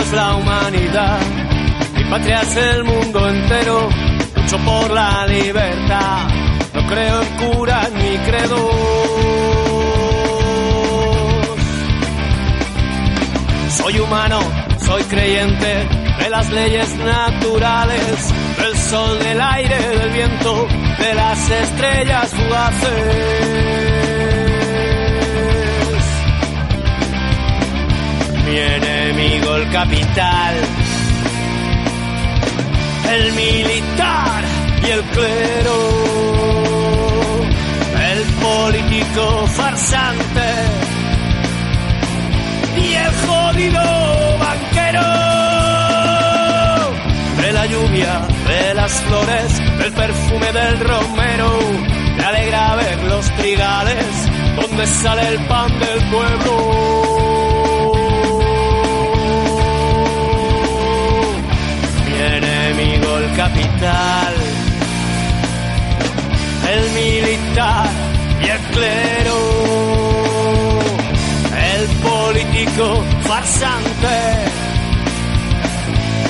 Es la humanidad, mi patria es el mundo entero, lucho por la libertad, no creo en curas ni credos. Soy humano, soy creyente de las leyes naturales, del sol, del aire, del viento, de las estrellas fugaces. Mi enemigo el capital, el militar y el clero, el político farsante y el jodido banquero. De la lluvia, de las flores, del perfume del romero, me alegra ver los trigales donde sale el pan del pueblo. El militar y el clero, el político farsante.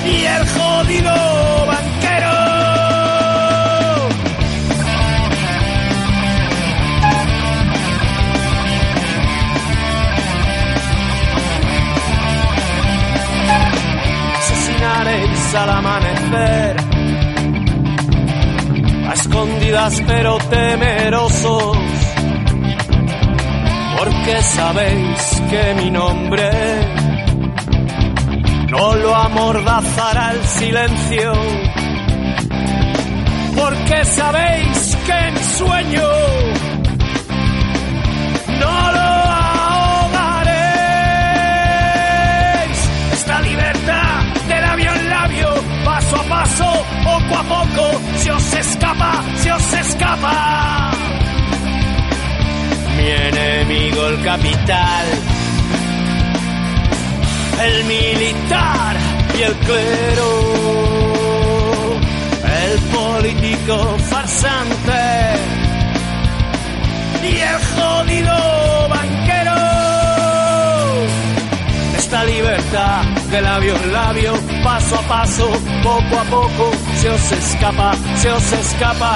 Y el jodido banquero. Asesinaréis al amanecer, escondidas pero temerosos, porque sabéis que mi nombre no lo amordazará el silencio, porque sabéis que mi sueño no lo poco a poco, se os escapa, se os escapa. Mi enemigo el capital, el militar y el clero, el político farsante y el jodido de labio en labio, paso a paso, poco a poco, se os escapa, se os escapa.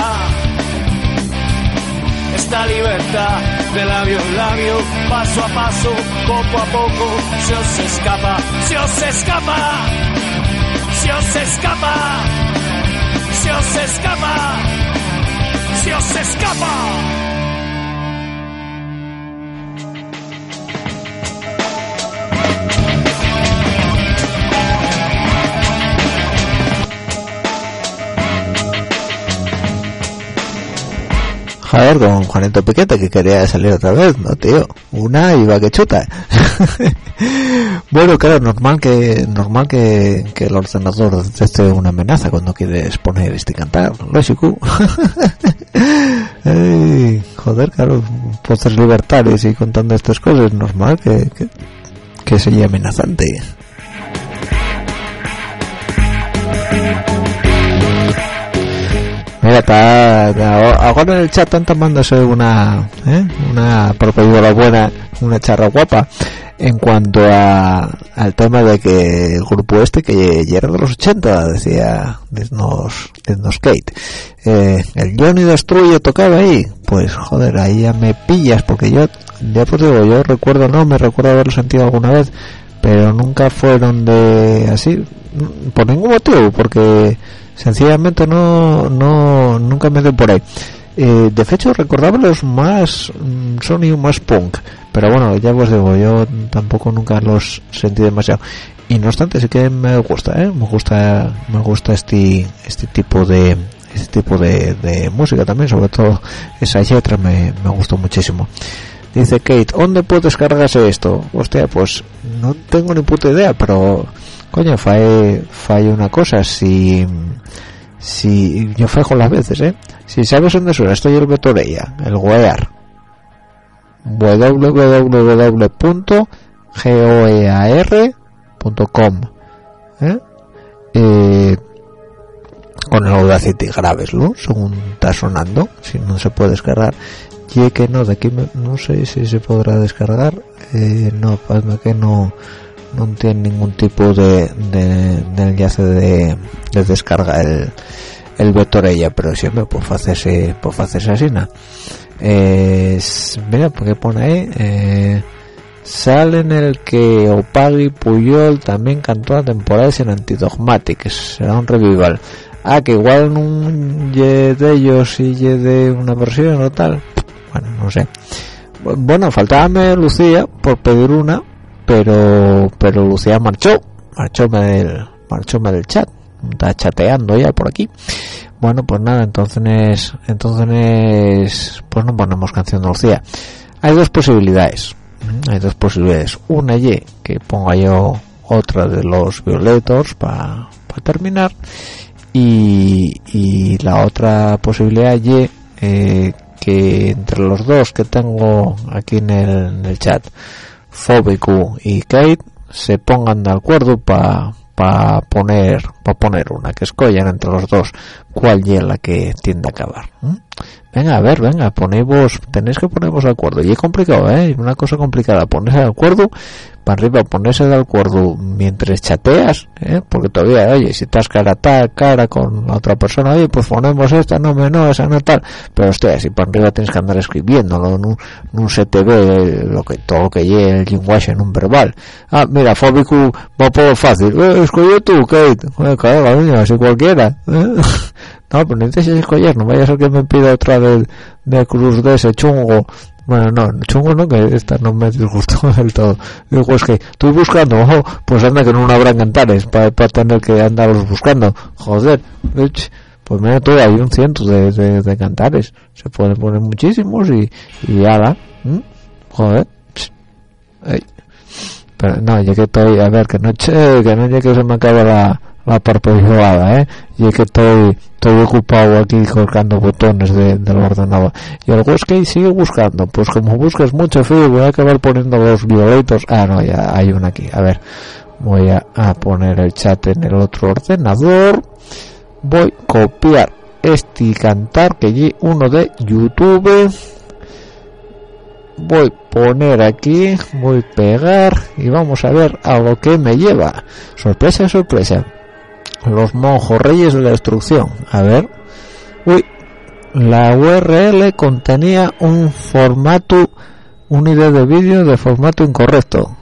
Esta libertad de labio en labio, paso a paso, poco a poco, se os escapa, se os escapa, se os escapa, se os escapa, se os escapa. Joder, con Juanito Piquete que quería salir otra vez, no tío, una iba que chuta. [LAUGHS] bueno, claro, normal que normal que, que el ordenador detecte una amenaza cuando quieres poner este cantar, lógico. [LAUGHS] Ey, joder, claro, voces libertarios y contando estas cosas, normal que, que, que sería amenazante. Mira, está, ahora en el chat están tomándose una, ¿eh? una la buena, una charra guapa en cuanto a, al tema de que el grupo este que ya era de los 80 decía Diznos Kate eh, el Johnny Destruye tocaba ahí pues joder ahí ya me pillas porque yo ya pues digo yo recuerdo no me recuerdo haberlo sentido alguna vez pero nunca fueron de así por ningún motivo porque sencillamente no no nunca me dio por ahí eh, de hecho recordaba los más mm, sonido más punk pero bueno ya os digo yo tampoco nunca los sentí demasiado y no obstante sí que me gusta ¿eh? me gusta me gusta este este tipo de este tipo de, de música también sobre todo esa letra me, me gustó muchísimo Dice Kate, ¿dónde puedo descargarse esto? Hostia, pues no tengo ni puta idea, pero coño, fae, fae una cosa, si si yo fajo las veces, ¿eh? Si sabes dónde suena, estoy el Betorella, el Wear www.goear.com ¿eh? Eh, con el Audacity graves, ¿no? Según está sonando, si no se puede descargar y que no de aquí me- no sé si se podrá descargar eh, no parece que no no tiene ningún tipo de, de, de enlace de, de descarga el el Vetorella pero siempre pues hacerse pues hacerse así na. eh, mira porque pone ahí eh, sale en el que Opagui Puyol también cantó a temporadas en Antidogmatics será un revival. Ah que igual un ye de ellos y ye de una versión o tal. Bueno no sé. Bu- bueno faltábame Lucía por pedir una pero pero Lucía marchó marchóme del marchóme del chat está chateando ya por aquí. Bueno pues nada entonces entonces pues no ponemos canción de Lucía. Hay dos posibilidades ¿m? hay dos posibilidades. Una y que ponga yo otra de los violetos para terminar. Y, y la otra posibilidad y eh, que entre los dos que tengo aquí en el chat Fobicu y Kate se pongan de acuerdo para pa poner para poner una que escollan entre los dos cuál es la que tiende a acabar venga a ver venga ponemos tenéis que ponernos de acuerdo. Y es complicado eh una cosa complicada ponerse de acuerdo para arriba ponerse de acuerdo mientras chateas ¿eh? porque todavía oye si estás cara a tal cara con la otra persona oye pues ponemos esta no no esa no tal. Pero hostia si para arriba tienes que andar escribiéndolo no, no se te ve lo que todo lo que lleve el lenguaje en un verbal. Ah mira fóbico va por fácil. Eh, escoge tú Kate. Eh, caga, niño, así cualquiera ¿eh? [LAUGHS] no pero no necesitas escoger no vaya a ser que me pida otra de cruz de ese chungo bueno, no, chungo no, que esta no me disgustó [LAUGHS] del todo. Digo, es que estoy buscando, ojo, pues anda que no habrá cantares para tener que andarlos buscando. Joder, pues mira tú, hay un ciento de, de, cantares. Se pueden poner muchísimos y, y ala. ¿m? Joder. Pero no, que estoy, a ver, que no, che, que no, ya que se me acaba la, la parpadeada, eh, y que estoy, estoy ocupado aquí colgando botones de, del ordenador. Y el Wesky sigue buscando, pues como buscas mucho frío, voy a acabar poniendo los violetos. Ah, no, ya hay una aquí. A ver, voy a, poner el chat en el otro ordenador. Voy a copiar este cantar que hay uno de YouTube. Voy a poner aquí, voy a pegar y vamos a ver a lo que me lleva. Sorpresa, sorpresa los monjos reyes de la destrucción. A ver. Uy, la URL contenía un formato, una idea de vídeo de formato incorrecto.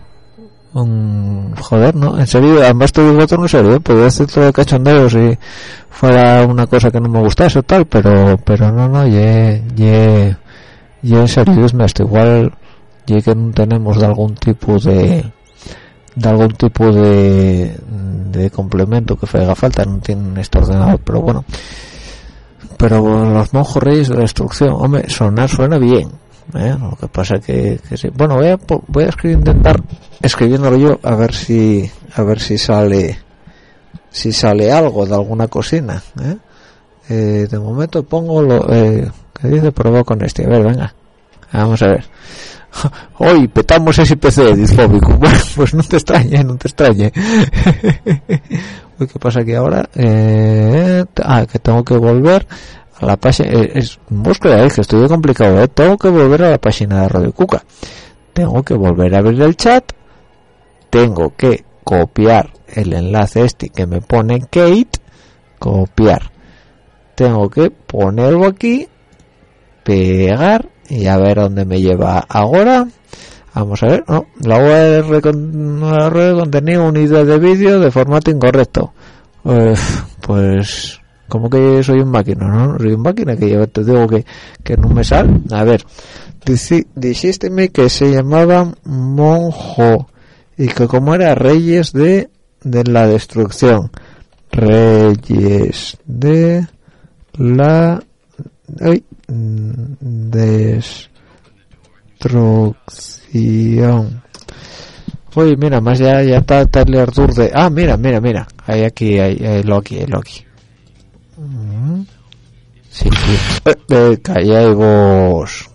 Mm, joder, ¿no? En serio, además estoy diciendo en serio, ¿eh? podría decir todo de cachondeo si fuera una cosa que no me gustase o tal, pero, pero no, no, ye, ye, ye en serio, es esto igual, ye que no tenemos de algún tipo de, de algún tipo de, de complemento que haga falta no tienen este ordenador pero bueno pero los monjos reyes de la destrucción hombre sonar suena bien ¿eh? lo que pasa que, que sí. bueno voy a voy a escribir, intentar escribiéndolo yo a ver si a ver si sale si sale algo de alguna cocina ¿eh? Eh, de momento pongo lo eh, que dice probó con este a ver venga vamos a ver [LAUGHS] hoy petamos ese PC disfóbico. [LAUGHS] Bueno pues no te extrañe no te extrañe. [LAUGHS] Qué pasa que ahora eh, ah que tengo que volver a la página. Eh, es vos creáis que estoy complicado ¿eh? tengo que volver a la página de Radio Cuca. Tengo que volver a abrir el chat. Tengo que copiar el enlace este que me pone Kate. Copiar. Tengo que ponerlo aquí. Pegar y a ver dónde me lleva ahora. Vamos a ver. No, la URL, con, la URL contenido unidad de vídeo de formato incorrecto. Uf, pues como que soy un máquina no soy un máquina que yo te digo que, que no me sale. A ver. Dici, dijisteme que se llamaba monjo y que como era reyes de de la destrucción. Reyes de la ay, destrucción uy mira más ya ya está, está el Artur de ah mira mira mira hay aquí hay, hay Loki hay Loki Mm. Sí, sí. Eh, eh, callemos.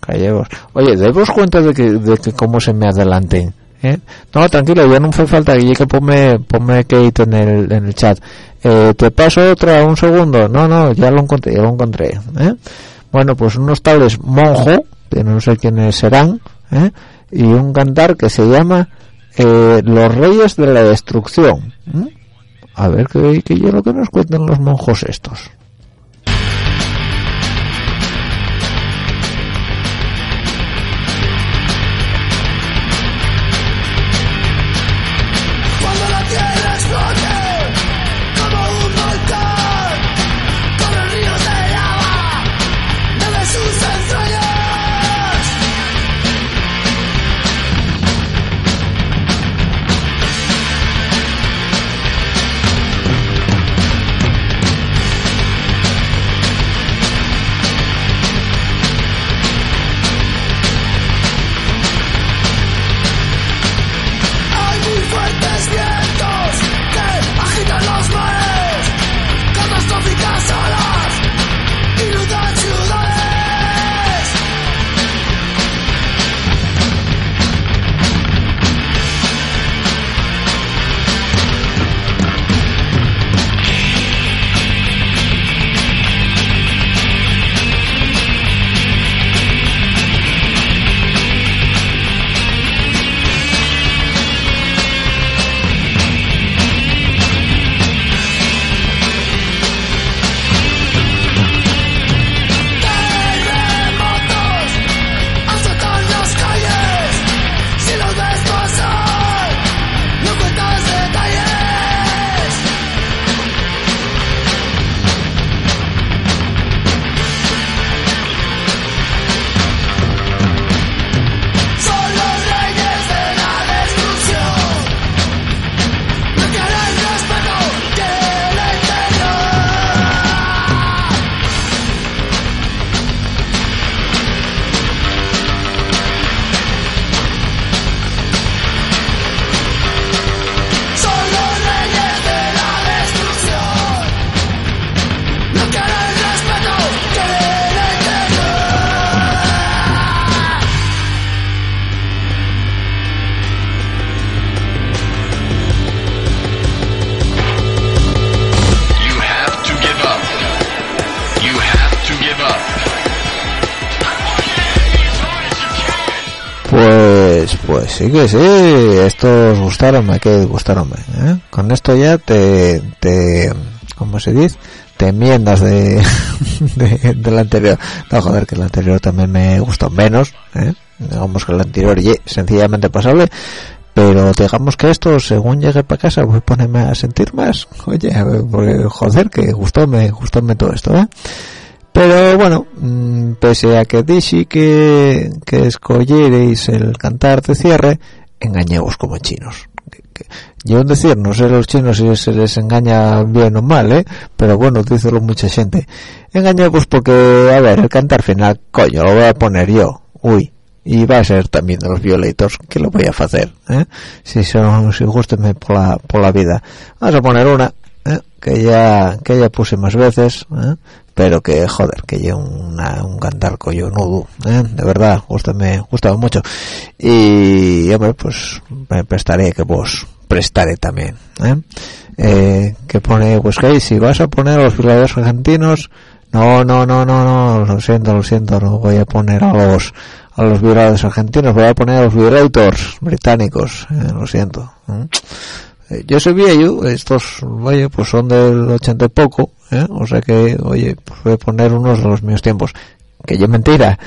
Oye, demos cuenta de que, de que cómo se me adelanten. ¿eh? No, tranquilo, ya no fue falta que que ponme, ponme Kate en el, en el chat. Eh, te paso otra, un segundo. No, no, ya lo encontré, ya lo encontré. ¿eh? Bueno, pues unos tales monjo, que no sé quiénes serán, ¿eh? y un cantar que se llama eh, Los Reyes de la Destrucción. ¿eh? A ver qué, qué es lo que nos cuentan los monjos estos. Sí que sí, estos gustaronme, que gustaronme, ¿eh? Con esto ya te, te, ¿cómo se dice? Te enmiendas de, [LAUGHS] de, del anterior. No, joder, que el anterior también me gustó menos, ¿eh? Digamos que el anterior, sencillamente pasable, pero digamos que esto, según llegue para casa, voy a ponerme a sentir más. Oye, porque, joder, que gustóme, gustóme todo esto, ¿eh? Pero bueno, mm, pese a que dixi que, que el cantar de cierre, engañemos como chinos. Yo decir no sé los chinos si se les engaña bien o mal eh pero bueno dícelo mucha gente engaña pues porque a ver el cantar final coño lo voy a poner yo uy y va a ser también de los violators que lo voy a hacer ¿eh? si son si gustenme por la por la vida vamos a poner una. Que ya que ya puse más veces ¿eh? pero que joder que yo una, un cantar nudo ¿eh? de verdad gustame gustaba mucho y hombre pues me prestaré que vos prestaré también ¿eh? Eh, que pone pues que si vas a poner a los violadores argentinos no no no no no lo siento lo siento no voy a poner a los a los violadores argentinos voy a poner a los violators británicos ¿eh? lo siento ¿eh? Yo soy viejo, estos, oye, pues son del ochenta y poco, ¿eh? o sea que, oye, pues voy a poner unos de los míos tiempos. Que yo mentira.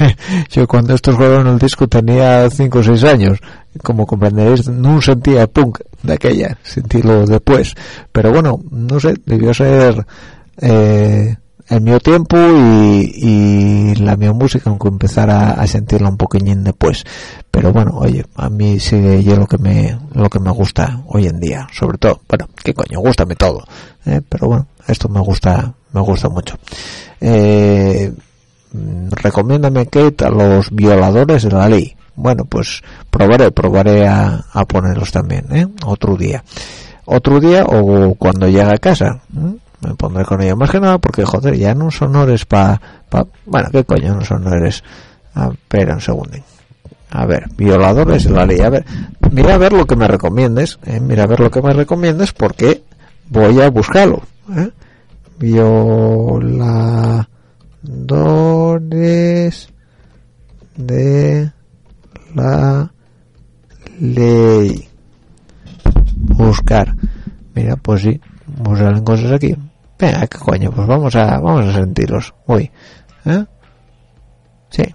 [LAUGHS] yo cuando estos jugaron el disco tenía cinco o seis años. Como comprenderéis, no sentía punk de aquella, sentílo después. Pero bueno, no sé, debió ser eh, el mío tiempo y, y la mi música, aunque empezara a sentirla un poquillín después. Pero bueno, oye, a mí sigue yo lo que me lo que me gusta hoy en día, sobre todo. Bueno, qué coño, gustame todo. ¿eh? Pero bueno, esto me gusta me gusta mucho. Eh, recomiéndame Kate a los violadores de la ley. Bueno, pues probaré, probaré a, a ponerlos también, ¿eh? Otro día. Otro día o cuando llegue a casa. ¿eh? Me pondré con ella más que nada porque joder ya no son honores para pa, bueno qué coño no son honores. A ver un segundo. A ver violadores de la ley. A ver mira a ver lo que me recomiendes ¿eh? mira a ver lo que me recomiendes porque voy a buscarlo ¿eh? violadores de la ley. Buscar. Mira pues sí pues salen cosas aquí venga qué coño pues vamos a vamos a sentirlos uy ¿eh? sí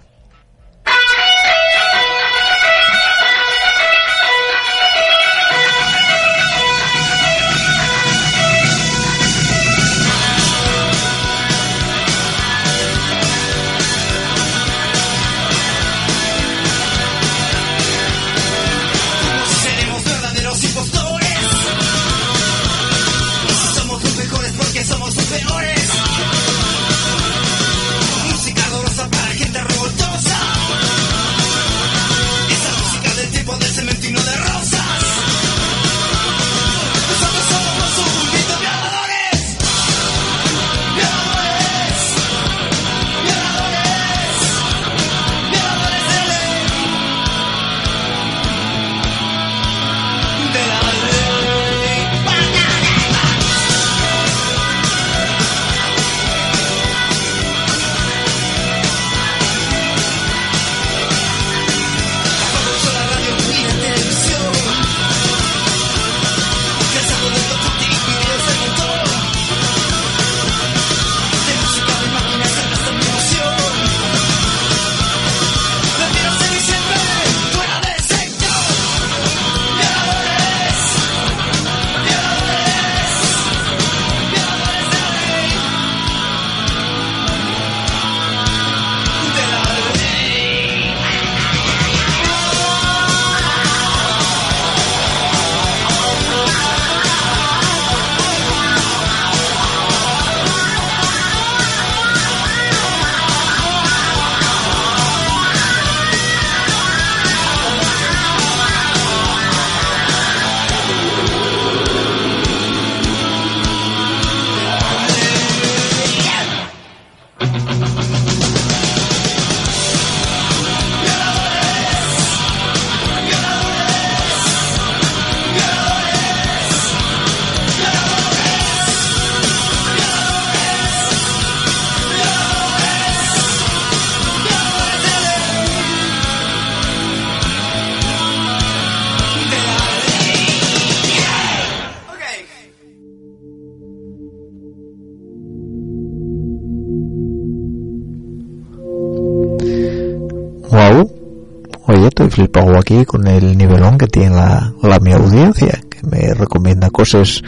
flipado aquí con el nivelón que tiene la, mi audiencia que me recomienda cosas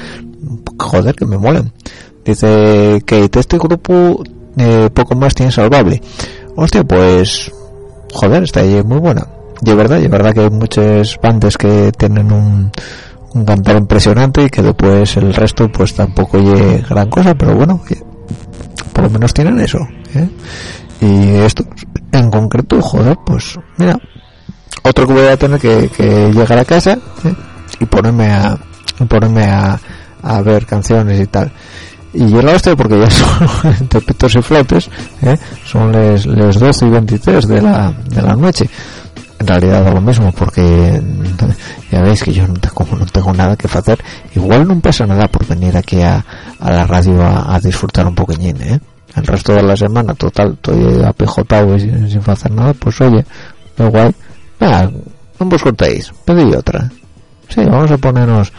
joder que me molan dice que este grupo eh, poco más tiene salvable. Hostia pues joder está muy buena. Es verdad es verdad que hay muchas bandas que tienen un un cantar impresionante y que después el resto pues tampoco oye gran cosa pero bueno por lo menos tienen eso ¿eh? y esto en concreto joder pues mira otro que voy a tener que, llegar a casa y ponerme a ponerme a, a ver canciones y tal. Y yo la hostia porque ya [LAUGHS] son pitos y flotes ¿eh? son les 12 y 23 de la, de la noche. En realidad da lo mismo porque ya veis que yo no tengo, no tengo nada que hacer. Igual no pasa nada por venir aquí a, a la radio a, disfrutar un poquillín ¿eh? el resto de la semana total estoy apejotado y sin, sin hacer nada pues oye da igual Venga, no vos cortéis pedí otra sí vamos a ponernos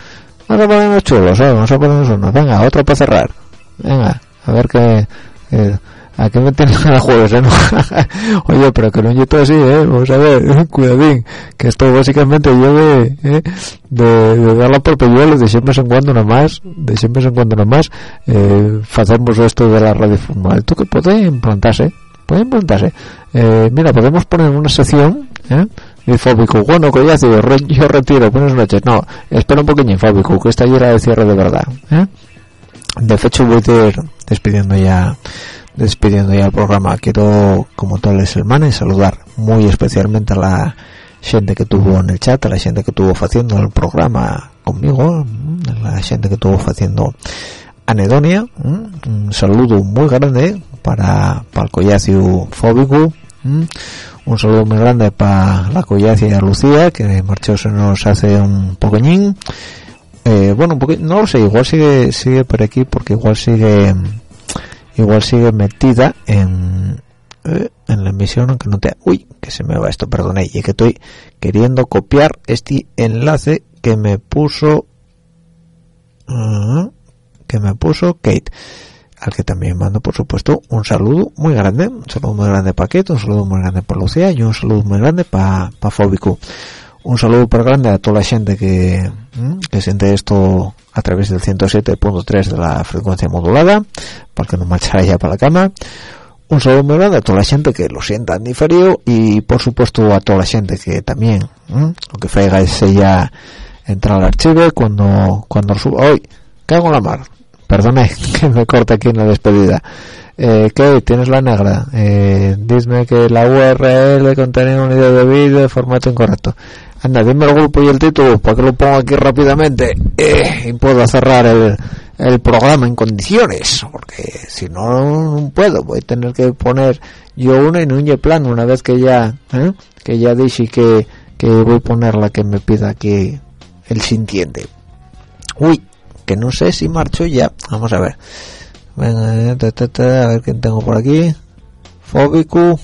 vamos a ponernos chulos vamos a ponernos unos venga otro para cerrar venga a ver qué eh, ¿A qué me tienen a juegos, eh? [LAUGHS] Oye, pero que no yo todo así, eh. Vamos a ver, [LAUGHS] cuidadín. Que esto básicamente lleve, eh, de, de dar la polpelluela de siempre en cuando nada más, de siempre en cuando nada más, eh, hacemos esto de la radio formal. ¿Tú que puede implantarse? Puede implantarse. Eh, mira, podemos poner una sección, eh. Y Fóbico, bueno, ya yo, re, yo retiro, buenas noches. No, espera un poquillo, Fóbico, que esta ya de cierre de verdad, eh. De hecho, voy a ir despidiendo ya despidiendo ya el programa. Quiero como todos los hermanos saludar muy especialmente a la gente que tuvo en el chat a la gente que tuvo haciendo el programa conmigo a la gente que tuvo haciendo anedonia un saludo muy grande para, para el collacio fóbico un saludo muy grande para la collacia Lucía que marchó se nos hace un poqueñín. Eh, bueno un poquito, no lo sé igual sigue sigue por aquí porque igual sigue igual sigue metida en eh, en la emisión aunque no te uy que se me va esto perdone y que estoy queriendo copiar este enlace que me puso uh, que me puso Kate al que también mando por supuesto un saludo muy grande un saludo muy grande para Kate un saludo muy grande para Lucía y un saludo muy grande para pa Fóbico. Un saludo por grande a toda la gente que, que siente esto a través del 107.3 de la frecuencia modulada para que no marchara ya para la cama. Un saludo muy grande a toda la gente que lo sienta en diferido y por supuesto a toda la gente que también ¿eh? lo que faiga es ella entrar al archivo cuando cuando suba. Hoy cago en la mar perdone [LAUGHS] que me corta aquí en la despedida eh, ¿qué? ¿Tienes la negra? Eh, dime que la URL contenía un unidad de vídeo de formato incorrecto. Anda, dime el grupo y el título para que lo ponga aquí rápidamente eh, y puedo cerrar el, el programa en condiciones, porque si no, no puedo, voy a tener que poner yo una en un plan una vez que ya, ¿eh? que ya dije que, que voy a poner la que me pida aquí el sintiente. Uy, no sé si marcho ya, vamos a ver. Ta, a ver quién tengo por aquí. Fóbico.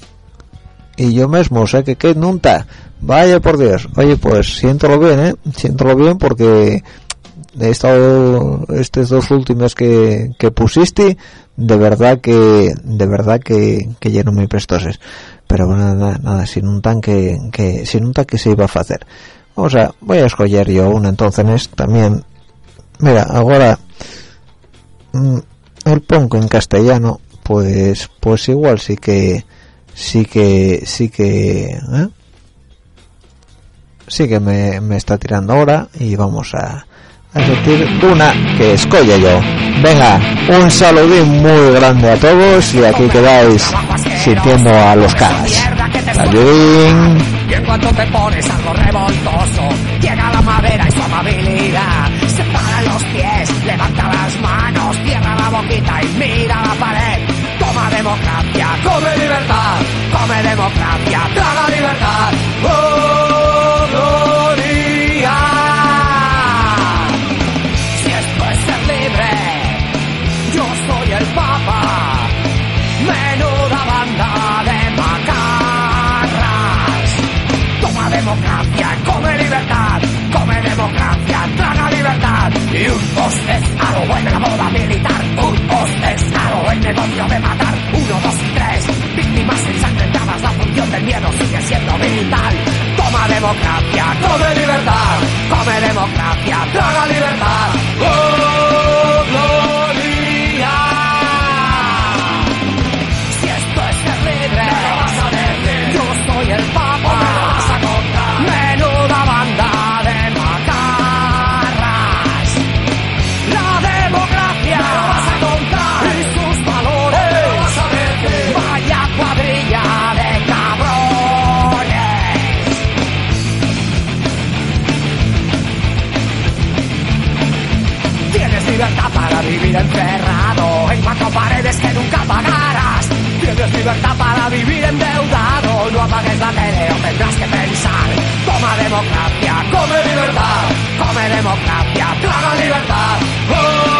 Y yo mismo, o sea que que nunca. Vaya por Dios. Oye, pues siéntolo bien, ¿eh? Siéntolo bien porque he estado estos dos últimos que, que pusiste de verdad que de verdad que, que lleno muy prestoses pero bueno nada, nada sin un tanque que sin un tanque se iba a hacer o sea voy a escoger yo una entonces también mira ahora mmm, el pongo en castellano pues pues igual sí que sí que sí que ¿eh? sí que me, me, está tirando ahora y vamos a, a decir una que escolla yo. Venga un saludín muy grande a todos y aquí quedáis sintiendo a los caras. Saludín levanta las manos cierra la boquita y mira la pared. Toma democracia come libertad come democracia traga libertad. Oh moda militar. Un lo el negocio de matar. Uno, dos y tres víctimas ensangrentadas. La función del miedo sigue siendo vital toma democracia come libertad. Come democracia traga libertad. Oh vivir encerrado en cuatro paredes que nunca pagarás. Tienes libertad para vivir endeudado, no apagues la tele o tendrás que pensar. Toma democracia, come libertad, come democracia, traga libertad. ¡Oh!